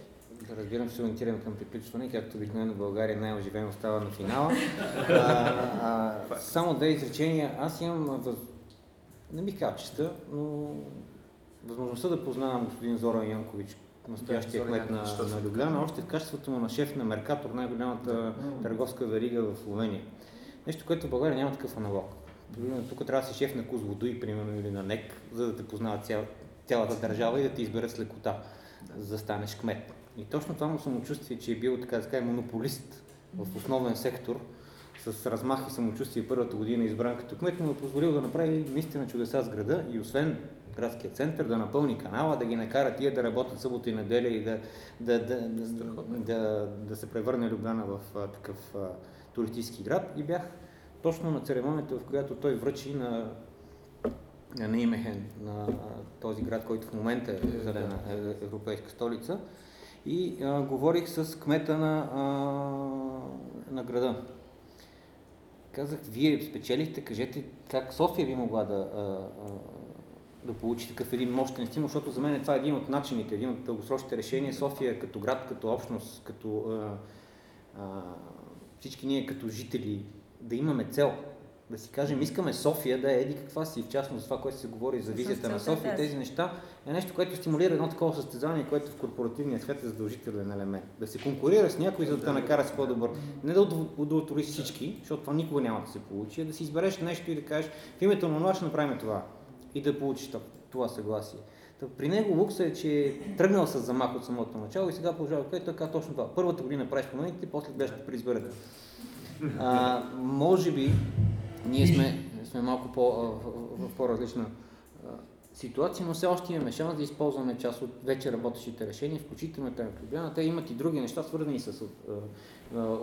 да разбирам, се ориентирам към приключване, както обикновено България най-оживено става на финала. А, а, само две изречения. Аз имам, въз... не бих казал честа, но възможността да познавам господин Зоран Янкович, настоящия кмет на, на Любляна, още в качеството му на шеф на Меркатор, най-голямата търговска верига в Словения. Нещо, което в България няма такъв аналог. Тук трябва да си шеф на Козлодуй, примерно, или на НЕК, за да те познава цял, цялата държава и да те избере с лекота, за да станеш кмет. И точно това му самочувствие, че е бил така да кажа, монополист в основен сектор, с размах и самочувствие първата година избран като кмет, му е позволил да направи наистина чудеса с града и освен градския център, да напълни канала, да ги накара тия да работят събота и неделя и да, да, да, да, да, да се превърне Любляна в а, такъв а, туристически град. И бях точно на церемонията, в която той връчи на на Неймехен, на този град, който в момента е зелена е, европейска столица и а, говорих с кмета на, а, на града. Казах, вие спечелихте, кажете как София би могла да, а, а, да получи такъв един мощен стимул, защото за мен това е един от начините, един от дългосрочните решения. София като град, като общност, като а, а, всички ние като жители да имаме цел, да си кажем, искаме София да е еди каква си, в частност това, което се говори за визията на София тези неща, е нещо, което стимулира едно такова състезание, което в корпоративния свят е задължителен елемент. Да се конкурира с някой, за да те накара с по-добър. Не да удовлетвориш всички, защото това никога няма да се получи, а да си избереш нещо и да кажеш, в името на това ще направим това. И да получиш това съгласие. При него лукса е, че е тръгнал с замах от самото начало и сега продължава, което той казва точно това. Първата година правиш промените, после гледаш да преизберете. Може би ние сме, сме малко по, в, в по-различна ситуация, но все още имаме шанс да използваме част от вече работещите решения, включително тази проблема. Те имат и други неща, свързани с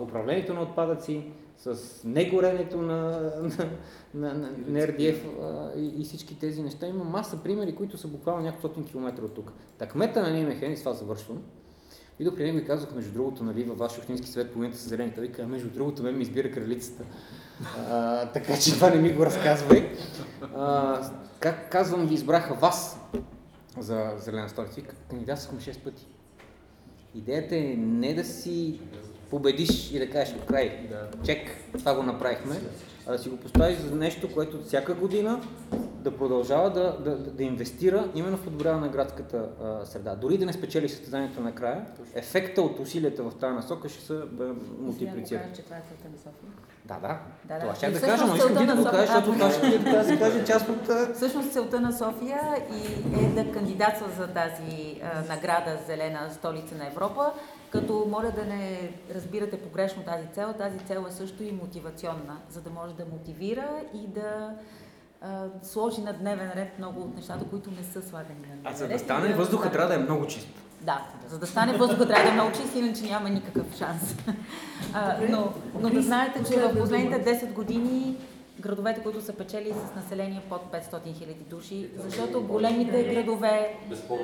управлението на отпадъци, с негоренето на, на, на, на РДФ и, и всички тези неща. Има маса примери, които са буквално няколко километра от тук. Так, мета на Нимехен, и с това завършвам, и при него и казах, между другото, нали, във ваш общински свет половината са зелени. Той вика, между другото, мен ми избира кралицата. А, така че това не ми го разказвай. А, как казвам, ви избраха вас за зелена столица. Кандидатствахме 6 пъти. Идеята е не да си победиш и да кажеш край, чек, това го направихме, а да си го поставиш за нещо, което всяка година да продължава да, да, да инвестира именно в подобряване на градската а, среда. Дори да не спечели състезанието накрая, ефекта от усилията в тази насока ще се да, мултиплицира. че това е целта на София. Да, да. да, това ще да кажа, но искам ти да го кажеш, защото това ще да се каже част от... Всъщност целта на София и е да кандидатства за тази а, награда Зелена столица на Европа, като моля да не разбирате погрешно тази цел. Тази цел е също и мотивационна, за да може да мотивира и да сложи на дневен ред много от нещата, които не са слагани на дневен. А за да стане въздуха трябва да е много чист. Да, за да стане въздуха трябва да е много чист, иначе няма никакъв шанс. А, но, но да знаете, че в последните 10 години градовете, които са печели с население под 500 хиляди души, защото големите градове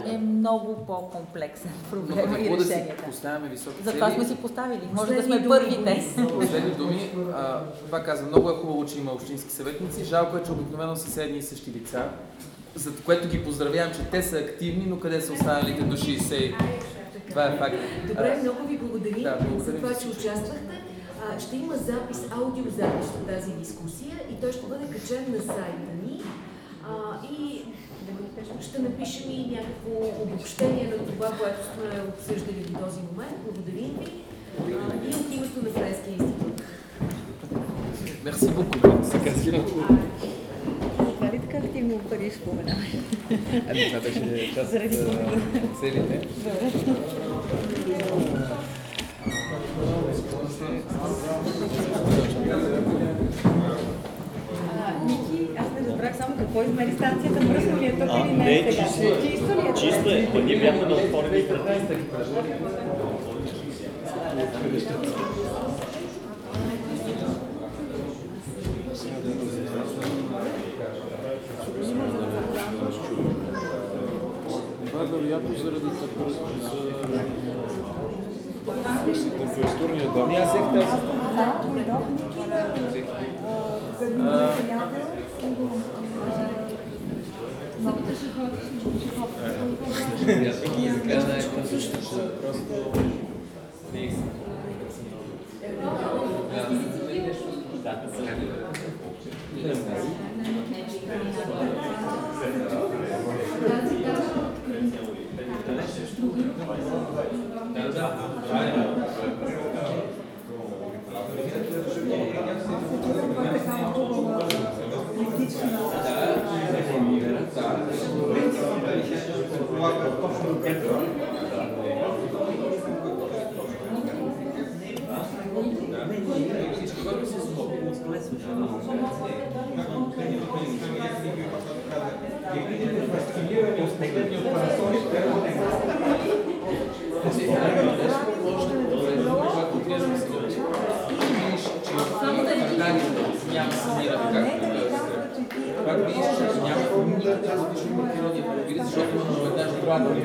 е много по-комплексен [laughs] проблем Но и какво да си решенията. поставяме високи цели? Затова сме си поставили. Може да сме първите. Последни думи. А, това каза, много е хубаво, че има общински съветници. Жалко е, че обикновено са едни и същи лица, за което ги поздравявам, че те са активни, но къде са останалите до 60? Това е факт. Добре, много ви благодарим Да, за благодарим това, за че всичко. участвахте. А, ще има запис, аудиозапис от тази дискусия и той ще бъде качен на сайта ни. А, и ще напишем и някакво обобщение на това, което сме обсъждали до този момент. Благодарим ви. И от името на Френския институт. Мерси beaucoup. Това ли така активно в Париж? Ами, това беше част Заради от целите. Ники, аз не разбрах само какво измери станцията, мръсно ли е тук или не, е сега? чисто е. Чисто ли е? Чисто е. Па ние бяхме на отворени врати. Това е вероятно заради температурния дом. Ние взех тази. Вики изглежда е просто не няма 大丈夫?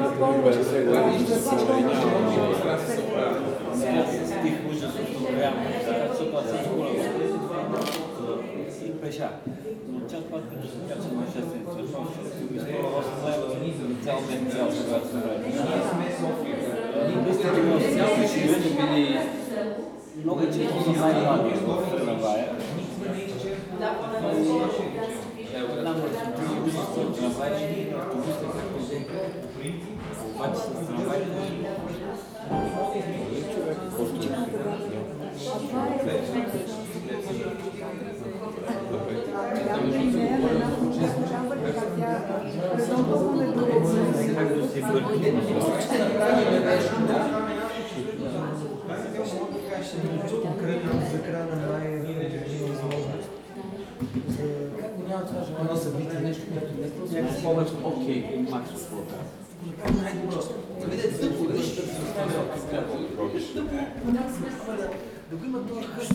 Това да обаче с трамвай Конкретно за края на май е възможност за едно събитие, нещо, което не Някакво повече, окей, макс Да го има този хъст.